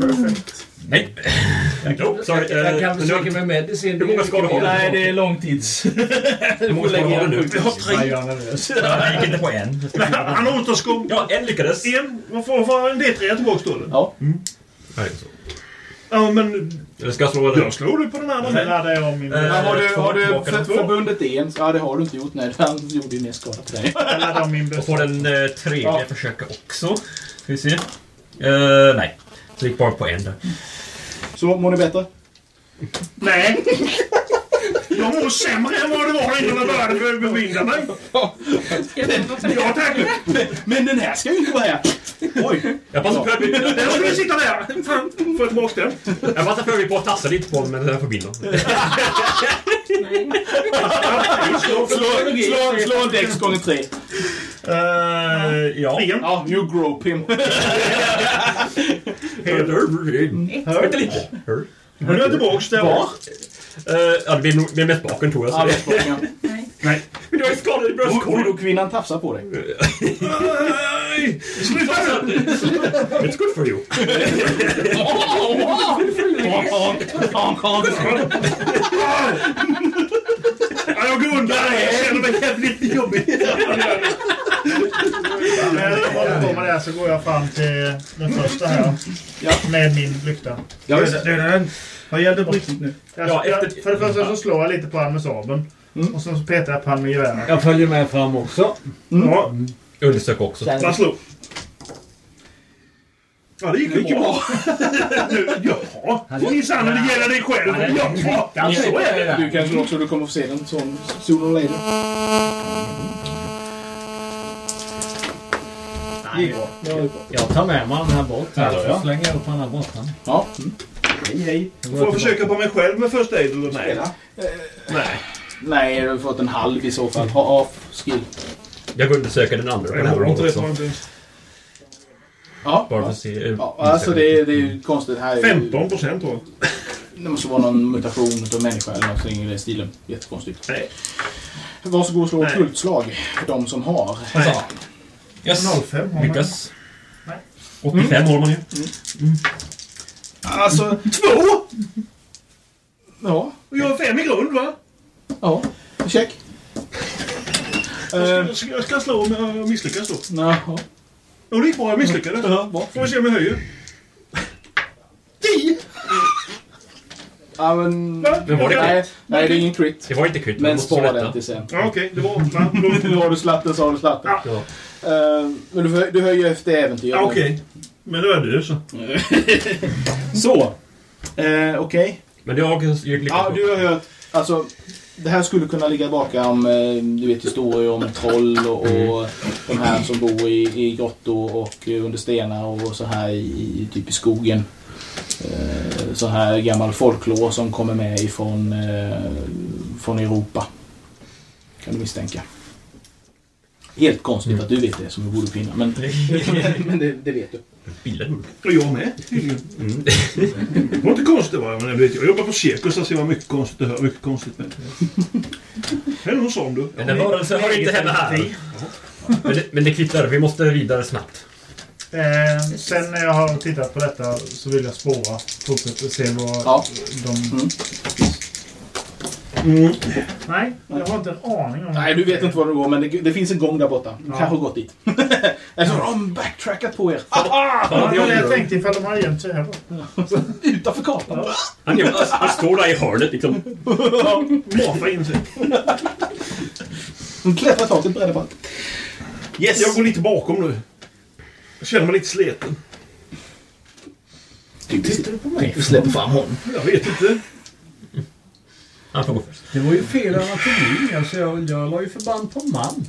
perfekt. Nej. No, sorry. Jag eh, kan försöka nu- med medicin. Hur många skador har du? Nej, det är långtids. Hur många skador har du nu? Jag har tre. Jag är nervös. Jag gick inte på en. Han återskog. Ja, en lyckades. En. Vad får en D3 tillbaka då? Ja. Nej, så. Ja, men... Eller ska jag slå eller? Jag slår du på den andra med. hade jag min... Eh, har du, har du för, förbundet en? Ja, det har du inte gjort. Nej, han gjorde ju mer skada på dig. Jag laddade min Och bössa. får den eh, tredje Ja. försöka också. Ska vi se. Eh, nej. Det gick bara på en där. Så, mår ni bättre? Nej! Jag mår sämre än vad det var innan jag började bebinda mig. Ska? Ja, tack! Men den här ska ju inte vara här. Oj. Jag passar på Den skulle sitta där! Fan, får jag tillbaka den? Jag passar för på att tassa lite på den, men den. Nej. Slå, slå, slå en dex gånger tre. Uh, ja. Ja, you grope him. Vänta lite. Nu är jag tillbaks där Eh, ja, det blir blir mest baken tror jag. Ja, Så vad jag Nej. Men du har ju skador i bröstkorgen. Och kvinnan tafsar på dig. Nej! Sluta! It's good for you. Ja, jag går undan. Jag känner mig jävligt jobbig. När jag håller på med det här så går jag fram till den första här. Med min lykta. Ja, döda den. Vad gäller på riktigt nu? Jag, Ja, jag, efter- för det första så slår jag lite på han med sabeln. Och sen så petar jag på han med geväret. Jag följer med fram också. Ja, Undersök också. man slår. Ja, det gick ju bra. Jaha, minsann det gäller dig själv. Jaha, så är det. Du kanske också du kommer få se den som sooner or Jag tar med mig den här bort. Ja. Så slänger jag upp den här borta. Ja. Mm. Hej hej. Får jag försöka på mig själv med första aid eller nej? Nej. Nej, du har fått en halv i så fall. Ha off skill. Jag går och undersöker den andra på det här Jag har inte det området på också. Ja. Bara för att se. eh, ja alltså det är, det är ju konstigt. Här är ju- 15 procent jag. Det måste vara någon mutation av människa eller någonting i den stilen. Jättekonstigt. Nej. Varsågod och slå ett Nej. kultslag för de som har. Yes. 05 har man. Lyckas. Nej. 85 har man ju. Alltså... Två! Ja. Och jag har fem i grund va? Ja. Check. Jag ska, jag ska slå om jag misslyckas då. Jaha. Ja, det gick bra. Jag misslyckades. Ja, bra. Får vi se om jag höjer. 10! Ja, men... Men var det nej, crit? nej, det är ingen crit. Det var inte crit. Men spara den till sen. Ja, okej. Det var... Då- Nu har du slatten så har du slatten. Ja. Eh, men du, du höjer efter äventyret. Ja, okej. Men då är jag död så. Så. Uh, okej. Men jag gick lyckas. Ja, du har hört. Alltså, det här skulle kunna ligga bakom, eh, du vet historier om troll och, och de här som bor i, i grottor och under stenar och så här i, i typ i skogen. Eh, så här gammal folklore som kommer med ifrån eh, från Europa. Kan du misstänka. Helt konstigt att du vet det som du borde finna, men, men det, det vet du. Bilen. Och jag med tydligen. Mm. Det var inte konstigt va? Men jag, vet, jag jobbar på cirkus så det var mycket konstigt att höra. Mycket konstigt med. Eller någon sån du. Men en varelse har inte hemma här. Men det, men det kvittar. Vi måste vidare snabbt. Eh, sen när jag har tittat på detta så vill jag spåra fortsätta se vad Ja. de... Mm. Mm. Nej, jag har inte en aning om Nej, du vet inte var du går, men det, det finns en gång där borta. Du Ja. kanske har gått dit. Eller så har de backtrackat på er. Ja, det men är jag bra. tänkte ifall de har gömt sig här borta. Utanför kartan. Han, han står där i hörnet liksom. Mafa in sig. De klättrar taket bara. Yes! Jag går lite bakom nu. Jag känner mig lite sliten. Tittar du på mig? Du släpper fram honom. Jag vet inte. Han får gå först. Det var ju fel anatomi. Alltså jag, jag la ju förband på man.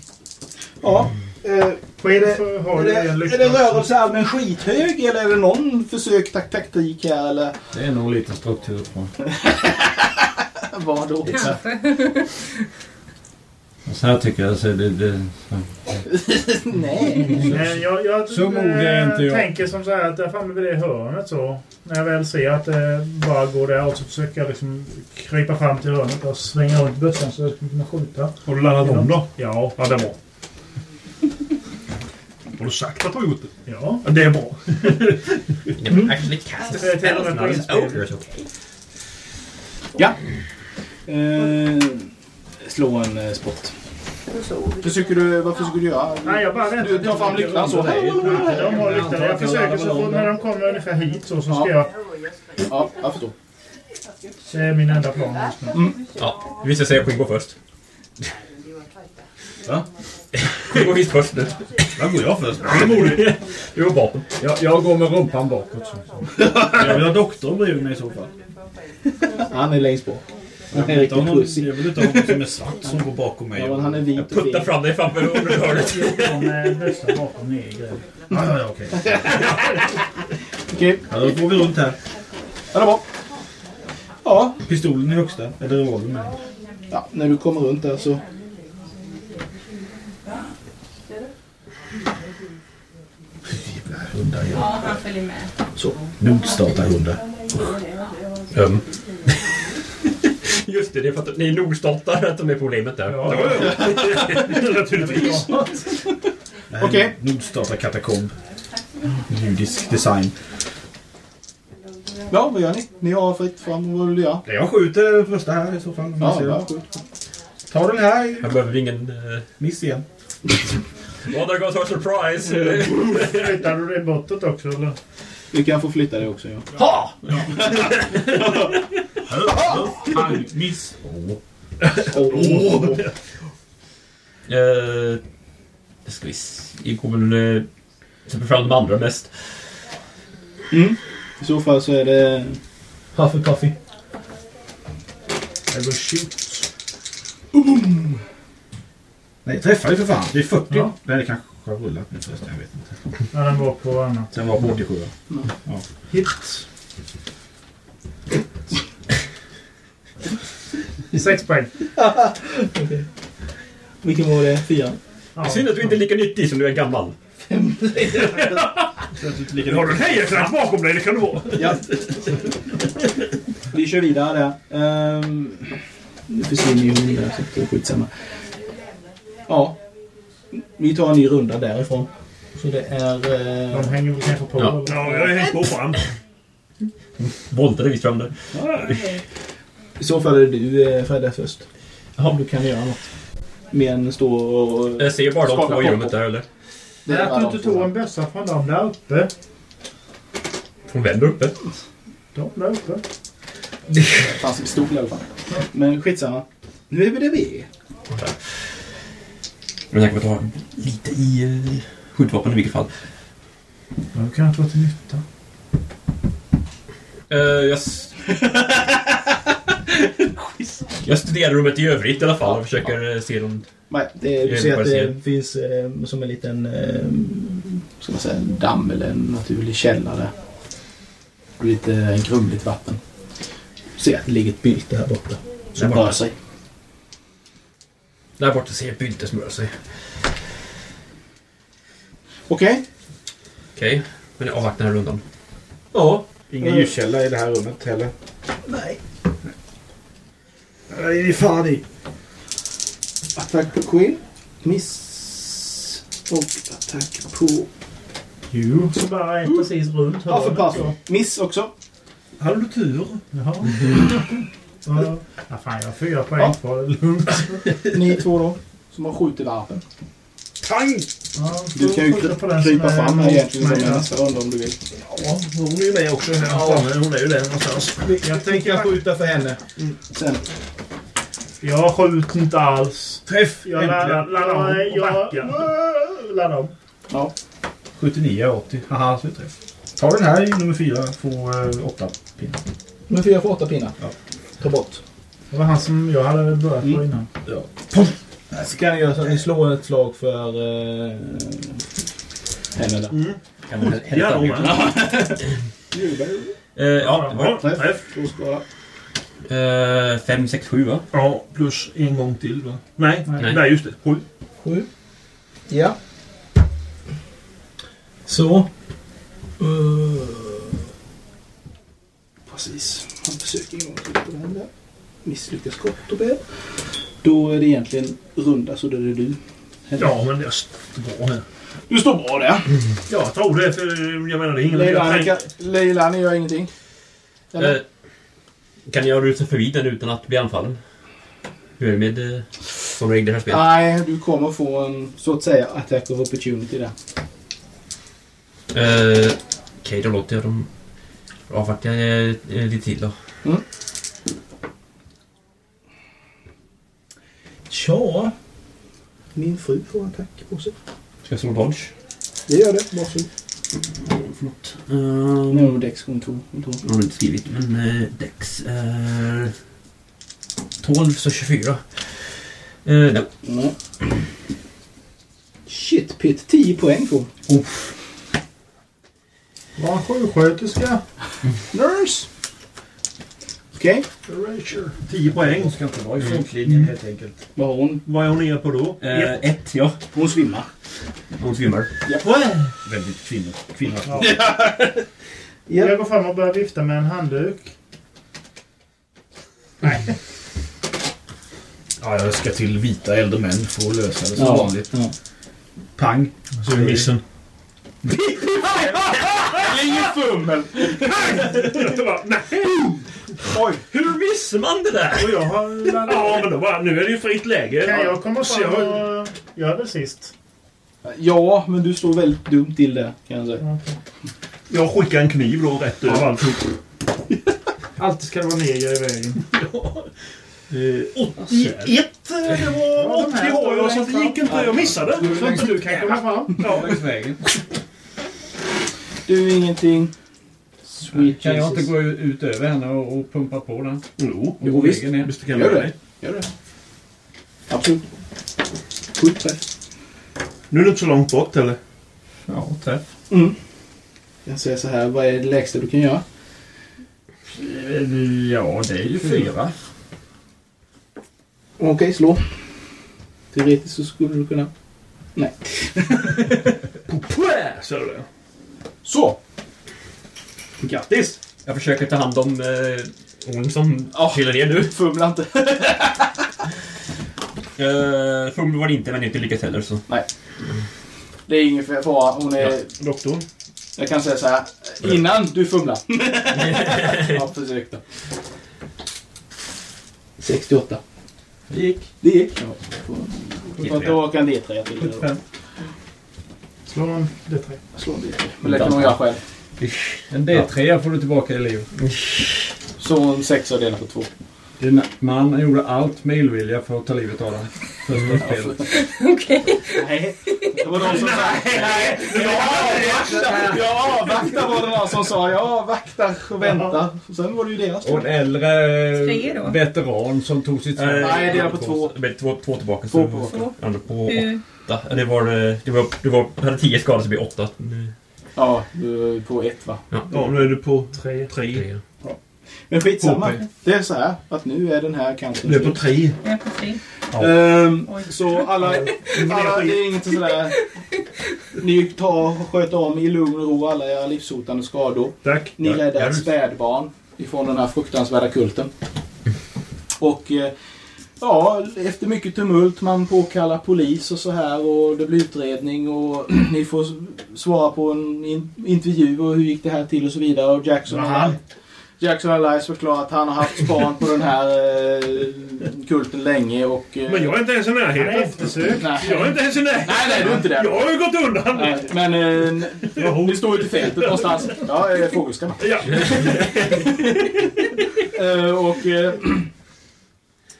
Ja. Eh, är, det, är, det, är det rörelse allmän skithög eller är det någon försök tak taktik här eller Det är nog lite struktur på. vad då? Kanske. Så här tycker jag. Så det, det, så. Nej. Men jag, jag Så modig är inte jag. tänker som så här att där framme vid det hörnet så. När jag väl ser att det bara går där och så försöker jag liksom krypa fram till hörnet och svänga runt bössan så jag ska kunna skjuta. Har du laddat om då? Ja. Ja, det är bra. Har du sagt att du har gjort det? Ja. Ja, det är bra. Mm. Actually cast a spell. okay. Ja. Eh, slå en eh, sport. Försöker du, vad försöker du göra? Nej, jag bara väntar. Du tar fram lyktan så. De har lyktan. Jag försöker så fort när de kommer ungefär hit så, så ska jag... Ja, jag förstår. Det är min enda plan just nu. Ja, vi ska säga går först. Va? Går visst först nu. Där går jag först. Det är modigt. Du har vapen. Jag, jag går med rumpan bakåt. Så. Jag vill ha doktorn bredvid mig i så fall. Han är längst bak. Jag är vill inte ha någon, pussig. jag vill inte ha någon som är svart som går bakom mig. Ja, men han är vit och Putta fin. fram dig framför hörnet. De är bästa bakom grejen. Ja, ja, ja, okej. Okej, Ja, då går vi runt här. ja, det är bra. Ja, Pistolen i högsta. Eller revolvern med. ja, när du kommer runt där så... Hundar igen. Ja, han följer med. Så. Nordstartarhundar. Um. Just det, det är för att ni är nog stolta att de är problemet där. Ja, ja, ja. Naturligtvis. Okej. Nordstartar katakomb. Judisk design. Ja, vad gör ni? Ni har fritt fram. Vad vill du göra? Jag skjuter första här i så fall. Ja, ja. Ta den här. Här behöver vi ingen... Uh, Miss igen. well, there goes our surprise! Flyttar du dig bortåt också eller? Du kan få flytta dig också, ja. Pang, miss. Oh. Uh, det ska vi se. Kommer väl... Uh, släppa fram de andra mest. Mm. I så fall så är det... Huffy Puffy. I will shoot. Nej, träffar ju för fan. Det är 40. Ja. Nej, det kanske har rullat nu förresten. Jag vet inte. Ja, den var på annat. Den var på 87. Hit. Sex poäng. Okej. Vilken var det? Det är synd att du inte är lika nyttig som du är gammal. Har du en hejarklack bakom dig? Det kan du vara. Ja. Vi kör vidare där. Um, nu försvinner ju hon där, så det är skitsamma. Ja. Vi tar en ny runda därifrån. Så det är... eh, De hänger väl kanske på. Ja. Ja, jag har hängt på fram. Voltade vi fram där. I så fall är det du eh, Fredde först. Ja. Om du kan göra något. Mer än stå och... Jag ser bara de två i rummet där eller? Det är att du inte tog en bössa från dem där uppe. Från vem där uppe? De där uppe. Det fanns en pistol i alla fall. Men skitsamma. Nu är vi där vi är. Men jag kan ta lite i uh, skjutvapen i vilket fall. De kan inte vara till nytta. Eh, jag, s- jag studerar rummet i övrigt i alla fall och försöker eh, se dem. Nej, det, du ser att det ser. finns eh, som en liten eh, ska man säga, en damm eller en naturlig källa där. Och lite grumligt vatten. Du ser att det ligger ett bylte här borta. Som rör sig. Där borta ser jag bylte smöra sig. Okej. Okej, men jag avvaktar den här rundan. Ja. Ingen ljuskälla i det här rummet heller. Nej. Nej, fan i. Attack på Queen. Miss. Och attack på... Jo. Så bara är precis runt Ja, för hörnet, pass. Miss också. Hade du tur? Jaha. Ja. Ja, fan, jag har fyra poäng kvar. Det är lugnt. Ni två då. Som har skjutit varpen. Pang! Ja, Du kan ju krypa fram här egentligen som nästa runda om du vill. Ja, hon är ju med också här framme. Hon är ju där någonstans. Jag tänker skjuta för henne. Sen. Jag skjuter inte alls. Träff! Jag laddar, laddar om och jag- backar. Laddar om. Ja. 79 80. Haha, slutträff. Ta den här nummer 4. Får uh, 8 pinnar. Men fyra för åtta pinnar. Ja. Ta bort. Det var han som jag hade börjat på Mm. innan. Så kan ni göra så att ni slår ett slag för eh, henne där. Mm. Kan man hellre Ja, mycket? Eh, ja, det var Ja, träff. Det. 5, 6, 7 va? Ja, plus en gång till va? Nej, Nej. nej, just det. 7. Sju. Ja. Så. Uh, precis. Han försöker en gång till på den där. Misslyckas gott och väl. Då är det egentligen runda så då är det du. Ja, men det är bra här. Du står bra där. Ja, jag tror det. För jag menar, det är ingen... Jag kan- Leilani gör ingenting. Eller? Eh, kan jag rusa förbi den utan att bli anfallen? Hur är det med eh, som regler här spelet? Nej, du kommer få en så att säga attack of opportunity där. Eh, Okej, då låter jag dem avvakta eh, eh, lite till då. Tja. Min fru får attack på sig. Ska jag slå dodge? Det gör det. Varsågod. Förlåt. Nu Um, har du Dex gång två. jag har inte skrivit, men uh, Dex är... 12 så 24. Uh, no. Nej. Shit, Pitt. 10 poäng får hon. Var sjuksköterska. Nurse. Okej. Erasure. 10 poäng. Ska inte vara i frontlinjen helt enkelt. Vad har hon? Vad är hon nere på då? Uh, Ett. ja. Hon svimmar. Hon svimmar. Väldigt kvinnor. Kvinna. Ja. Ja. Jag går fram och börjar vifta med en handduk. Ja, jag ska till vita äldre män för att lösa det som Ja. vanligt. Ja. Pang. Så är missen. Ingen fummel. Jag bara, nej. Oj. Hur visste man det där? Och jag har Ja, men då bara, nu är det ju fritt läge. Kan jag komma Så fram jag- och göra det sist? Ja, men du står väldigt dumt till där kan jag säga. Jag skickar en kniv då rätt över alltihop. Alltid ska det vara neger i vägen. Eh, 81, eh, det var Ja, de 80 här har jag så att det gick inte. Jag missade. Så inte du kan komma fram. Ja. Längs vägen. Du, ingenting. Sweet Kan jag inte gå ut, över henne och, och pumpa på den? Jo, Jo, visst. Ner. visst kan Gör det. Gör det. Absolut. Fullt träff. Nu är det inte så långt bort eller? Ja, träff. Mm. Jag säger så här, vad är det lägsta du kan göra? Ja, det är ju fyra. Okej, slå. Teoretiskt så skulle du kunna... Nej. Sa du det? Så. Grattis! Jag försöker ta hand om eh, hon som trillar ner nu. Fumla inte. Uh, Fumble var det inte, men inte lyckas heller. Så. Nej. Det är ingen fara. Hon är... Doktorn? Jag kan säga så här. Innan du fumlar. Jag försökte. 68. Det gick. Det gick. Ja. Du får inte åka en D3 till. 75. Slå en D3. Slå en D3. Men det kan hon göra själv. En D3 får du tillbaka i liv. Så en sexa delat på två. Din man gjorde allt med illvilja för att ta livet av den. Första spelet. Okej. Nej. Det var de som sa... Nej, jag avvaktar. Jag avvaktar var det någon som sa. Jag avvaktar och väntar. Sen var det ju deras Och en äldre veteran som tog sitt Eh, Nej, det är på två. Två, två tillbaka. Två så- på på åtta. Det var... eh, Det var, det var jag hade tio skador så det blev åtta. Ja, du är på ett va? Ja, nu är du på Tre. tre. Men skitsamma. HP. Det är så här att nu är den här cancern Du är på tre. Jag är på tre. Ehm, Oj. så alla, alla, det är inget sådär... Ni tar och sköter om i lugn och ro alla era livshotande skador. Tack. Ni Ja, räddar ja, ett spädbarn ifrån den här fruktansvärda kulten. Och eh, ja, efter mycket tumult, man påkallar polis och så här och det blir utredning och ni får svara på en in intervju och hur gick det här till och så vidare. Och Jackson han? Jackson Elias förklarar att han har haft span på den här eh, kulten länge och... Eh, Men jag är inte ens i Han är närheten. eftersökt. nej, Jag är inte ens i närheten. nej, nej, du är inte där. Jag har ju gått undan. Nej, men eh, ni står ute i fältet någonstans. Ja, eh, fågelskarna. Ja. Eh, och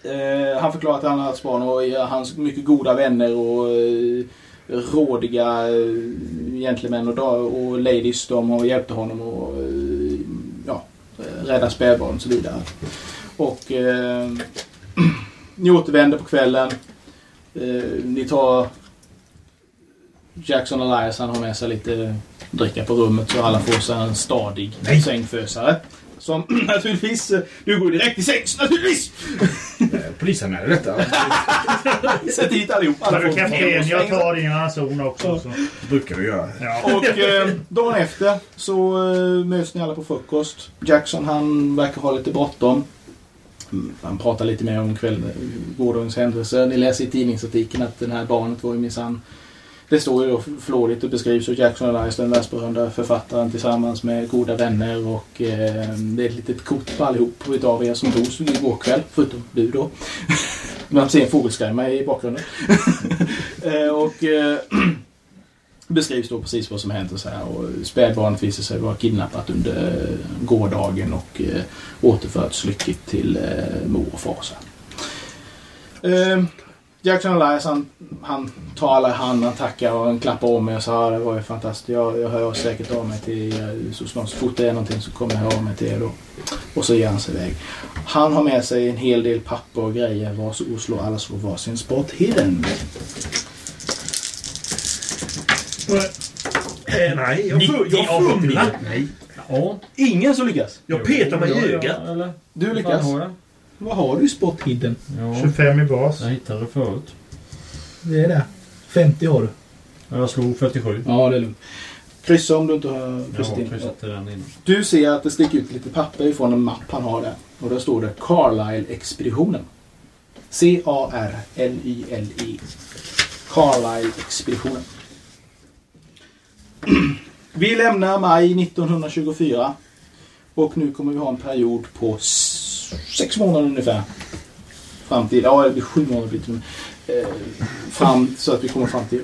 eh, han förklarar att han har haft barn och hans mycket goda vänner och eh, rådiga eh, gentlemän och, och ladies de har hjälpt honom och eh, ja, rädda spädbarn och så vidare. Och eh, ni återvänder på kvällen. Eh, ni tar Jackson Elias han har med sig lite dricka på rummet så alla får sig en stadig sängfösare. Som naturligtvis... eh, Du går direkt i sängs naturligtvis! Polisanmäler detta. Sätt dit allihop. Alla får års jag tar din ranson också. Så. brukar du göra. Ja. Och eh, dagen efter så eh, möts ni alla på frukost. Jackson han verkar ha lite bråttom. Mm, Han pratar lite mer om kväll, gårdagens händelser. Ni läser i tidningsartikeln att den här barnet var ju minsann... Det står ju då flådigt och beskrivs hur Jackson Elias, den världsberömda författaren tillsammans med goda vänner och eh, det är ett litet kort på allihop utav er som togs igår kväll, förutom du då. Man ser en fågelskrämma i bakgrunden. eh, och eh, beskrivs då precis vad som hänt och så här. Och spädbarnet visar sig vara kidnappat under gårdagen och eh, återförts lyckligt till eh, mor och far. Eh, Jackson Elias han, han tar alla i hand, han tackar och han klappar om mig och sa det var ju fantastiskt. Jag, jag hör säkert av mig till er så snart så fort det är någonting så kommer jag höra av mig till er då. Och så ger han sig iväg. Han har med sig en hel del papper och grejer vars Oslo alla slår varsin spot hidden. Eh, nej, jag, 90 fu- jag av 89. fumlar. Nej. Ja. Ingen som lyckas. Jag petar mig i ögat. Du lyckas. Vad har du i spot hidden? Ja, 25 i bas. jag hittade det förut. Det är det. 50 har du. Jag slog 47. Ja, det är lugnt. Kryssa om du inte har Jag kryssat har in. kryssat till den innan. Du ser att det sticker ut lite papper ifrån en mapp han har där. Och där står det Carlisle-expeditionen. C-A-R-L-Y-L-E. Carlisle-expeditionen. Vi lämnar maj 1924. Och nu kommer vi ha en period på s- sex månader ungefär. Fram till, ja det blir sju månader. Blir det, men, eh, fram så att vi kommer fram till.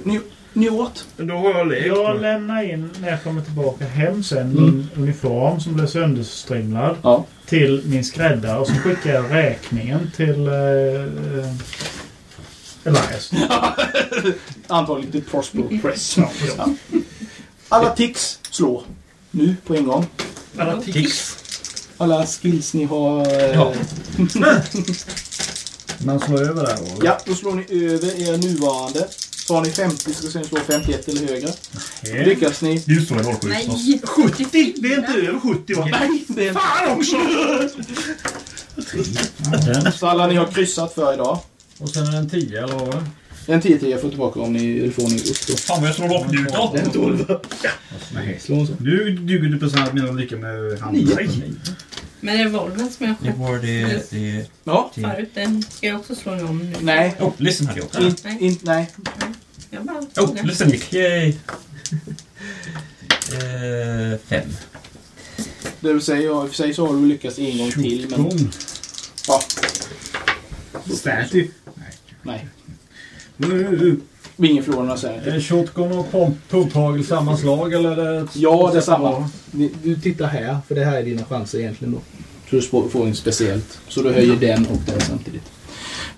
Men då har jag läkt Jag lämnar in, när jag kommer tillbaka hem sen, Mm. min uniform som blev sönderstrimlad Ja. till min skräddare och så skickar jag räkningen till eh, Elias. Antagligen till Prospero Press. Ja. Alla tics slår. Nu på en gång. Alla Tics. Alla skills ni har. eh, Ja. Man slår över där då? ja, då slår ni över er nuvarande. Så har ni 50 så ska ni slå 51 eller högre. Lyckas ni? Just en 07. Nej! 70! Det är inte över 70 va? Nej, det är Fan också! Så alla ni har kryssat för idag. Och sen är det en 10 eller vad var det? En 10 10 jag får tillbaka om ni eller får ni upp då. Fan vad jag slår bort nu då. En 12. Nej. Slå så. Nu duger du på samma mina lika med handen. Men är det Volven som jag Det var det... det Ja. förut? Den ska jag också slå om nu. Nej. oh, listen hade jag också. In, in, nej. Jag bara Oh, listen gick. Yay. Eh, fem. Det vill säga, ja, i och för sig så har du lyckats en gång till. Men, ja, Staty. nej. Nej. Ingen förlorar några Är det shotgun och pump- pumphagel samma slag eller är det... Ja, det är samma. Ni- Du tittar här, för det här är dina chanser egentligen då. Så du får en speciellt. Så du höjer den och den samtidigt.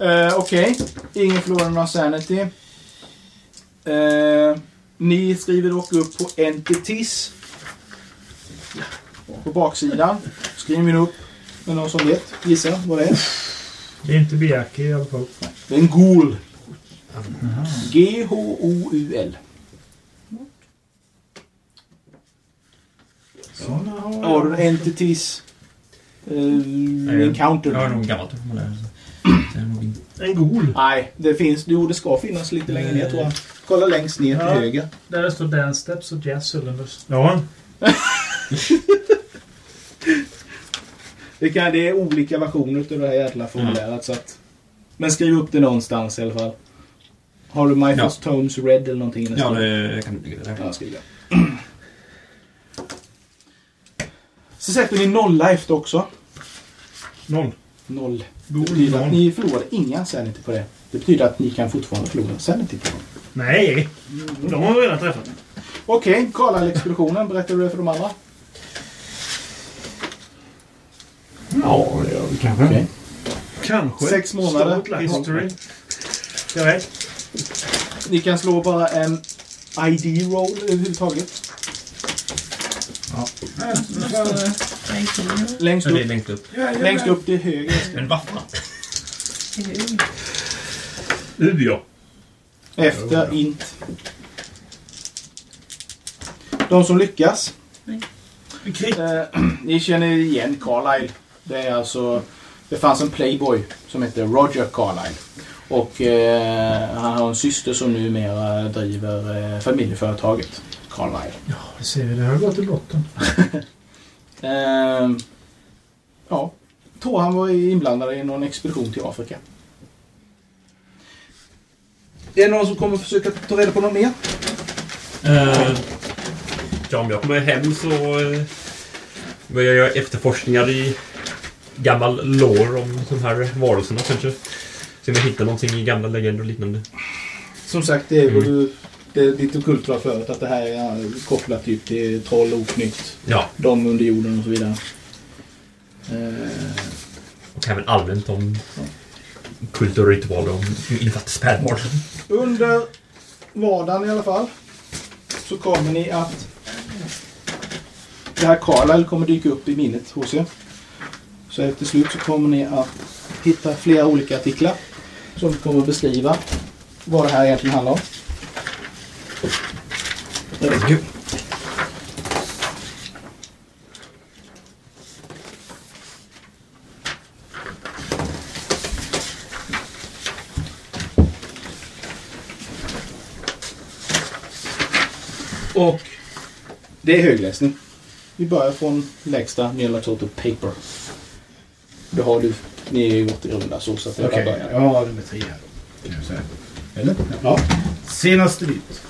Uh, Okej, ingen förlorar några sanity. Eh, ni skriver dock upp på entities. På baksidan skriver ni upp med någon som vet. Gissa vad det är. Det är inte Biaki i alla fall. Det är en ghoul. G-H-O-U-L. Har du entities? Uh, encounter? Nog gammalt. om det är nog inte- En gol. Nej, det finns. Jo, det ska finnas lite längre ner tror jag. Kolla längst ner till Ja. höger. Där det står Dance Steps och Jazz Cylinders. Ja. Det, kan, det är olika versioner av det här jävla formuläret. Så att, men skriv upp det någonstans i alla fall. Har du My Ja. First Tones Red eller någonting? Ja, det kan ligga där. Ja, skriv det. Så sätter ni nolla efter också. Noll. Noll. Det betyder att noll. ni förlorar inga sanity på det. Det betyder att ni kan fortfarande förlora sanity på det. Nej. De har vi redan träffat. Okej, Carlisle-expeditionen. Berättar du det för de andra? Ja, det gör vi kanske. Okej. Kanske. Sex månader. History. Direkt. Ni kan slå bara en ID-roll överhuvudtaget. Längst Ja, det är upp, längst upp. längst upp till höger. En vaffa. U ja. Efter int. De som lyckas. Eh, ni känner igen Carlisle. Det är alltså... Det fanns en playboy som hette Roger Carlisle. Och eh, han har en syster som numera driver eh, familjeföretaget Carlisle. Ja, det ser vi. Det har gått till botten. Eh, ja, tror han var inblandad i någon expedition till Afrika. Är det någon som kommer försöka ta reda på något mer? Eh, ja, om jag kommer hem så uh, börjar jag göra efterforskningar i gammal lore om de här varelserna kanske. Se om jag hittar någonting i gamla legender och liknande. Som sagt, det är Mm. du... Det är ditt okult var förut att det här är ja, kopplat typ till troll, oknytt, Ja, de under jorden och så vidare. Eh, och även allmänt om kult och ritualer om innefattar spädbarn. under vardagen i alla fall så kommer ni att det här Carlisle kommer dyka upp i minnet hos er. Så efter slut så kommer ni att hitta flera olika artiklar som kommer beskriva vad det här egentligen handlar om. Och det är högläsning. Vi börjar från lägsta Total Paper. Det har du. Ni är ju gått i runda så, att det början. jag har nummer tre här. då, Kan jag säga. Eller? Ja. Senaste nytt.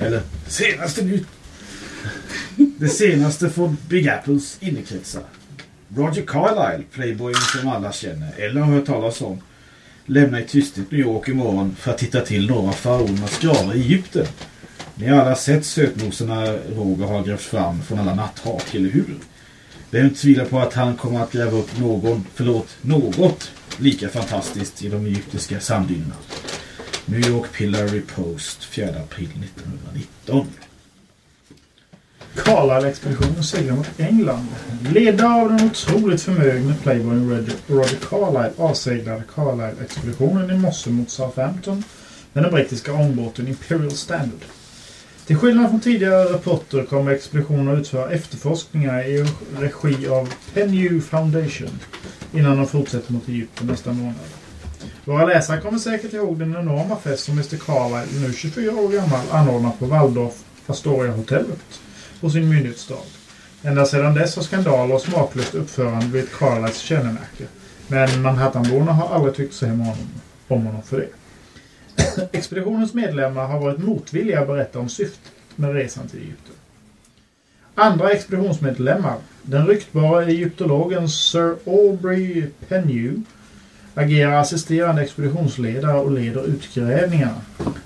Eller? Senaste nytt. Det senaste från Big Apples innekretsar. Roger Carlyle, playboyen som alla känner eller har hört talas om, lämnar i tysthet New York imorgon för att titta till några faraonernas gravar i Egypten. Ni har alla sett sötnoserna Roger har grävt fram från alla natthak, eller hur? Vem tvivlar på att han kommer att gräva upp någon, förlåt, något lika fantastiskt i de egyptiska sanddynerna? New York Pillar Post 4 april 1919. Carlisle-expeditionen seglar mot England. Ledda av den otroligt förmögne playboyen Roger, Carlisle Carlyle avseglade Carlisle-expeditionen i morse mot Southampton med den brittiska ångbåten Imperial Standard. Till skillnad från tidigare rapporter kommer expeditionen att utföra efterforskningar i regi av Pennew Foundation innan de fortsätter mot Egypten nästa månad. Våra läsare kommer säkert ihåg den enorma fest som Mr Carlyle, nu 24 år gammal, anordnar på Waldorf Astoria-hotellet på sin myndighetsdag. Ända sedan dess har skandaler och smaklöst uppförande blivit Carlyles kännemärke. Men Manhattanborna har aldrig tyckt sig om om honom för det. Expeditionens medlemmar har varit motvilliga att berätta om syftet med resan till Egypten. Andra expeditionsmedlemmar, den ryktbara egyptologen Sir Aubrey Pennew, agerar assisterande expeditionsledare och leder utgrävningarna.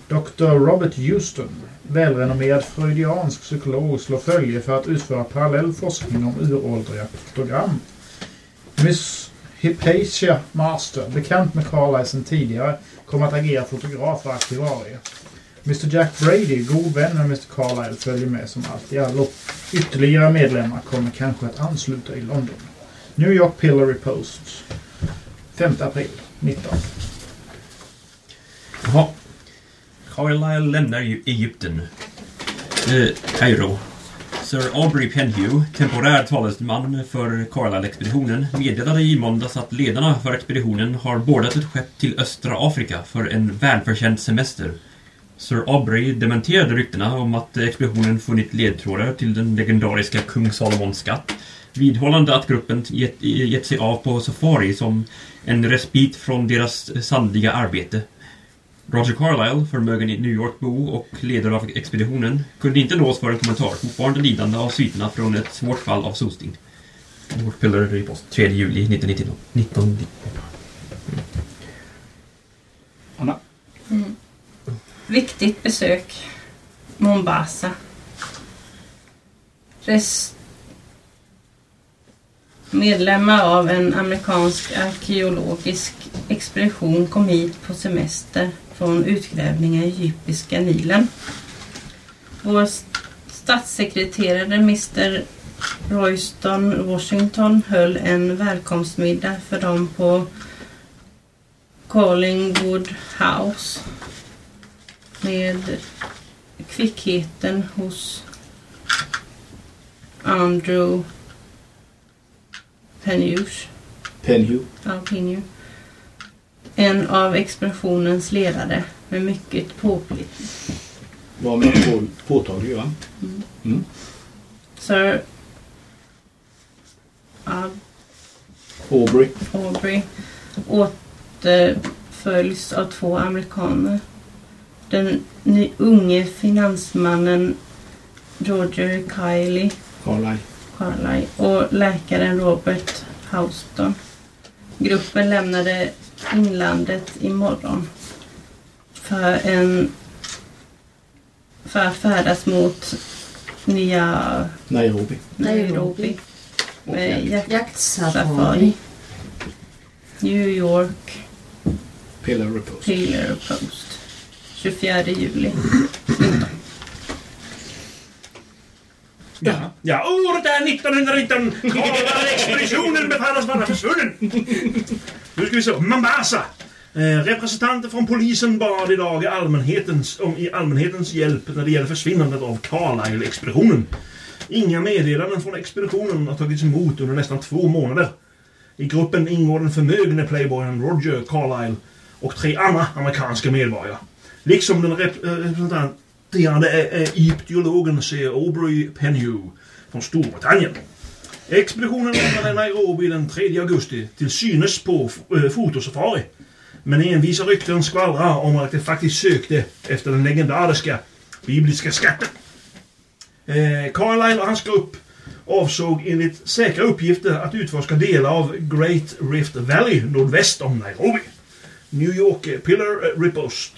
Dr. Robert Houston, välrenommerad freudiansk psykolog, slår följe för att utföra parallell forskning om uråldriga piktogram. Miss Hypatia Master, bekant med Carlyle sedan tidigare, kommer att agera fotograf och arkivarie. Mr Jack Brady, god vän med Mr Carlyle, följer med som allt i allo. Ytterligare medlemmar kommer kanske att ansluta i London. New York Pillory Post. 5 april 19. Jaha. Carlisle lämnar ju Egypten. Eh, Kairo. Sir Aubrey Penhew, temporär talesman för Carlisle-expeditionen, meddelade i måndags att ledarna för expeditionen har bordat ett skepp till östra Afrika för en välförtjänt semester. Sir Aubrey dementerade ryktena om att expeditionen funnit ledtrådar till den legendariska kung Salomons skatt, vidhållande att gruppen gett, gett sig av på safari som en respit från deras sandiga arbete. Roger Carlyle, förmögen i New York-bo och ledare av expeditionen, kunde inte nås för en kommentar, fortfarande lidande av sviterna från ett svårt fall av York Pillar i post, 3 juli 1919. 19... Anna? Mm. Viktigt besök. Mombasa. Rest... Medlemmar av en amerikansk arkeologisk expedition kom hit på semester från utgrävningar i Egyptiska Nilen. Vår statssekreterare Mr Royston Washington höll en välkomstmiddag för dem på Collingwood House med kvickheten hos Andrew Penhush. Penhew. Ja, Penhew. En av expeditionens ledare med mycket påplikt. Var med på, påtaglig va? Mm. Mm. Sir Ab Aubrey. Aubrey återföljs av två amerikaner. Den unge finansmannen Roger Kiley Carlyle. Carlyle och läkaren Robert Houston. Gruppen lämnade inlandet imorgon för, en, för att färdas mot Nya Nairobi. Nairobi med jakt- Jaktsafari. safari. New York Pillar Repose. Pillar Post 24 juli. Ja, ja året är 1919. Karla-expeditionen befanns vara försvunnen. Nu ska vi se. Mombasa. Eh, representanter från polisen bad idag i allmänhetens, om i allmänhetens hjälp när det gäller försvinnandet av Carlisle-expeditionen. Inga meddelanden från expeditionen har tagits emot under nästan två månader. I gruppen ingår den förmögne playboyen Roger Carlisle och tre andra amerikanska medborgare. Liksom den rep eh, representerande eh, eh, egyptologen Sir Aubrey Penhew från Storbritannien. Expeditionen lämnade Nairobi den 3 augusti till synes på eh, fotosafari. Men envisa rykten skvallrar om att de faktiskt sökte efter den legendariska bibliska skatten. Eh, Carlyle och hans grupp avsåg enligt säkra uppgifter att utforska delar av Great Rift Valley nordväst om Nairobi. New York Pillar Repost. Ripost.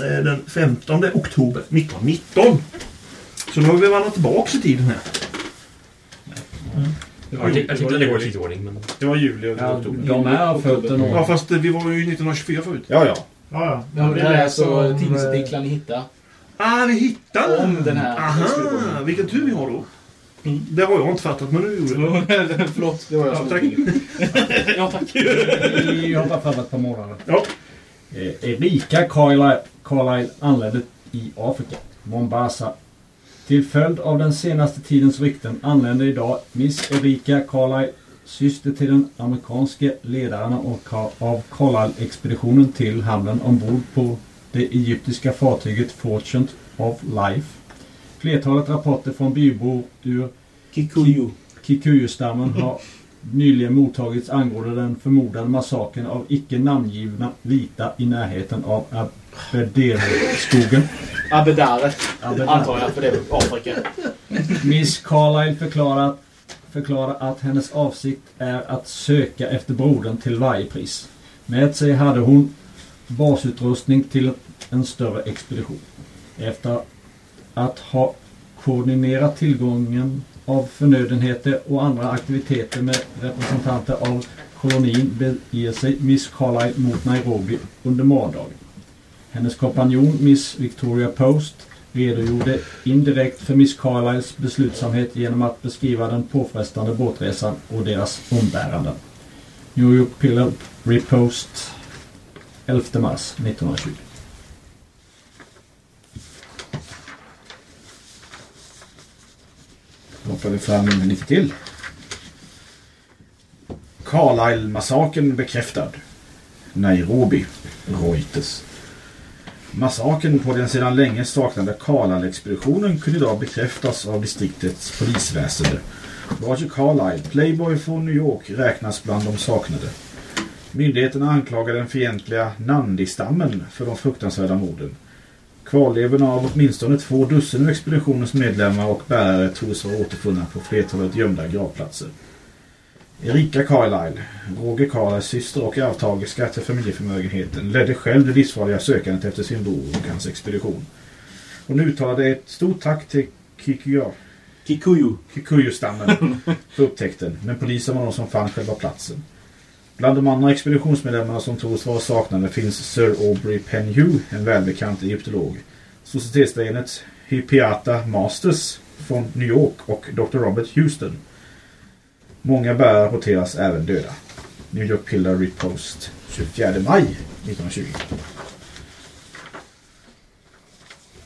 Eh, den 15 oktober 1919. Så nu har vi vandrat tillbaka i tiden här. Artik- Artiklarna går i tidsordning, men... Det var juli och det var Ja, oktober. de är följt en Ja, fast eh, vi var ju 1924 förut. Ja, ja. Ja, ja. Ja, det är alltså tidningsartiklar ni hittar. Ah, vi hittade Om den här Aha, vilken tur vi har då. Det har jag inte fattat, men nu gjorde jag det. Förlåt, det var jag Ja, som tack. Ja, tack. Vi hoppar fram ett par månader. Ja. Eh, Erika Carlyle, Carlyle anlände i Afrika, Mombasa. Till följd av den senaste tidens rykten anländer idag Miss Erika Carlyle syster till den amerikanske ledaren och av Carlisle-expeditionen till hamnen ombord på det egyptiska fartyget Fortune of Life. Flertalet rapporter från bybor ur Kikuyu. Kikuyu-stammen har nyligen mottagits angående den förmodade massakern av icke namngivna vita i närheten av Aberdeen-skogen. Abedare. Abedare. Antar jag, för det är Afrika. Miss Carlyle förklarar, förklarar att hennes avsikt är att söka efter brodern till varje pris. Med sig hade hon basutrustning till en större expedition. Efter att ha koordinerat tillgången av förnödenheter och andra aktiviteter med representanter av kolonin beger sig Miss Carlyle mot Nairobi under morgondagen. Hennes kompanjon Miss Victoria Post redogjorde indirekt för Miss Carlyles beslutsamhet genom att beskriva den påfrestande båtresan och deras ombäranden. New York Pillow Repost 11 mars 1920. Då hoppar vi fram lite till. Carlisle-massakern bekräftad. Nairobi, Reuters. Massakern på den sedan länge saknade Carlisle-expeditionen kunde idag bekräftas av distriktets polisväsende. Roger Carlisle, playboy från New York, räknas bland de saknade. Myndigheterna anklagar den fientliga Nandi-stammen för de fruktansvärda morden. Kvarlevorna av åtminstone två dussin av expeditionens medlemmar och bärare tros vara återfunna på flertalet gömda gravplatser. Erika Carlisle, Roger Carlisles syster och arvtagerska till familjeförmögenheten, ledde själv det livsfarliga sökandet efter sin bror och hans expedition. Hon uttalade ett stort tack till Kikuya, Kikuyu. Kikuyu-stammen för upptäckten, men polisen var de som fann själva platsen. Bland de andra expeditionsmedlemmarna som tros vara saknade finns Sir Aubrey Penhew, en välbekant egyptolog. Societetslejonet Hypiata Masters från New York och Dr. Robert Houston. Många bärare rapporteras även döda. New York Pillar Repost 24 maj 1920.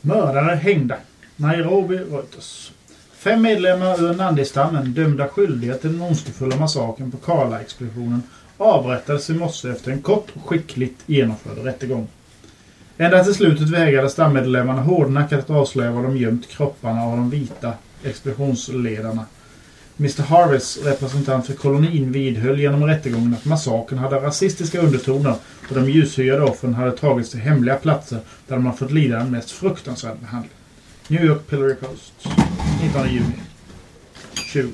Mördare hängda. Nairobi, Reuters. Fem medlemmar ur Nandi-stammen dömda skyldiga till den ondskefulla massakern på Karla-expeditionen avrättades i morse efter en kort och skickligt genomförd rättegång. Ända till slutet vägrade stammedlemmarna hårdnackat att avslöja var de gömt kropparna av de vita expeditionsledarna. Mr Harvests representant för kolonin vidhöll genom rättegången att massakern hade rasistiska undertoner och de ljushyade offren hade tagits till hemliga platser där de har fått lida den mest fruktansvärda behandling. New York Pillory Post, 19 juni 20.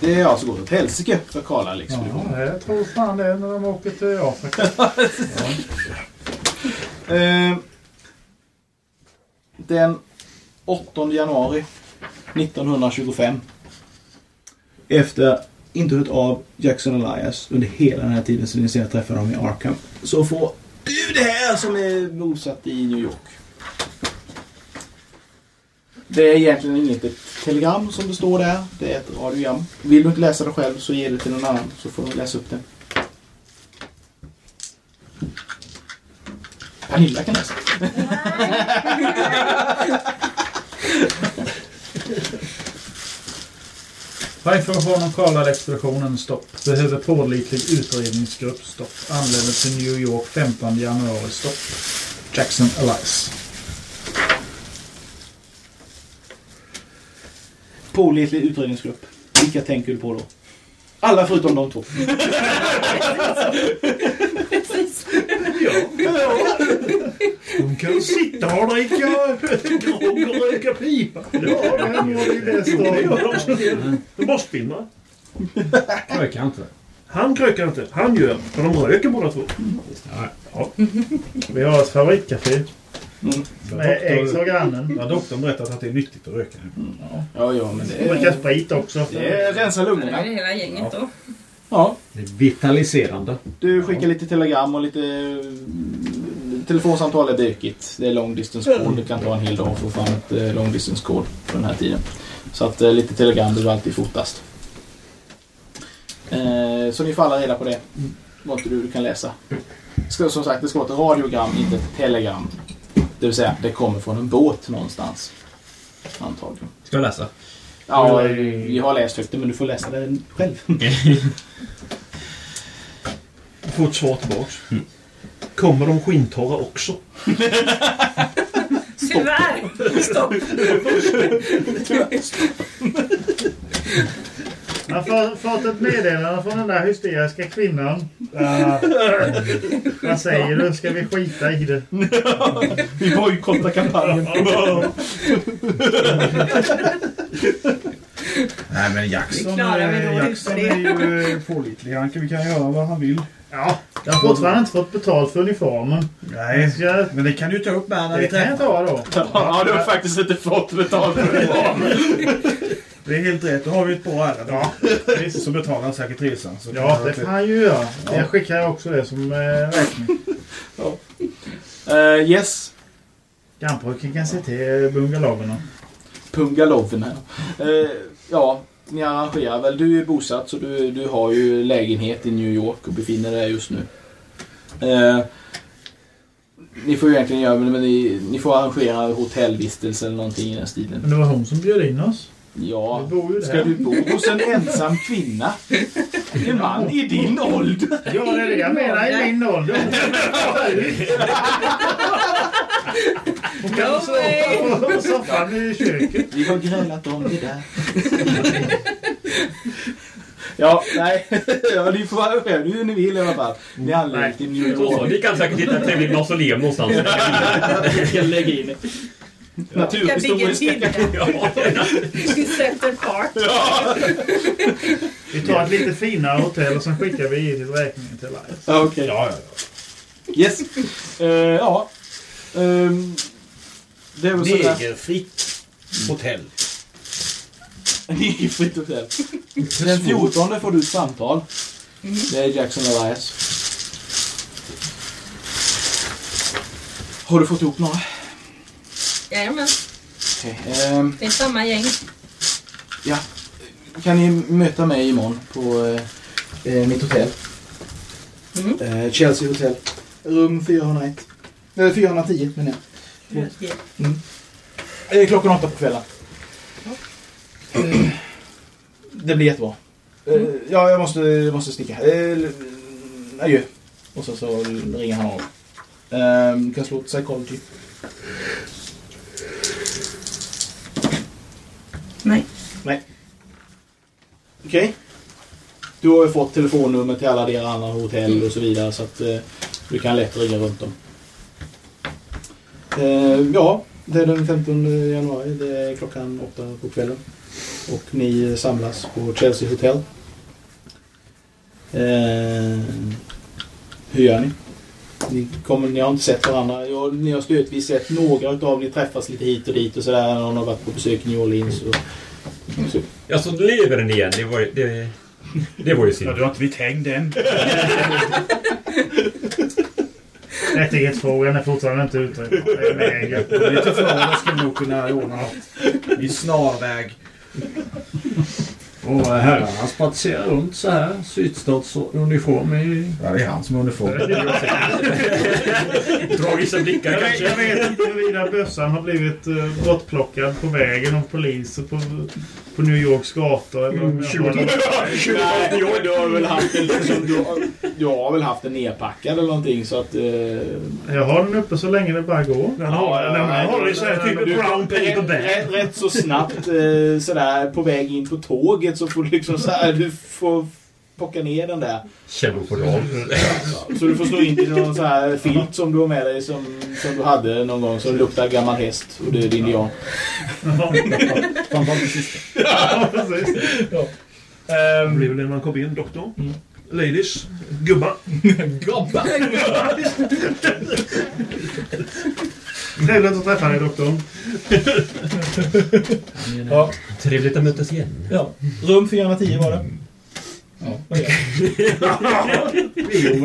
Det är alltså gått åt helsike för Carlisle-expeditionen. Ja, jag tror fan det är när de åker till Afrika. Eh, den 8 januari 1925. Efter inte hört av Jackson Elias under hela den här tiden sedan ni träffade dem i Arkham. Så får du det här som är bosatt i New York. Det är egentligen inget ett telegram som det står där. Det är ett radiogram. Vill du inte läsa det själv så ge det till någon annan så får de läsa upp det. Pernilla kan läsa. För information om Karla-expeditionen stopp. Behöver pålitlig utredningsgrupp stopp. Anländer till New York 15 januari stopp. Jackson Elias. Pålitlig utredningsgrupp. Vilka tänker du på då? Alla förutom de två. Precis. De kan sitta och dricka grogg och röka pipa. Ja, vem var det det står? De bara spinner. Rökar inte. Han röker inte. Han gör. För de röker båda två. Vi har ett favoritcafé. Mm. Med ägg och grannen. Ja, doktorn berättat att det är nyttigt att röka. Ja, ja, men det Dricka är... sprit också. Det är rensa Det är lungorna. hela gänget då. Ja. Det är vitaliserande. Du skickar lite telegram och lite... mm, Telefonsamtal är bökigt. Det är long distance call. Det kan ta en hel dag att få fram ett eh, long distance call på den här tiden. Så att eh, lite telegram blir alltid fortast. Eh, så ni får alla reda på det. Vad du, kan läsa. Ska, som sagt, det ska vara ett radiogram, inte ett telegram. Det vill säga, det kommer från en båt någonstans. Antagligen. Ska jag läsa? Ja, vi har läst högt det, men du får läsa det själv. Ett svar tillbaks. Kommer de skintorra också? Tyvärr. Stopp. Jag har fått ett meddelande från den där hysteriska kvinnan. Vad säger du? Ska vi skita i det? vi bojkottar kampanjen. Nej men Jackson, eh, Jackson är ju eh, pålitlig. Han kan, vi kan göra vad han vill. Ja, jag har fortfarande inte fått betalt för uniformen. Nej, Jag, men det kan du ta upp med när det vi kan jag ta då. Ja, du har faktiskt inte fått betalt för det. Det är helt rätt. Då har vi ett bra ärende. Ja, Visst, så betalar han säkert resan. Så Ja, det får han ju göra. Jag skickar också det som eh, räkning. Uh, yes. Grannpojken kan se till bungalowerna. Pungaloven här. Eh, ja, ni arrangerar väl. Du är bosatt så du, du har ju lägenhet i New York och befinner dig just nu. Eh, ni får ju egentligen göra men ni, ni får arrangera hotellvistelse eller någonting i den stilen. Men det var hon som bjöd in oss. Ja, bor ju ska du bo hos en ensam kvinna? En man i din ålder? Ja, det är det jag menar i min ålder. Hon kan No sova på soffan i köket. Vi har grälat om det där. ja, nej. ja, ni får arrangera hur ni vill i alla fall. Ni anlägger till New. York. Ni kan säkert hitta ett trevligt mausoleum någonstans. Lägg in naturhistoriska Center Park. Vi tar ett lite finare hotell och sen skickar vi givetvis räkningen till Elias. Ja, Okej. Ja, ja. Yes. Eh, ja. Ehm, det är väl sådär. Negerfritt hotell. Negerfritt hotell. Den 14 får du ett samtal. Det är Jackson Elias. Har du fått ihop några? Jajamän, Okej. ehm, det är samma gäng. ja. Kan ni möta mig imorgon på eh, eh, mitt hotell? Mm. Eh, Chelsea Hotel. Rum 401. Eller 410 menar jag. Eh, klockan åtta på kvällen. Det blir jättebra. Eh, Ja, jag måste, jag måste sticka. Eh, Adjö. Och så, så ringer han av. Eh, kan slå psychology. Nej. Nej. Okej. Du har ju fått telefonnummer till alla deras andra hotell och så vidare så att eh, du kan lätt ringa runt dem. Eh, ja, det är den 15 januari. Det är klockan åtta på kvällen. Och ni samlas på Chelsea Hotel. Eh, hur gör ni? Ni, kommer, ni har inte sett varandra. Ja, ni har stötvis sett några utav ni träffas lite hit och dit och sådär. Någon har varit på besök i New Orleans. Och, så. Ja, så lever den igen. Det var, ju- det, det var ju synd. Ja, du har inte blivit hängd än. Rättighetsfrågan är fortfarande inte utredd. Lite före ska vi nog kunna ordna något. I snarväg. Och herrarna spatserar runt så här. Sydstatsuniform i... Ja, det är han som är uniform. Dra vissa blickar Jag vet, kanske. jag vet inte huruvida bössan har blivit uh, bortplockad på vägen av poliser på, på New Yorks gator. Eller om jag har- Nej, du har väl haft en, liksom, du, har, du har väl haft en nedpackad eller någonting så att... Eh, Jag har den uppe så länge det bara går. Han har, ja, han har ju så här typ brown paper rätt, bag. rätt, rätt så snabbt eh, sådär på väg in på tåget så får du liksom så här, du får plocka ner den där. Källor på dag. Så du får slå in i någon så här filt som du har med dig som, som du hade någon gång som luktar gammal häst och död indian. Framförallt det sista. Ja, precis. Det blir väl det när man kommer in, doktor. Ladies, gubbar. Gobba! Trevligt att träffa dig doktorn. Ja. Trevligt att mötas igen. ja. Rum 410 var det. Ja. Går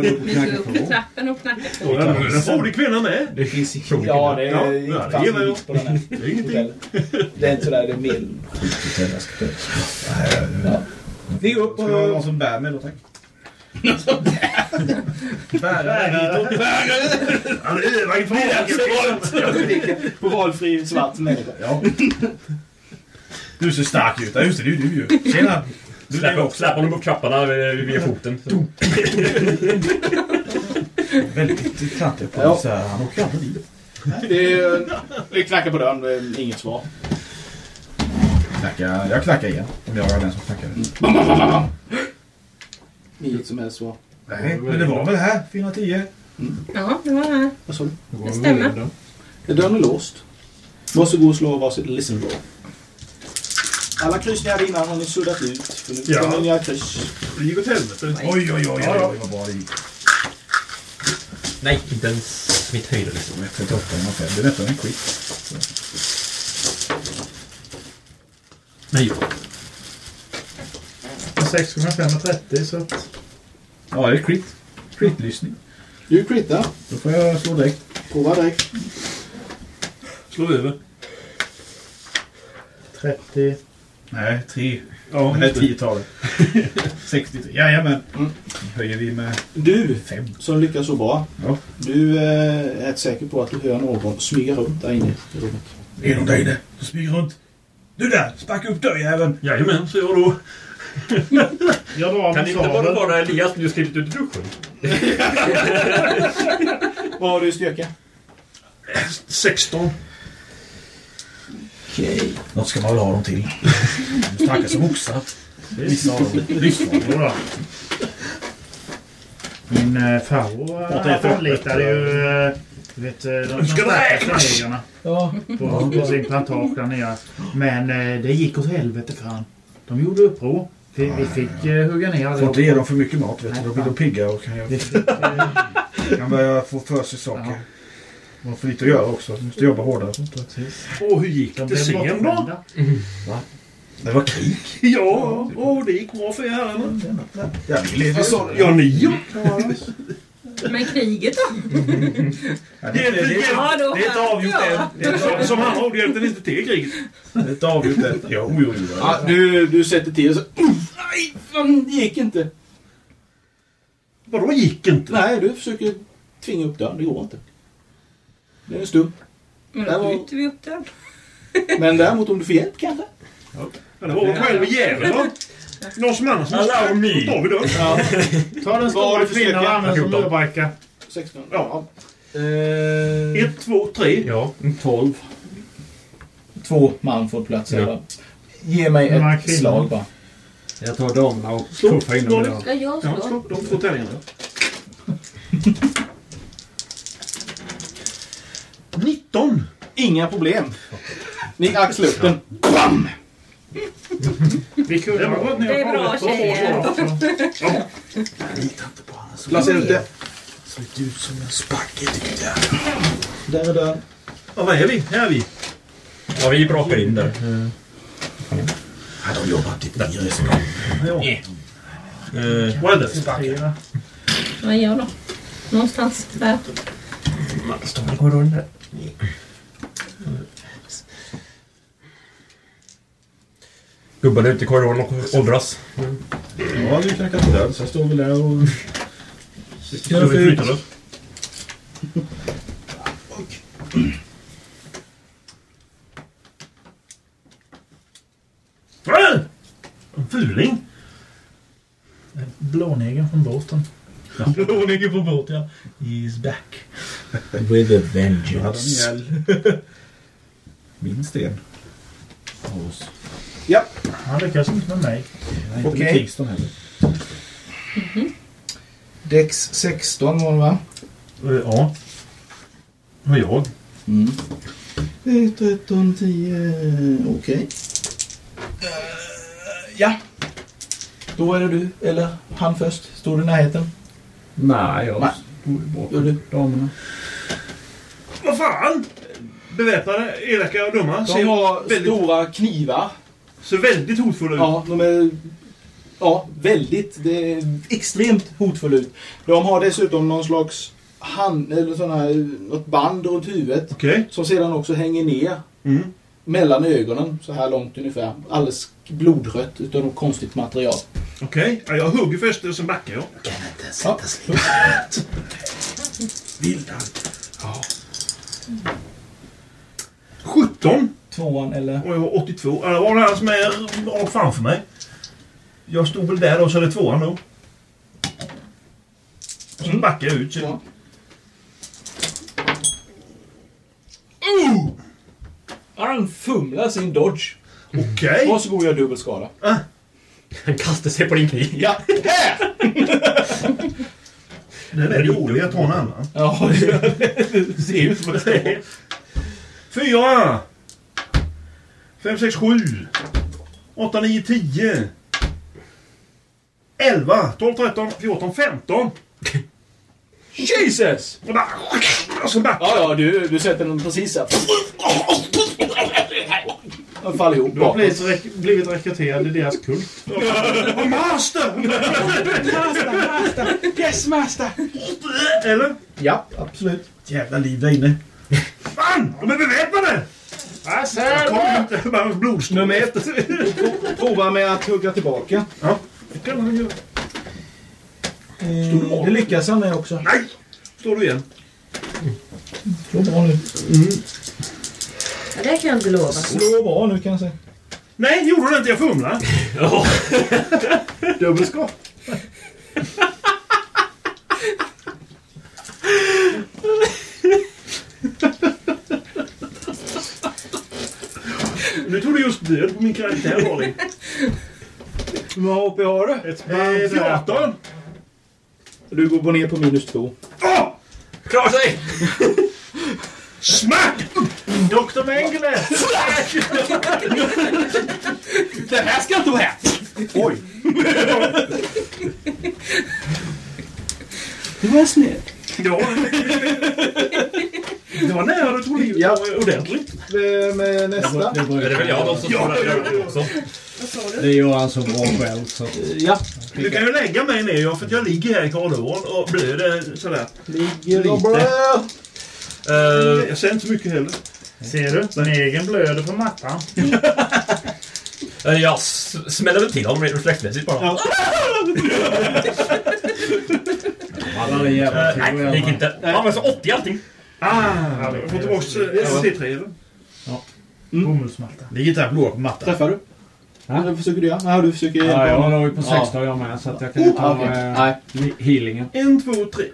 väl upp och i trappen och knackar på. Ja, En frodig kvinna med. Det finns Fråga Ja, det Ja, är ja, inte det alls gillar jag. på den här Det är ingenting. Det är inte sådär, det är medel. Ja. Vi går upp Ska det vara någon och... som bär mig då tack? Bärare hitåt. Han övar inför avgiften. På valfri svart människa. Ja. Du ser stark ut. Ja, just det, det är du ju. Tjena! Du släpper honom upp trapporna vid, vid foten. väldigt klantig på Ja. så här. Han åker aldrig dit. Det, är- det knackar på dörren, det är inget svar. Knackar, jag knackar igen. Om jag är den som knackar. Inget som helst svar. Nej, men det var väl här. 410. Ja, det var här. Vad sa du? Det stämmer. Dörren är låst. Varsågod och slå varsitt listen roll. Alla kryss ni hade innan har ni suddat ut. För nu Ja. kommer nya kryss. Det gick åt helvete. Oj, oj, oj, oj, oj vad bra det gick. Nej, inte ens mitt höjder liksom. 38 5. Det är nästan en quit. Nej. 6 gånger 530 så att... Ja, det är crit. Crit-lyssning. Du crittar. Då får jag slå direkt. Prova direkt. Slå över. 30. Nej, 3. Ja, Nej, det. 10 tar det. 63. Jajamän. Mm. höjer vi med Du, 5. som lyckas så bra. Ja. Du eh, är rätt säker på att du hör någon smyga runt där inne i rummet. Det är någon där inne som smyger runt. Du där! Sparka upp dörrjäveln! Jajamän, så jag då. Jag drar Kan det inte bara vara Elias som du skrivit ut duschen? Vad har du i styrka? 16. Okej. Något ska man väl ha dem till. De starka som oxar. Vissa av dem livsfarliga. Jodå. Min äh, farbror äh, anlitade ju äh, du vet, äh, de, ska starkaste räknas. Ja. på, på sin plantage där nere. Men äh, det gick åt helvete för han. De gjorde uppror. Vi, vi fick äh, hugga ner Får inte ge dem för mycket mat vet du. Då blir de pigga och kan, Vi fick, äh, kan börja få för sig saker. De har för lite att göra också. De måste jobba hårdare. och Sånt där. Och hur gick de det blev sen då? bortskämda. Det var krig. Ja, och det gick bra för er herrarna. Ja, vi lever. Ja, ni ja. Men kriget då? Det är, det, det, Ja, då det är inte avgjort än. Det är som, som han har hjälpte inte till kriget. det är inte avgjort än. Jo, jo, jo. Ja, du, du sätter till och så... Nej, fan, det gick inte. Vadå gick inte? Nej, du försöker tvinga upp dörren. Det går inte. Det är en stum. Men Där då var- byter vi upp den. Men däremot om du får hjälp kanske? Ja, det var väl själva jäveln då. Någon annan som Allow me. Då tar vi den. Ja. Ta den stora kvinnan och använd som 14. murbräcka. 16. Ja. Eh, Ett, två, tre. Ja. 12. Två man får plats här. Ge mig ett kvinnor? slag bara. Jag tar damerna och Slå, puffar in slå dem. Ska jag Ja, slå? slå de två tärningarna. 19. Inga problem. Ni axlar upp den. Bam! Vi kunde Det var ha gått ner Det är bra, tagit två tjejer. också. Placera ut det. Inte ut som en spagetti. Där är dörren. Ja, vad är vi? Här är vi. Ja, vi brakar in där. Ja, de jobbar inte i restaurang. Ja. Eh, Vad är det? Fyra. Vad gör jag då? Någonstans där. Står det går under. Gubbarna ute i korridoren och åldras. Ja, du knackar på dörren. Så jag står väl där och... Ska vi flytta då? En fuling. Blånegen från båten. Blåningen på båt, ja. He's back. With a vengeance. Min sten. Av oss. Ja. Han lyckas inte med mig. Okej. Kingston heller. Dex 16 var det va? Eh, Ja. Och jag. Mm. Det är 13, 10... Okej. Eh, ja. Då är det du, eller han först. Står du i närheten? Nej, jag Nej. stod ju Gör du? damerna. Vad fan! Beväpnade, elaka och dumma. De har väldigt, stora knivar. Ser väldigt hotfulla ut. Ja, de är... Ja, väldigt. Det är extremt hotfulla ut. De har dessutom någon slags hand, eller sån här, något band runt huvudet. Okej. Som sedan också hänger ner Mm. mellan ögonen, så här långt ungefär. Alldeles blodrött utav något konstigt material. Okej. Ja, jag hugger först och sen backar jag. Ja. Vildan. 17 tvåan eller? Och jag har 82. Eller var det här som är rakt framför mig? Jag stod väl där då, så är det tvåan då. Och så backar jag ut. Så. Ja. Han fumlar sin dodge. Okej. Varsågod och gör dubbel skada. Han kastar sig på din kniv. Ja, här! Den är dålig, jag tar en annan. Ja, det ser ut som att det är. Fyra! Fem, sex, sju! Åtta, nio, tio! Elva, tolv, tretton, fjorton, femton! Jesus! Och bara... Och så backar Ja, ja, du, du sätter den precis här. Den faller ihop Du har blivit, rek- blivit rekryterad i deras kult. Oh, master! Yes, master! Eller? Ja, absolut. Jävla liv där inne. Fan! De är beväpnade! Jag kommer inte bara med blodstrån. Nummer ett. Prova med att hugga tillbaka. Ja, det kan han göra. Eh, det lyckas han med också. Nej! Står du igen. Slå bra nu. Ja, det kan jag inte lova. Slå bra nu kan jag säga. Nej, gjorde du inte. Jag fumlade. Ja. Dubbelskott. Nu tog du just död på min karaktär, Malin. Hur många HP har du? Ett Eh, 14! Du går ner på minus två. Åh! Klar sig! Smack! Dr. Mengele! Det här ska inte vara här! Oj! Det var sned. Ja. Det var nära du tog livet Ja. ordentligt. Med, med nästa. Det, Men det är väl jag då som Ja, ja, ja. det också. det gör han så bra själv. Så. Ja. Du kan ju lägga mig ner, ja, för att jag ligger här i korridoren och blöder sådär. Ligger och Lite. blöder. Eh, Jag ser inte så mycket heller. Ser du? Den egen blöder på mattan. eh, jag smäller väl till honom reflexmässigt bara. Han en jävla Eh, nej, det gick inte. Han var så 80 allting. Ah, jag får tillbaks eh, T3 eller? Bomullsmatta. Ligger inte här blåa på mattan. Träffar du? Ja. Vad försöker du göra? Ja, du försöker hjälpa Ja, jag ju på Ja. 16 jag med så att jag kan ju ta Okej. eh, healingen. En, två, tre.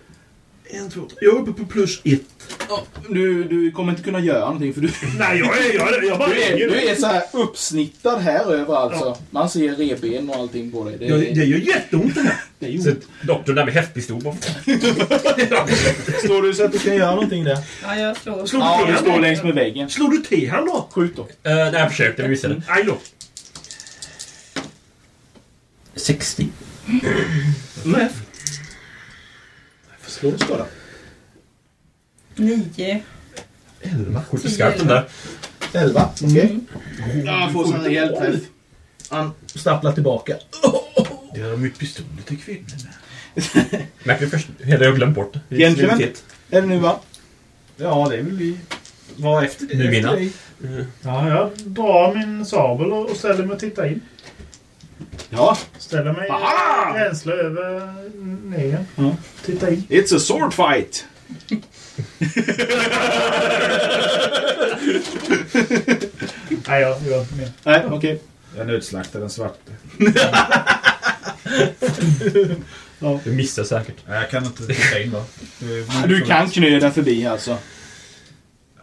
En, två, tre. Jag är uppe på plus ett. Ja, Du, du kommer inte kunna göra någonting för du, Nej, jag är... Jag, är, jag bara du, är, ligger. du är så här uppsnittad här överallt. Så. Man ser reben och allting på dig. Det, Ja, det, gör jätteont det här. det är ju Så doktorn där med häftpistol bara. Står du så att du kan göra någonting där? Ja, jag slår. Slår Ja, du står längs med väggen. Slår du till han då? Skjut då. Uh, nej, jag försökte men missade. Aj då. 60. Nej. Slå skada. Nio. 11. Skjuter skarpt den där. 11. Okej. Ja, han får en rejäl träff. Han stapplar tillbaka. Det de ju pistoler till kvinnor. Märkligt först. Hade jag glömt bort. Gentlemen. Identitet. Är det nu va? Ja, det är väl vi. Vad efter det? Nu mina. dig. Ja, jag drar min sabel och och ställer mig och tittar in. Ja. Ställer mig Aha! gränsle över negern. Ja. Tittar in. It's a sword fight. Nej, jag gör inte mer. Nej, okej. Jag nödslaktar den svarte. Du missar säkert. Nej, jag kan inte titta in då. Det är- Du kan knöda förbi alltså.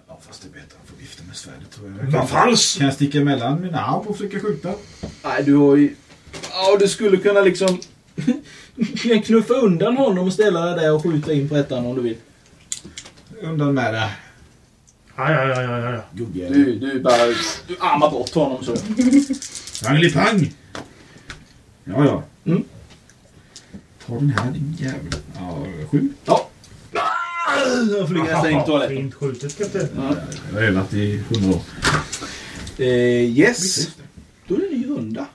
Ja, fast det är bättre att få vifta med svärdet tror jag. Vad falskt! Kan jag sticka emellan mina arm och försöka skjuta? Nej, du har ju... Ja, du skulle kunna liksom... Du kan knuffa undan honom och ställa dig där och skjuta in på ettan om du vill. Undan med det. Ja, ja, ja, ja, ja. Du, du bara... Du armar bort honom så. Rangelipang! Ja, ja. Mm. Ta den här din jävel. Ja, sju. Ja. Jag flyger nästan in i toaletten. Fint skjutet, kapten. Ja. Jag har övat i hundra år. Eh, yes. Då är det en ny runda.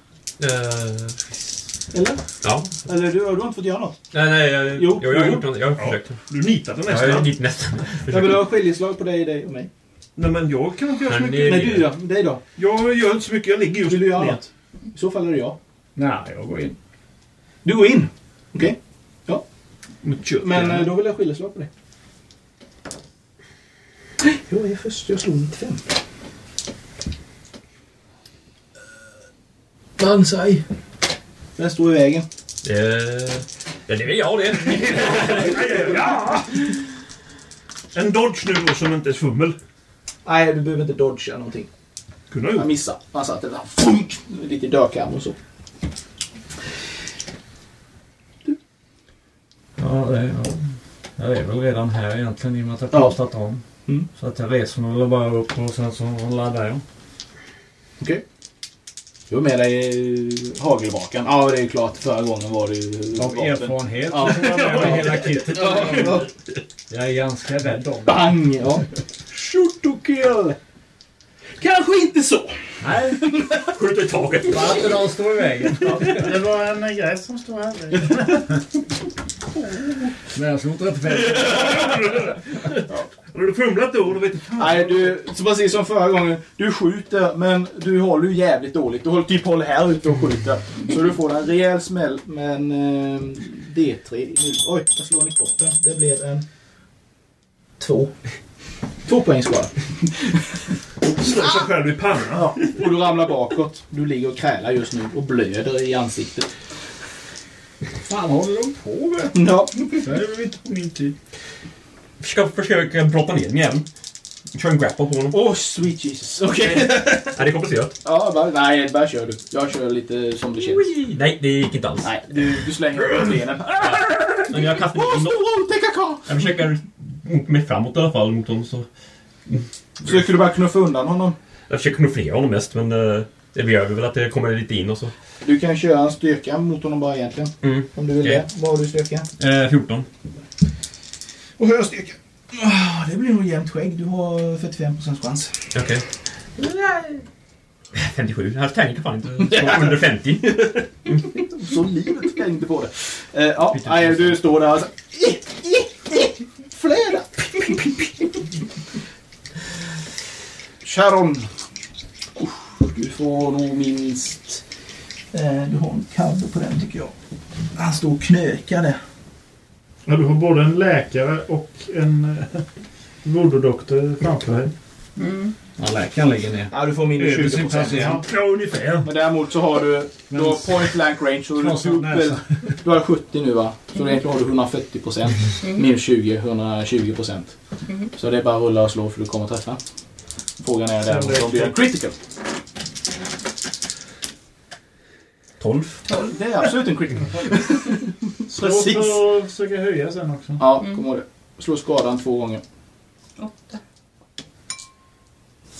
Uh, Eller? ja. Eller du, du har inte fått göra något? Nej, nej. Jag, Jo, jo, jag har jo. gjort något. Jag har Ja. försökt. Du nitade Ja, jag är nästan. nästan. Jag vill ha skiljeslag på dig, dig och mig. Nej, men jag kan inte göra så Men mycket. Nej, du ja. Dig då? Jag gör inte så mycket. Jag ligger just Vill du göra ner. något? I så fall är det jag. Nej, jag går in. Du går in? Okej. Mot kött. Men eh, då vill jag skiljeslag på dig. Jag är först. Jag slog 95. Banzai. Den står i vägen. Eh, ja, det är jag det. Ja! En dodge nu då som inte är fummel. Nej, du behöver inte dodga någonting. Kunde ha Jag gjort. missade. Han satte där. Funk! Lite i dörrkam och så. Ja, det är, jag är väl redan här egentligen i och med att jag Ja. kastat om. Mm. Så att jag reser mig väl bara upp och sen så laddar jag. Okej. Du har med dig hagelvakan. Ja, det är ju klart. Förra gången var det ju... Av erfarenhet Ja. så får jag med hela kittet. Ja, ja. Jag är ganska rädd om det. Bang! Ja. Shoot to kill! Kanske inte så. Nej, Skjut i taket. varför de står i vägen? Det var en grej som stod här. Men jag slog inte rätt fel. Har du fumlat då? Vet. Nej, du, så precis som förra gången. Du skjuter, men du håller ju jävligt dåligt. Du håller typ håller här ute och skjuter. Så du får en rejäl smäll, men eh, D3. Oj, jag slår i potten. Det blev en... Två. Två poäng skada. Slår sig själv i pannan. Ja, och du ramlar bakåt. Du ligger och krälar just nu och blöder i ansiktet. fan håller de på med? Ja. Det är väl inte på min tid. Ska försöka brotta ner den igen. Kör en grapple på honom. Åh, sweet Jesus. Okej. Är det komplicerat? Ja, bara, nej, bara kör du. Jag kör lite som det känns. Nej, det gick inte alls. Nej, du, du slänger på benen. Men jag kastar stor TKK! Jag försöker mig framåt i alla fall mot honom. Så. Försöker du bara knuffa undan honom? Jag försöker knuffa ner honom mest men eh, det gör vi väl att det kommer lite in och så. Du kan köra en styrka mot honom bara egentligen. Mm. Om du vill Okej. det. Vad har du i styrka? Eh, 14. Och högstyrka. Ah, det blir nog jämnt skägg. Du har 45% chans. Okej. 57. Här tärningen kan fan inte slå under 50. Så livet inte på det. Eh, ja, nej, du står där och så... Flera! Sharon. Du får nog minst... Eh, du har en kabbe på den tycker jag. Han står och knökade. Ja, du har både en läkare och en eh, voodoo-doktor framför dig. Mm. Ja, läkaren lägger ner. Ja, du får minus Över 20 sin procent. Ja, ungefär. Men däremot så har du, du har point blank range och du, tog du har 70 nu va? Så egentligen har du 140 procent. Minus 20, 120 procent. Så det är bara att rulla och slå för du kommer träffa. Frågan är däremot om det blir en critical. 12. Det är absolut en critical. Slå Precis. för att försöka höja sen också. Ja, kom ihåg det. Slå skadan två gånger. Åtta.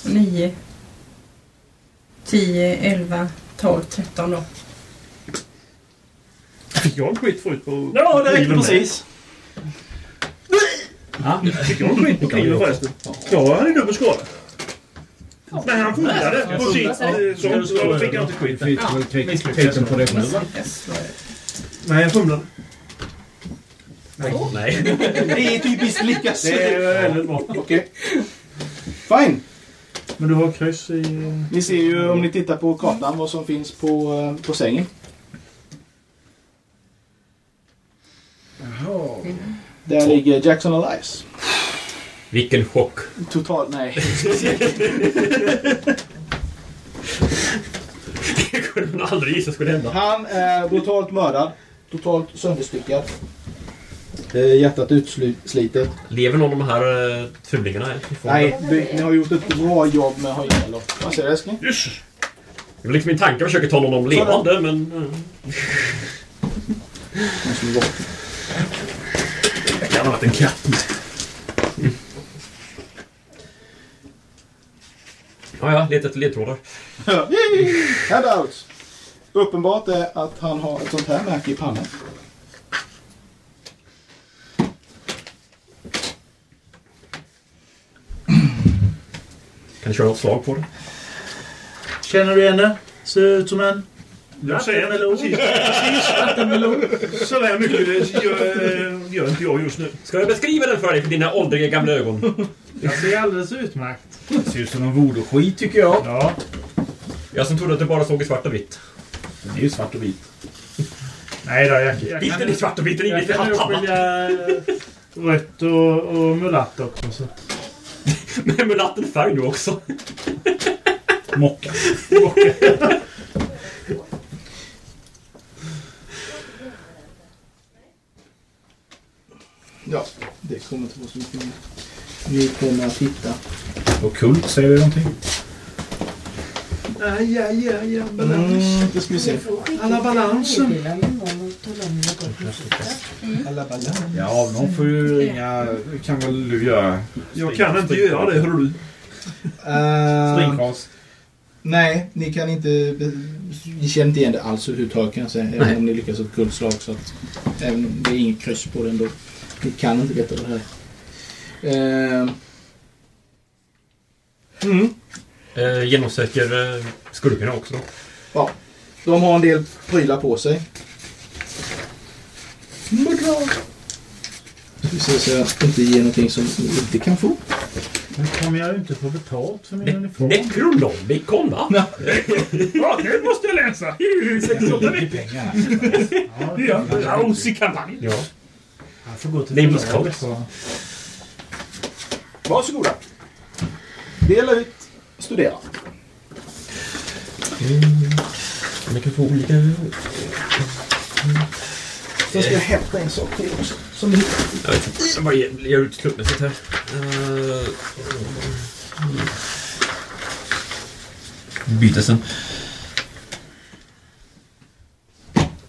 Nio. Tio, elva, tolv, tretton då. Fick jag skit förut på... Ja, det med? precis. Ja. Fick jag skit på kniven förresten? Ja, han är dubbel skada. Men han fumlade på sitt sånt, så då fick jag inte skit. Fick väl på va? Nej, jag fumlade. Nej. Det är typiskt lyckas. Det är väldigt bra. Okej. Fine. Men du har kryss i... Ni ser ju om ni tittar på kartan vad som finns på, eh, på sängen. Där ligger Jackson Alice. Vilken chock. Total... Nej. Det kunde man aldrig gissa skulle hända. Han är brutalt mördad. Totalt sönderstyckad. Eh, Hjärtat utslitet. Lever någon av de här uh, fulingarna? Nej, vi, ni har gjort ett bra jobb med dem. Vad säger du älskling? Jösses! Det var liksom min tanke att försöka ta någon av dem levande men... eh, som är. Det kan ha varit en katt. Ja, ja, leta efter ledtrådar. Handouts. Uppenbart är att han har ett sånt här märke i pannan. Kan du köra något slag på det? Känner du henne? Ser ut som en... Jag säger precis, precis sådär mycket det gör, eh, gör inte jag just nu. Ska jag beskriva den för dig för dina åldriga gamla ögon? Jag ser alldeles utmärkt. Det ser ut som en voodoo-skit tycker jag. Ja. Jag som trodde att det bara såg i svart och vitt. Den är ju svart och vit. Nej då, jag, jag Visst är det svart och är jag inget för kan allt nog annat. skilja eh, rött och, och mulatt också. Så. Men med vattenfärg nu också. Mocka. Mocka. ja, det kommer inte vara så mycket mer. Vi kommer att hitta. Och kult, säger det någonting? Aj, aj, aj, aj. Mm, det ska vi se. Alla balansen. Alla balans. Ja, någon får ju ringa. kan väl du göra? Jag kan inte göra det, hör du. Uh, Stringcast. nej, ni kan inte... Ni känner inte igen det alls överhuvudtaget kan jag säga. Även om ni lyckas ett guldslag. Så att, även om det är inget kryss på det ändå. Ni kan inte veta vad det här är. Uh, mm. Eh, genomsöker eh, skurkarna också då. Ja, de har en del prylar på sig. Ska vi se så jag inte ger någonting som ni inte kan få. Men kommer jag inte få betalt för min uniform? Necronomicon va? Ja, det måste jag läsa. 68 pengar. Ja, Ja, Rosie-kampanj. Ja. Jag får gå till. Codes. Varsågoda. Dela ut. Studera. Man kan få olika... Sen ska jag hämta en sak till också. Som ni. Jag vet inte. Jag bara ger ut slumpmässigt här. Uh, byta sen.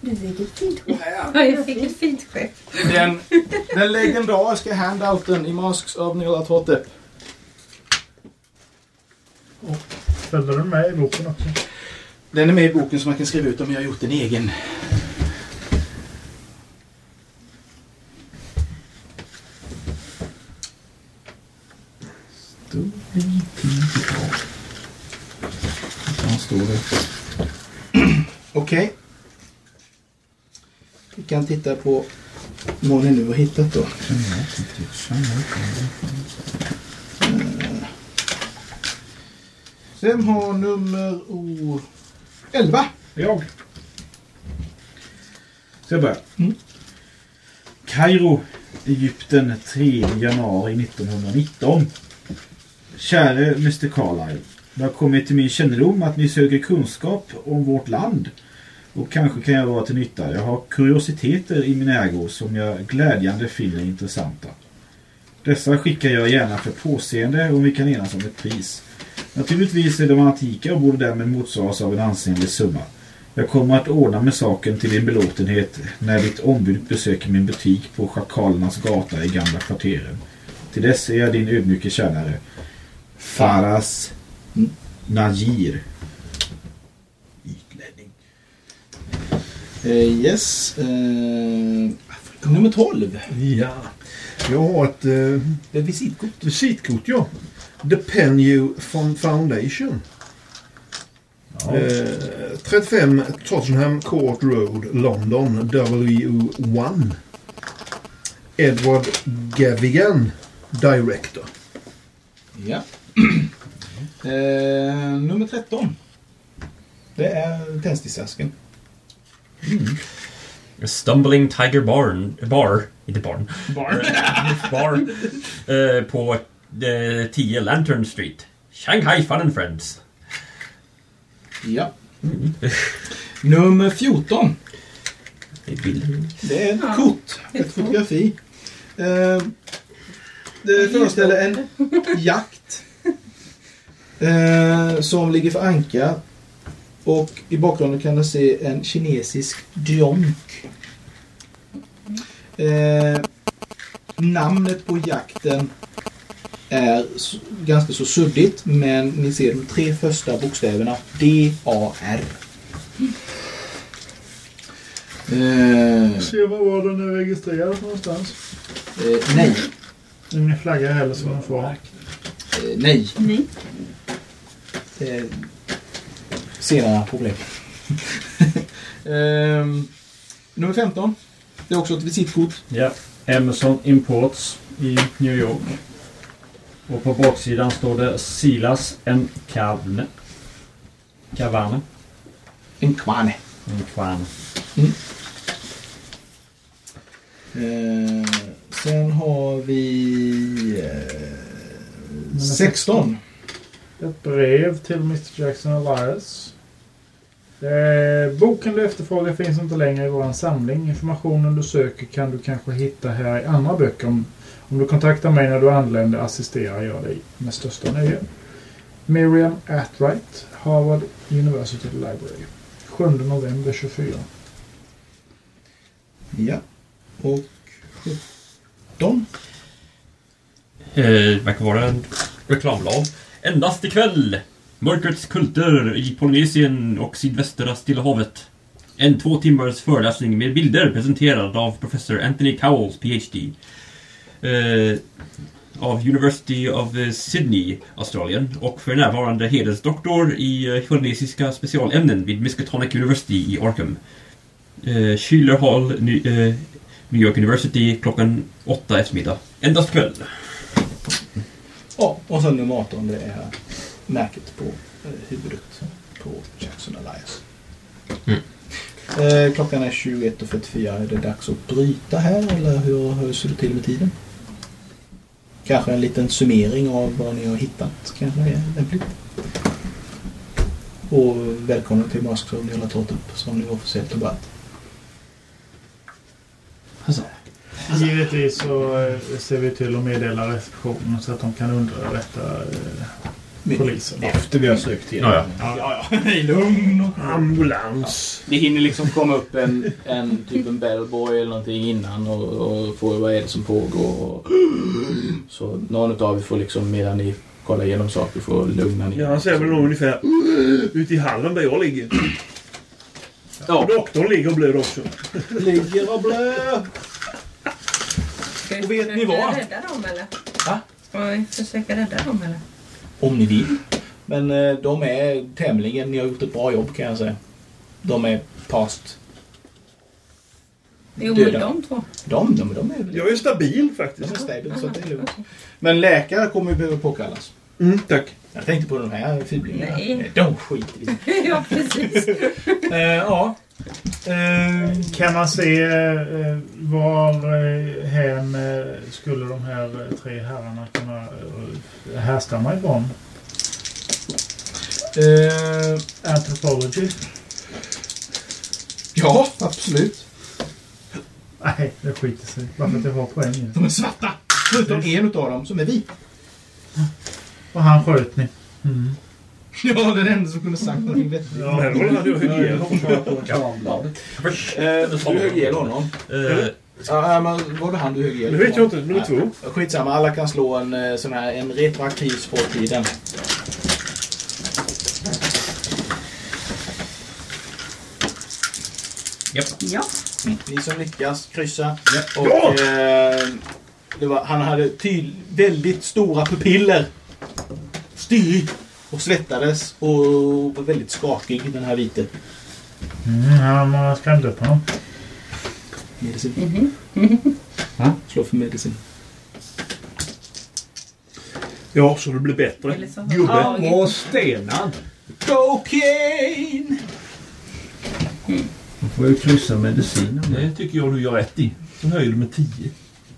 Du fick ett fint skepp. Ja, jag fick ett fint skepp. Den, den legendariska handouten i Masks of Nyarlathotep. Följde den med i boken också? Den är med i boken som man kan skriva ut om jag har gjort en egen. Han står det. Okej. Vi kan titta på vad ni nu har hittat då. Eh, Vem har nummer o- 11? Jag. Ska jag börja? Mm. Kairo, Egypten 3 januari 1919. Käre Mr Carlyle. Det har kommit till min kännedom att ni söker kunskap om vårt land. Och kanske kan jag vara till nytta. Jag har kuriositeter i min ägo som jag glädjande finner intressanta. Dessa skickar jag gärna för påseende om vi kan enas om ett pris. Naturligtvis är de antika och borde därmed motsvaras av en ansenlig summa. Jag kommer att ordna med saken till din belåtenhet när ditt ombud besöker min butik på Schakalernas gata i gamla kvarteren. Till dess är jag din ödmjuke tjänare. Faras Najir. Ytlänning. Eh, yes. Eh, nummer 12. Ja. Jag har ett är visitkort. visitkort, ja. The Penny Fon- Foundation. Eh, 35 Tottenham Court Road, London, WO1. Edward Gavigan, Director. Ja. eh, nummer 13. Det är tändsticksasken. A Stumbling Tiger Barn, bar, inte barn. Bar. bar. eh, på 10 Lantern Street. Shanghai Fun and Friends. Ja. Nummer 14. Det är bilder. Det är ett kort. Ett fotografi. Eh, det föreställer en jakt. Eh, som ligger för anka. Och i bakgrunden kan du se en kinesisk djonk. Eh, namnet på jakten är ganska så suddigt men ni ser de tre första bokstäverna D-A-R. Eh, Se vad var den är registrerad någonstans. eh, nej. Ingen flagga heller som man får. Eh, nej. Nej. Eh, senare problem. Ehm, nummer 15. Det är också ett visitkort. Ja. Emerson Imports i New York. Och på baksidan står det Silas en Kavne. Kavane. En kwane. En kvarn. Eh, sen har vi eh, 16. Ett brev till Mr Jackson Elias. Eh, boken du efterfrågar finns inte längre i vår samling. Informationen du söker kan du kanske hitta här i andra böcker. Om, om du kontaktar mig när du anländer assisterar jag dig med största nöje. Miriam Atwright, Harvard University Library. 7 november 24. Ja. Och 17. Eh, verkar vara en reklamblad. Endast ikväll! Mörkrets kulter i Polynesien och sydvästra Stilla havet. En två timmars föreläsning med bilder presenterad av professor Anthony Cowles, PhD. Eh, av University of eh, Sydney, Australien. Och för närvarande hedersdoktor i eh, polynesiska specialämnen vid Miskatonic University i Arkham. Eh, Schuyler Hall, New, eh, New York University, klockan åtta eftermiddag. Endast kväll. Ja, och sen nummer 18 det är märket på eh, huvudet på Jackson Elias. Mm. Eh, klockan är 21.44. Är det dags att bryta här eller hur, hur ser det till med tiden? Kanske en liten summering av vad ni har hittat kanske är lämpligt. Och välkomna till Maskrum som ni har tagit upp som ni officiellt har börjat. Alltså. Givetvis så eh, ser vi till att meddela receptionen så att de kan underrätta polisen. Efter vi har sökt till Ja, Ja, ja. I lugn och Ambulans. Det hinner liksom komma upp en, en typ en bellboy eller någonting innan och, och få vad är det som pågår. Och, så någon av er får liksom medan ni kollar igenom saker får lugna ner Ja, han ser väl nog ungefär ute i hallen där jag ligger. Ja. Och doktorn ligger och blöder också. Ligger och blöder. Ska vi Och vet ni försöka vad? rädda dem eller? Va? Ska vi försöka rädda dem eller? Om ni vill. Men eh, de är tämligen, ni har gjort ett bra jobb kan jag säga. De är past. Jo, men de två. De, de, de är Jag är stabil de faktiskt. är stable så det är lugnt. Men läkare kommer ju behöva påkallas. Mm, tack. Jag tänkte på de här fiblingarna. Nej. De skiter vi i. ja, precis. Eh, ja. Eh, Kan man se eh, var eh, eh, skulle de här tre herrarna kunna härstamma ifrån? eh, Anthropology? ja, absolut. Nej, det skiter sig. Bara för att jag har poäng. De är svarta. Förutom en utav dem som är vit. Och han sköt ni. Mm. Ja, den enda som kunde sagt någonting vettigt. Ja. Men då hade jag högg ihjäl honom. Eh, du högg ihjäl honom. Eh, Ja, men var det han du högg ihjäl? Det vet jag inte. Nummer två. Ja, Skitsamma, alla kan slå en eh, sån här en retroaktiv spårtiden. Ja. Ni som lyckas kryssa. Och, eh, det var, han hade tydl- väldigt stora pupiller. Styrig. Och svettades och var väldigt skakig den här vite. Mm, han har skrämt upp honom. Medicin. Slå för medicin. Ja, så det blir bättre. Gubbe. Ja, Och stenad. Cocaine! Man får ju kryssa medicinen med. Det tycker jag du gör rätt i. Så höjer du med 10.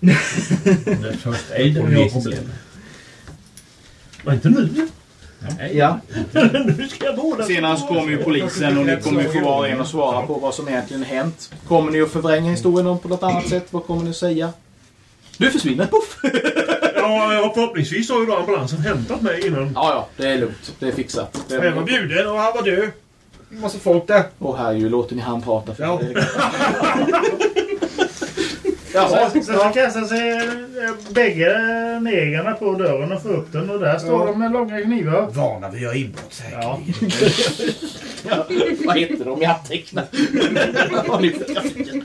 Det är först aid vi har problem med. Var inte nu? Ja. nu ska jag båda. Senare så kommer ju polisen och ni kommer ju få var och en att svara på vad som egentligen hänt. Kommer ni att förvränga historien på något annat sätt? Vad kommer ni att säga? Du försvinner, poff! Ja, förhoppningsvis har ju då ambulansen hämtat mig innan. Ja, ja, det är lugnt. Det är fixat. Det Jag var bjuden och han var död. Massa folk där. Åh herregud, låter ni han prata för Ja. Jaha, Sen så kastar sig eh, bägge negrarna på dörren och får upp den och där står Ja. de med långa knivar. Vana vid att göra inbrott säkert. Ja. Ja, vad heter de? Jag antecknar. För trafiken?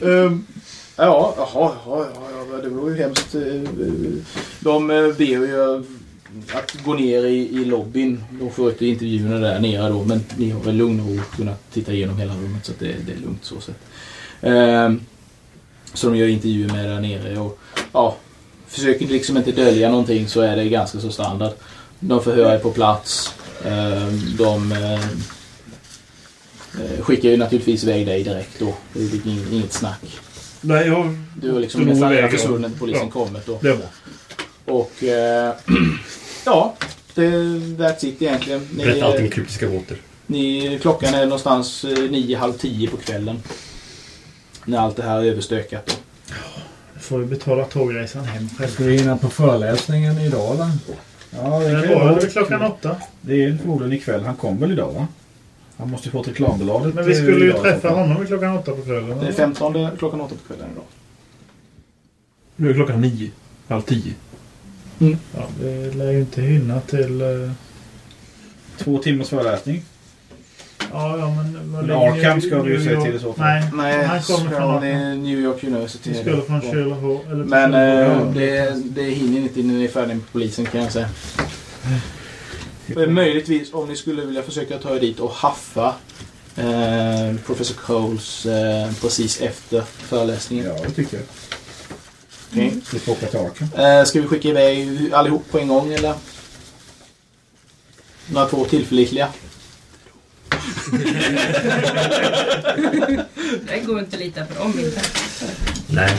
um, ja, jaha, ja, ja, det var ju hemskt. eh, De eh, ber ju att gå ner i, i lobbyn och sköter intervjuerna där nere då. Men ni har väl lugn och ro kunnat titta igenom hela rummet så att det, det är lugnt så sett. Um, så de gör intervjuer med där nere och ja, försöker liksom inte dölja någonting så är det ganska så standard. De förhör är på plats. Ehm, De eh, eh, skickar ju naturligtvis iväg dig direkt då. Det är inget, inget snack. Nej, jag... Du har liksom nästan redan ja. försvunnit när polisen Ja. kommit då. Det var. Och eh, ja, det är that's it egentligen. Ni, Berätta allting med kryptiska gåtor. Ni, klockan är någonstans nio, halv tio på kvällen. När allt det här är överstökat. Du får ju betala tågresan hem själv. Ska vi hinna på föreläsningen idag eller? Ja, Det ju var väl klockan åtta. Det är förmodligen ikväll. Han kom väl idag va? Han måste ju få ett reklambladet. Men vi eh, skulle ju idag, träffa honom vid klockan åtta på kvällen. Det är 15 klockan åtta på kvällen idag. Nu är klockan nio. Halv tio. Ja, det lär ju inte hinna till... eh, Två timmars föreläsning. Ja, ja men... Men Arkham ska du ju York? till i så fall. Nej, Nej, han kommer från är New York University. Vi skulle från Sherlock Holmes. Men eh, det, det hinner inte innan ni är färdiga med polisen kan jag säga. Men möjligtvis om ni skulle vilja försöka ta er dit och haffa eh, Professor Coles eh, precis efter föreläsningen. Ja, det tycker jag. Okej. Vi får åka till Arkham. Eh, ska vi skicka iväg allihop på en gång eller? Några två tillförlitliga. Det går inte att lita på dem inte. Nej.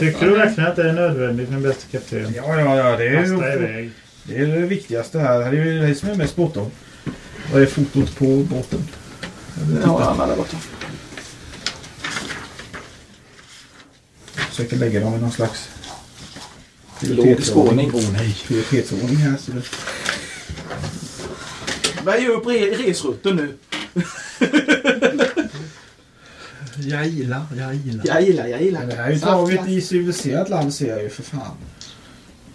Tycker du verkligen att det är nödvändigt med bästa kapten? Ja, ja, ja. Det är ju det, är det viktigaste här. Det är ju det som är mest bråttom. Vad är fotot på båten? Har han där borta. Försöker lägga dem i någon slags Logisk ordning. Prioritetsordning här. Så det... Gör upp re- resrutten nu? Jag gillar, jag gillar. Jag gillar, jag gillar. Men det här är ju taget i civiliserat land ser jag ju för fan.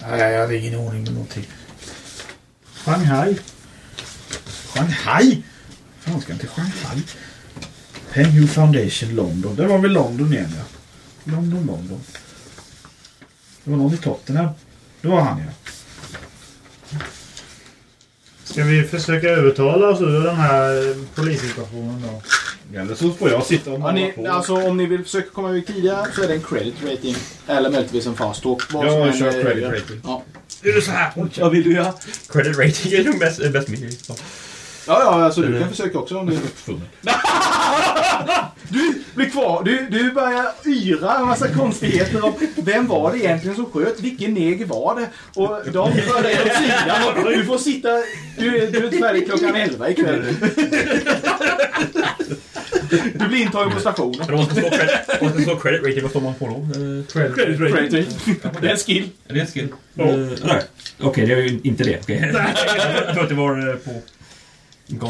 Nej, jag hade ingen ordning med någonting. Shanghai. Shanghai? Fan ska till Shanghai? Penhu Foundation London. Det var väl London igen ja. London, London. Det var någon i Tottenham. Det var han ja. Ska vi försöka övertala oss ur den här polissituationen då? Eller så får jag sitta och Ja, ni, alltså, om ni vill försöka komma iväg tidigare så är det en credit rating. Eller möjligtvis en fast talk. Jag kör är credit rating. Ja. Är det så här? Vad vill du göra? Credit rating är nog bäst, bäst med. Ja. Ja, alltså du kan försöka också om du Du blir kvar. Du, du börjar yra en massa konstigheter om vem var det egentligen som sköt? Vilken neger var det? Och de för dig åt sidan och du får sitta... Du, är- du är färdig klockan 11 ikväll. Du blir intagen på stationen. Om man ska slå credit, rating, vad står man på då? Eh, Credit. Credit rating. Det är en skill. Är det en skill? Nej. Okej, det är ju inte det. Jag tror att det var eh, på...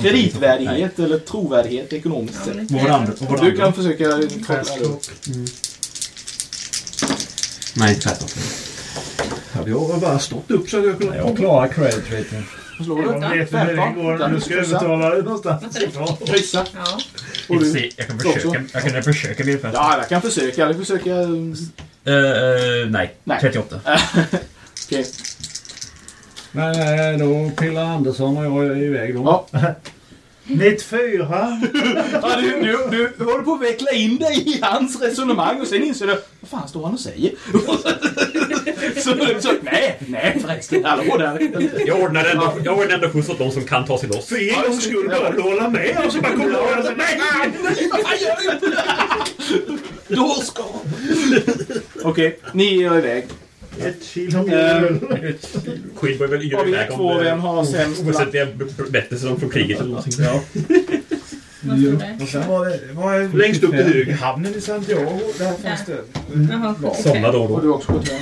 Kreditvärdighet eller trovärdighet ekonomiskt sett. det Du kan försöka kolla det. talk. Nej, tvärtom. Hade jag bara stått upp så hade jag kunnat... Jag klarar credit rating. Vad slår du? Jag vet hur det går du ska övertala dig någonstans. Kryssa. Ja. Och Inte du? se, jag kan försöka. Jag kan försöka. Ja, jag kan försöka. Eller försöka... Eh, eh, nej. Nej. 38. Okej. Men eh, då pillar Andersson och jag iväg då. Ja. 94. Ja, du, du, du håller på att veckla in dig i hans resonemang och sen inser du vad fan står han och säger? så, så, nej, nej förresten, hallå där. Jag ordnar ändå, jag ordnar ändå skjuts åt de som kan ta sig loss. För en gångs skull började du hålla med och så bara kommer jag och nej! Nej, vad fan gör du? Då ska... Okej, ni är iväg. Ett kilo mjöl. Skid var väl Av yr er iväg två, vem har sämst Oväsentliga b- b- berättelser om från kriget eller någonting. Ja. Vad står det? Och sen var det... Var är Längst upp till höger. Hamnen i Santiago. Där fanns det... Jaha, Ja. 75. Somna då och Och då. du också 75.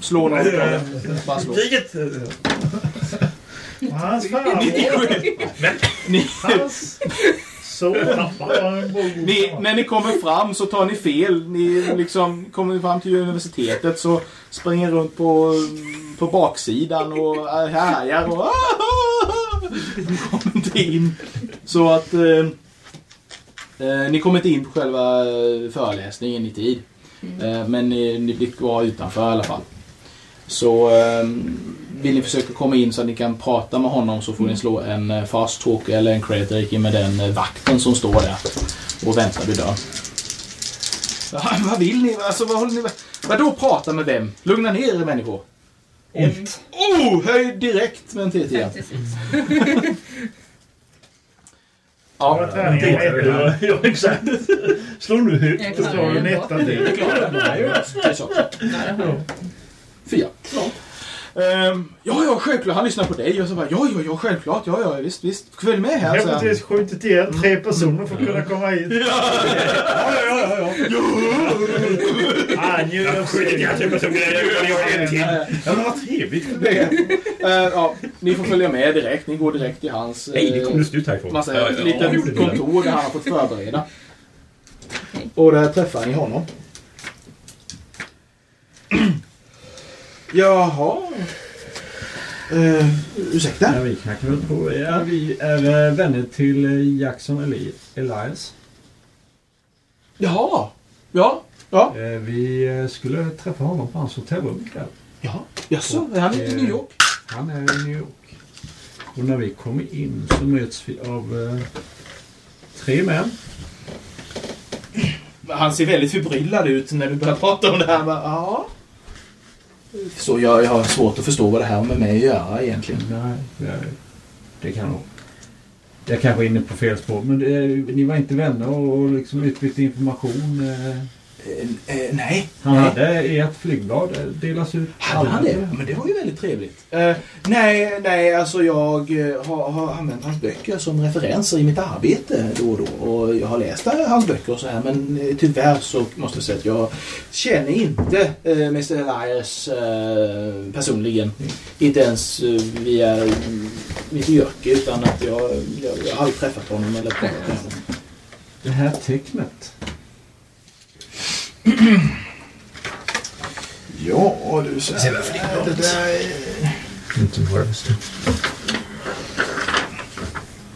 Slå någon av. Bara slå. Kriget! Hans farbror. Hans god ni, när ni kommer fram så tar ni fel. Ni liksom kommer fram till universitetet så springer runt på, på baksidan och härjar och kommer inte in. Så att eh, eh, ni kommer inte in på själva eh, föreläsningen i tid. Eh, men ni, ni blir kvar utanför i alla fall. Så eh, vill ni försöka komma in så att ni kan prata med honom så får ni slå en eh, fast talk eller en credit med den eh, vakten som står där och väntar vid dörren. Ja, vad vill ni? Alltså, vad håller ni Vadå prata med vem? Lugna ner er människor. Ett. Oh, höj direkt med en T10. 56. Ja, ett. Ja, ja, exakt. Slå nu högt. Jag klarar en etta till. det klarar jag. Så. Ja, har. Ehm, ja, ja, självklart. Han lyssnar på dig och så bara, ja, ja, ja, självklart. Ja, ja, visst, visst. Följ med här. Jag så har precis skjutit ihjäl tre personer för att kunna komma hit. Ja, ja, ja, ja. Ah, nu Jag skjuter ihjäl tre personer. Jag gör en till. Ja, men vad trevligt. Det, eh, ja, ni får följa med direkt. Ni går direkt till hans Nej, det eh, kom just ut härifrån. massa Ja, ja, ja, litet kontor där han har fått förbereda. Och där träffar ni honom. Jaha. Uh, ursäkta? Ja, vi knackar väl på. Ja, vi är eh, vänner till eh, Jackson Eli Elias. Jaha. Ja. Ja. Eh, Vi skulle träffa honom på hans hotellrum ikväll. Ja. Jaså, är han i New York? Han är i New York. Och när vi kommer in så möts vi av eh, tre män. Han ser väldigt förbryllad ut när du börjar prata om det här. Ja. Så jag, jag har svårt att förstå vad det här har med mig att göra egentligen. Nej, det, det kan nog. Jag kanske är inne på fel spår. Men det, ni var inte vänner och, och liksom utbytte information. Eh. Eh, eh, nej. Han hade ert flygblad eh, delas ut. Hade han det? Men det var ju väldigt trevligt. Eh, nej, nej, alltså jag eh, har, har använt hans böcker som referenser i mitt arbete då och då. Och jag har läst hans böcker och så här. Men tyvärr så måste jag säga att jag känner inte eh, Mr. Elias eh, personligen. Inte ens via mm, mitt yrke utan att jag, jag, jag har aldrig träffat honom eller pratat med honom. Det här tecknet. Ja, du ser. Se varför det är där är... Inte som Harvest.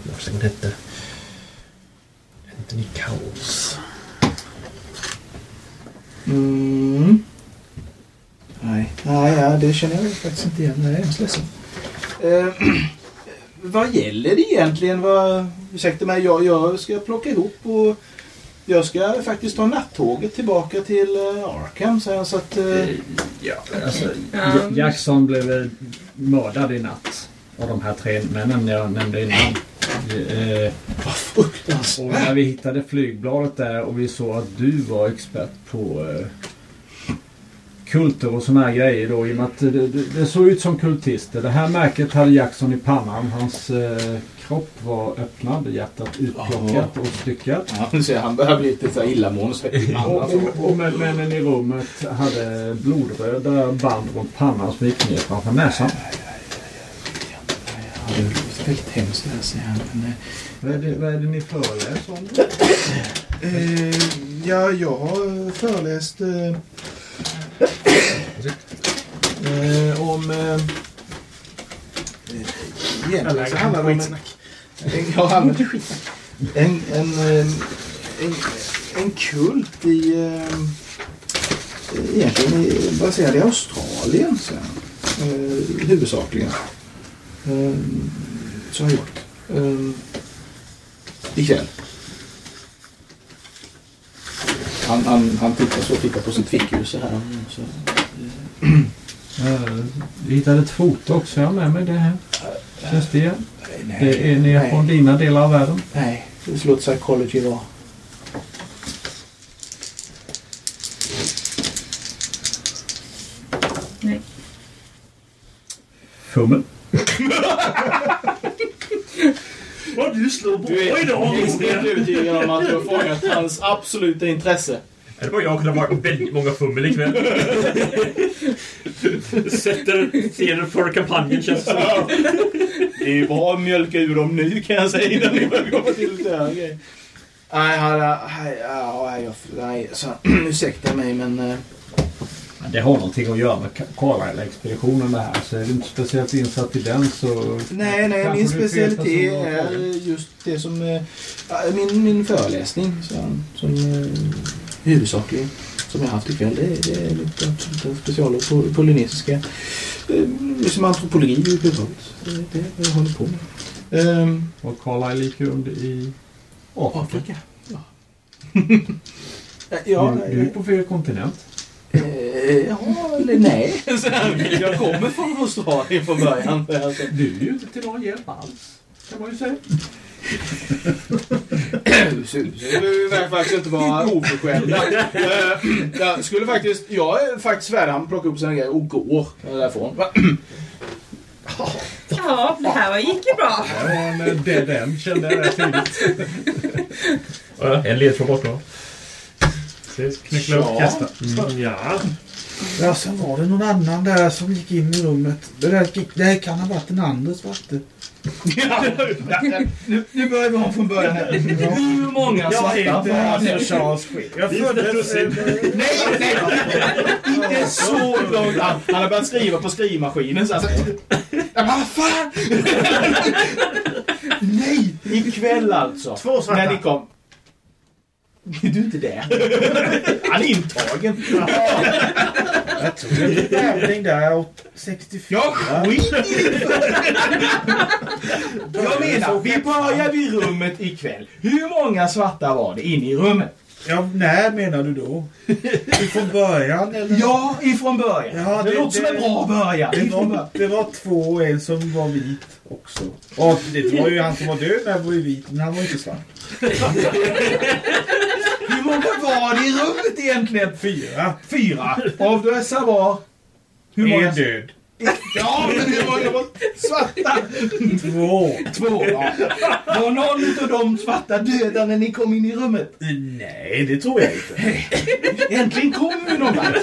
Vad hon hette? Anthony Cowles. Mm. Nej, nej ja, det känner jag faktiskt inte igen. Jag är hemskt ledsen. Eh, vad gäller det egentligen? Vad, ursäkta mig, jag, jag ska plocka ihop och jag ska faktiskt ta nattåget tillbaka till eh, Arkham. Så, så att... Eh, Ja, alltså, Ja- Jackson blev eh, mördad i natt. Av de här tre männen jag nämnde innan. Eh, Vad fruktansvärt. och när vi hittade flygbladet där och vi såg att du var expert på eh, kulter och såna här grejer då. I och med att det, det, det såg ut som kultister. Det här märket hade Jackson i pannan. Hans eh, kropp var öppnad, hjärtat utplockat och styckat. ja, jag, han börjar bli lite så illamående. Och, och, och män- männen i rummet hade blodröda band runt pannan som gick ner framför näsan. Ja, det är väldigt hemskt det här ser jag. Men, eh, Vad är det, vad är det ni föreläser om? Eh, ja, jag har föreläst eh, eh, om... Eh, egentligen så handlar det om en... en jag använder skitsnack. En, en, eh, en, en kult i... Eh, egentligen i, baserad i Australien. Eh, huvudsakligen. Eh, så har jag gjort. Eh, ikväll. Han, han, han tittar så tittar på sitt fickljus så här. Så, Eh, Vi hittade ett foto också. Jag har med mig det här. Känns det igen? Nej, Det är ner från dina delar av världen. Nej, det låter psychology var. Nej. Fummel. Vad du slår bra Du är extremt övertygad om att du har fångat hans absoluta intresse. Det var jag kunde ha varit väldigt många fummel ikväll. Sätter scenen för kampanjen känns det som. Det är bra att mjölka ur dem nu kan jag säga innan ni börjar komma till lite här grejer. Nej, han, nej, så, ursäkta mig men... eh, Det har någonting att göra med Carlisle-expeditionen det här. Så är du inte speciellt insatt i den så... Nej, nej, min specialitet är just det som... eh, Min, min föreläsning som, som eh, huvudsakligen som jag haft ikväll. Det, det är mitt absoluta specialer på polynesiska. Eh, Som antropologi överhuvudtaget. Det är det jag håller på med. Ehm, Och Carlisle gick under i Afrika. Afrika. Ja. ja, du, du är på fel kontinent. Eh, ja, eller nej. Jag kommer från Australien från början. Du är ju inte till någon hjälp alls. Kan man ju säga. Nu behöver vi faktiskt inte vara oförskämda. Eh, Jag skulle faktiskt... Jag är faktiskt färdig. Han plockar upp sina grejer och går därifrån. Ja, det här var- gick ju bra. Det var en dead end kände jag rätt tidigt. En ledtråd borta. Precis, knyckla upp kasta. Mm, ja. Ja, sen var det någon annan där som gick in i rummet. Det, där, gick- det här kan ha varit den andra svarte. Ja, nu, nu börjar vi om från början här. Hur många Jag svarta heter var alltså det? Charles Quick. Jag föddes... Nej, nej! Inte så långt. Han, han har börjat skriva på skrivmaskinen. Så. Ja, men vad fan! Nej! Ikväll alltså. Två svarta. När ni kom. Är du inte där? Han är intagen. Jag tog en tävling där åt 64. Jag skit i det! Jag menar, vi börjar vid rummet ikväll. Hur många svarta var det inne i rummet? Ja, när menar du då? Ifrån början eller? Ja, ifrån början. Ja, det, det- låter som det- en bra början. Det var, det var två och en som var vit också. Och det var ju han som var död när han var vit, men han var inte svart. Hur många var det i rummet egentligen? Fyra. Fyra. Av dessa var... Hur många? En död. Ja, men många var svarta? Två. Två, ja. Var någon av de svarta döda när ni kom in i rummet? Nej, det tror jag inte. Äntligen kommer vi någon vart.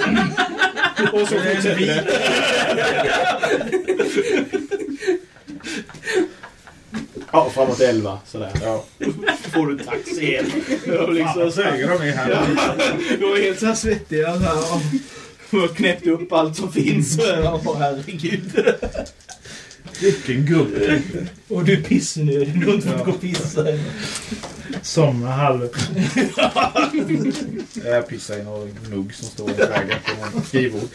Och så fortsätter det. Ja, framåt elva sådär. Ja. Får du taxi hem. Liksom så Höger de är här. Jag var helt så här svettig. Jag, så här, ja. jag knäppte upp allt som finns. Åh herregud. Vilken gubbe. Och du är pissnödig. Du har inte fått gå och pissa. Somna halv... Jag pissar i någon mugg som står i vägen på någon skrivbord.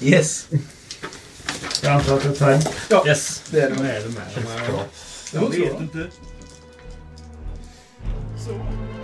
Yes. Jag antar att det är time. Yes. Det är det. Vad är det med de? Jag vet inte. so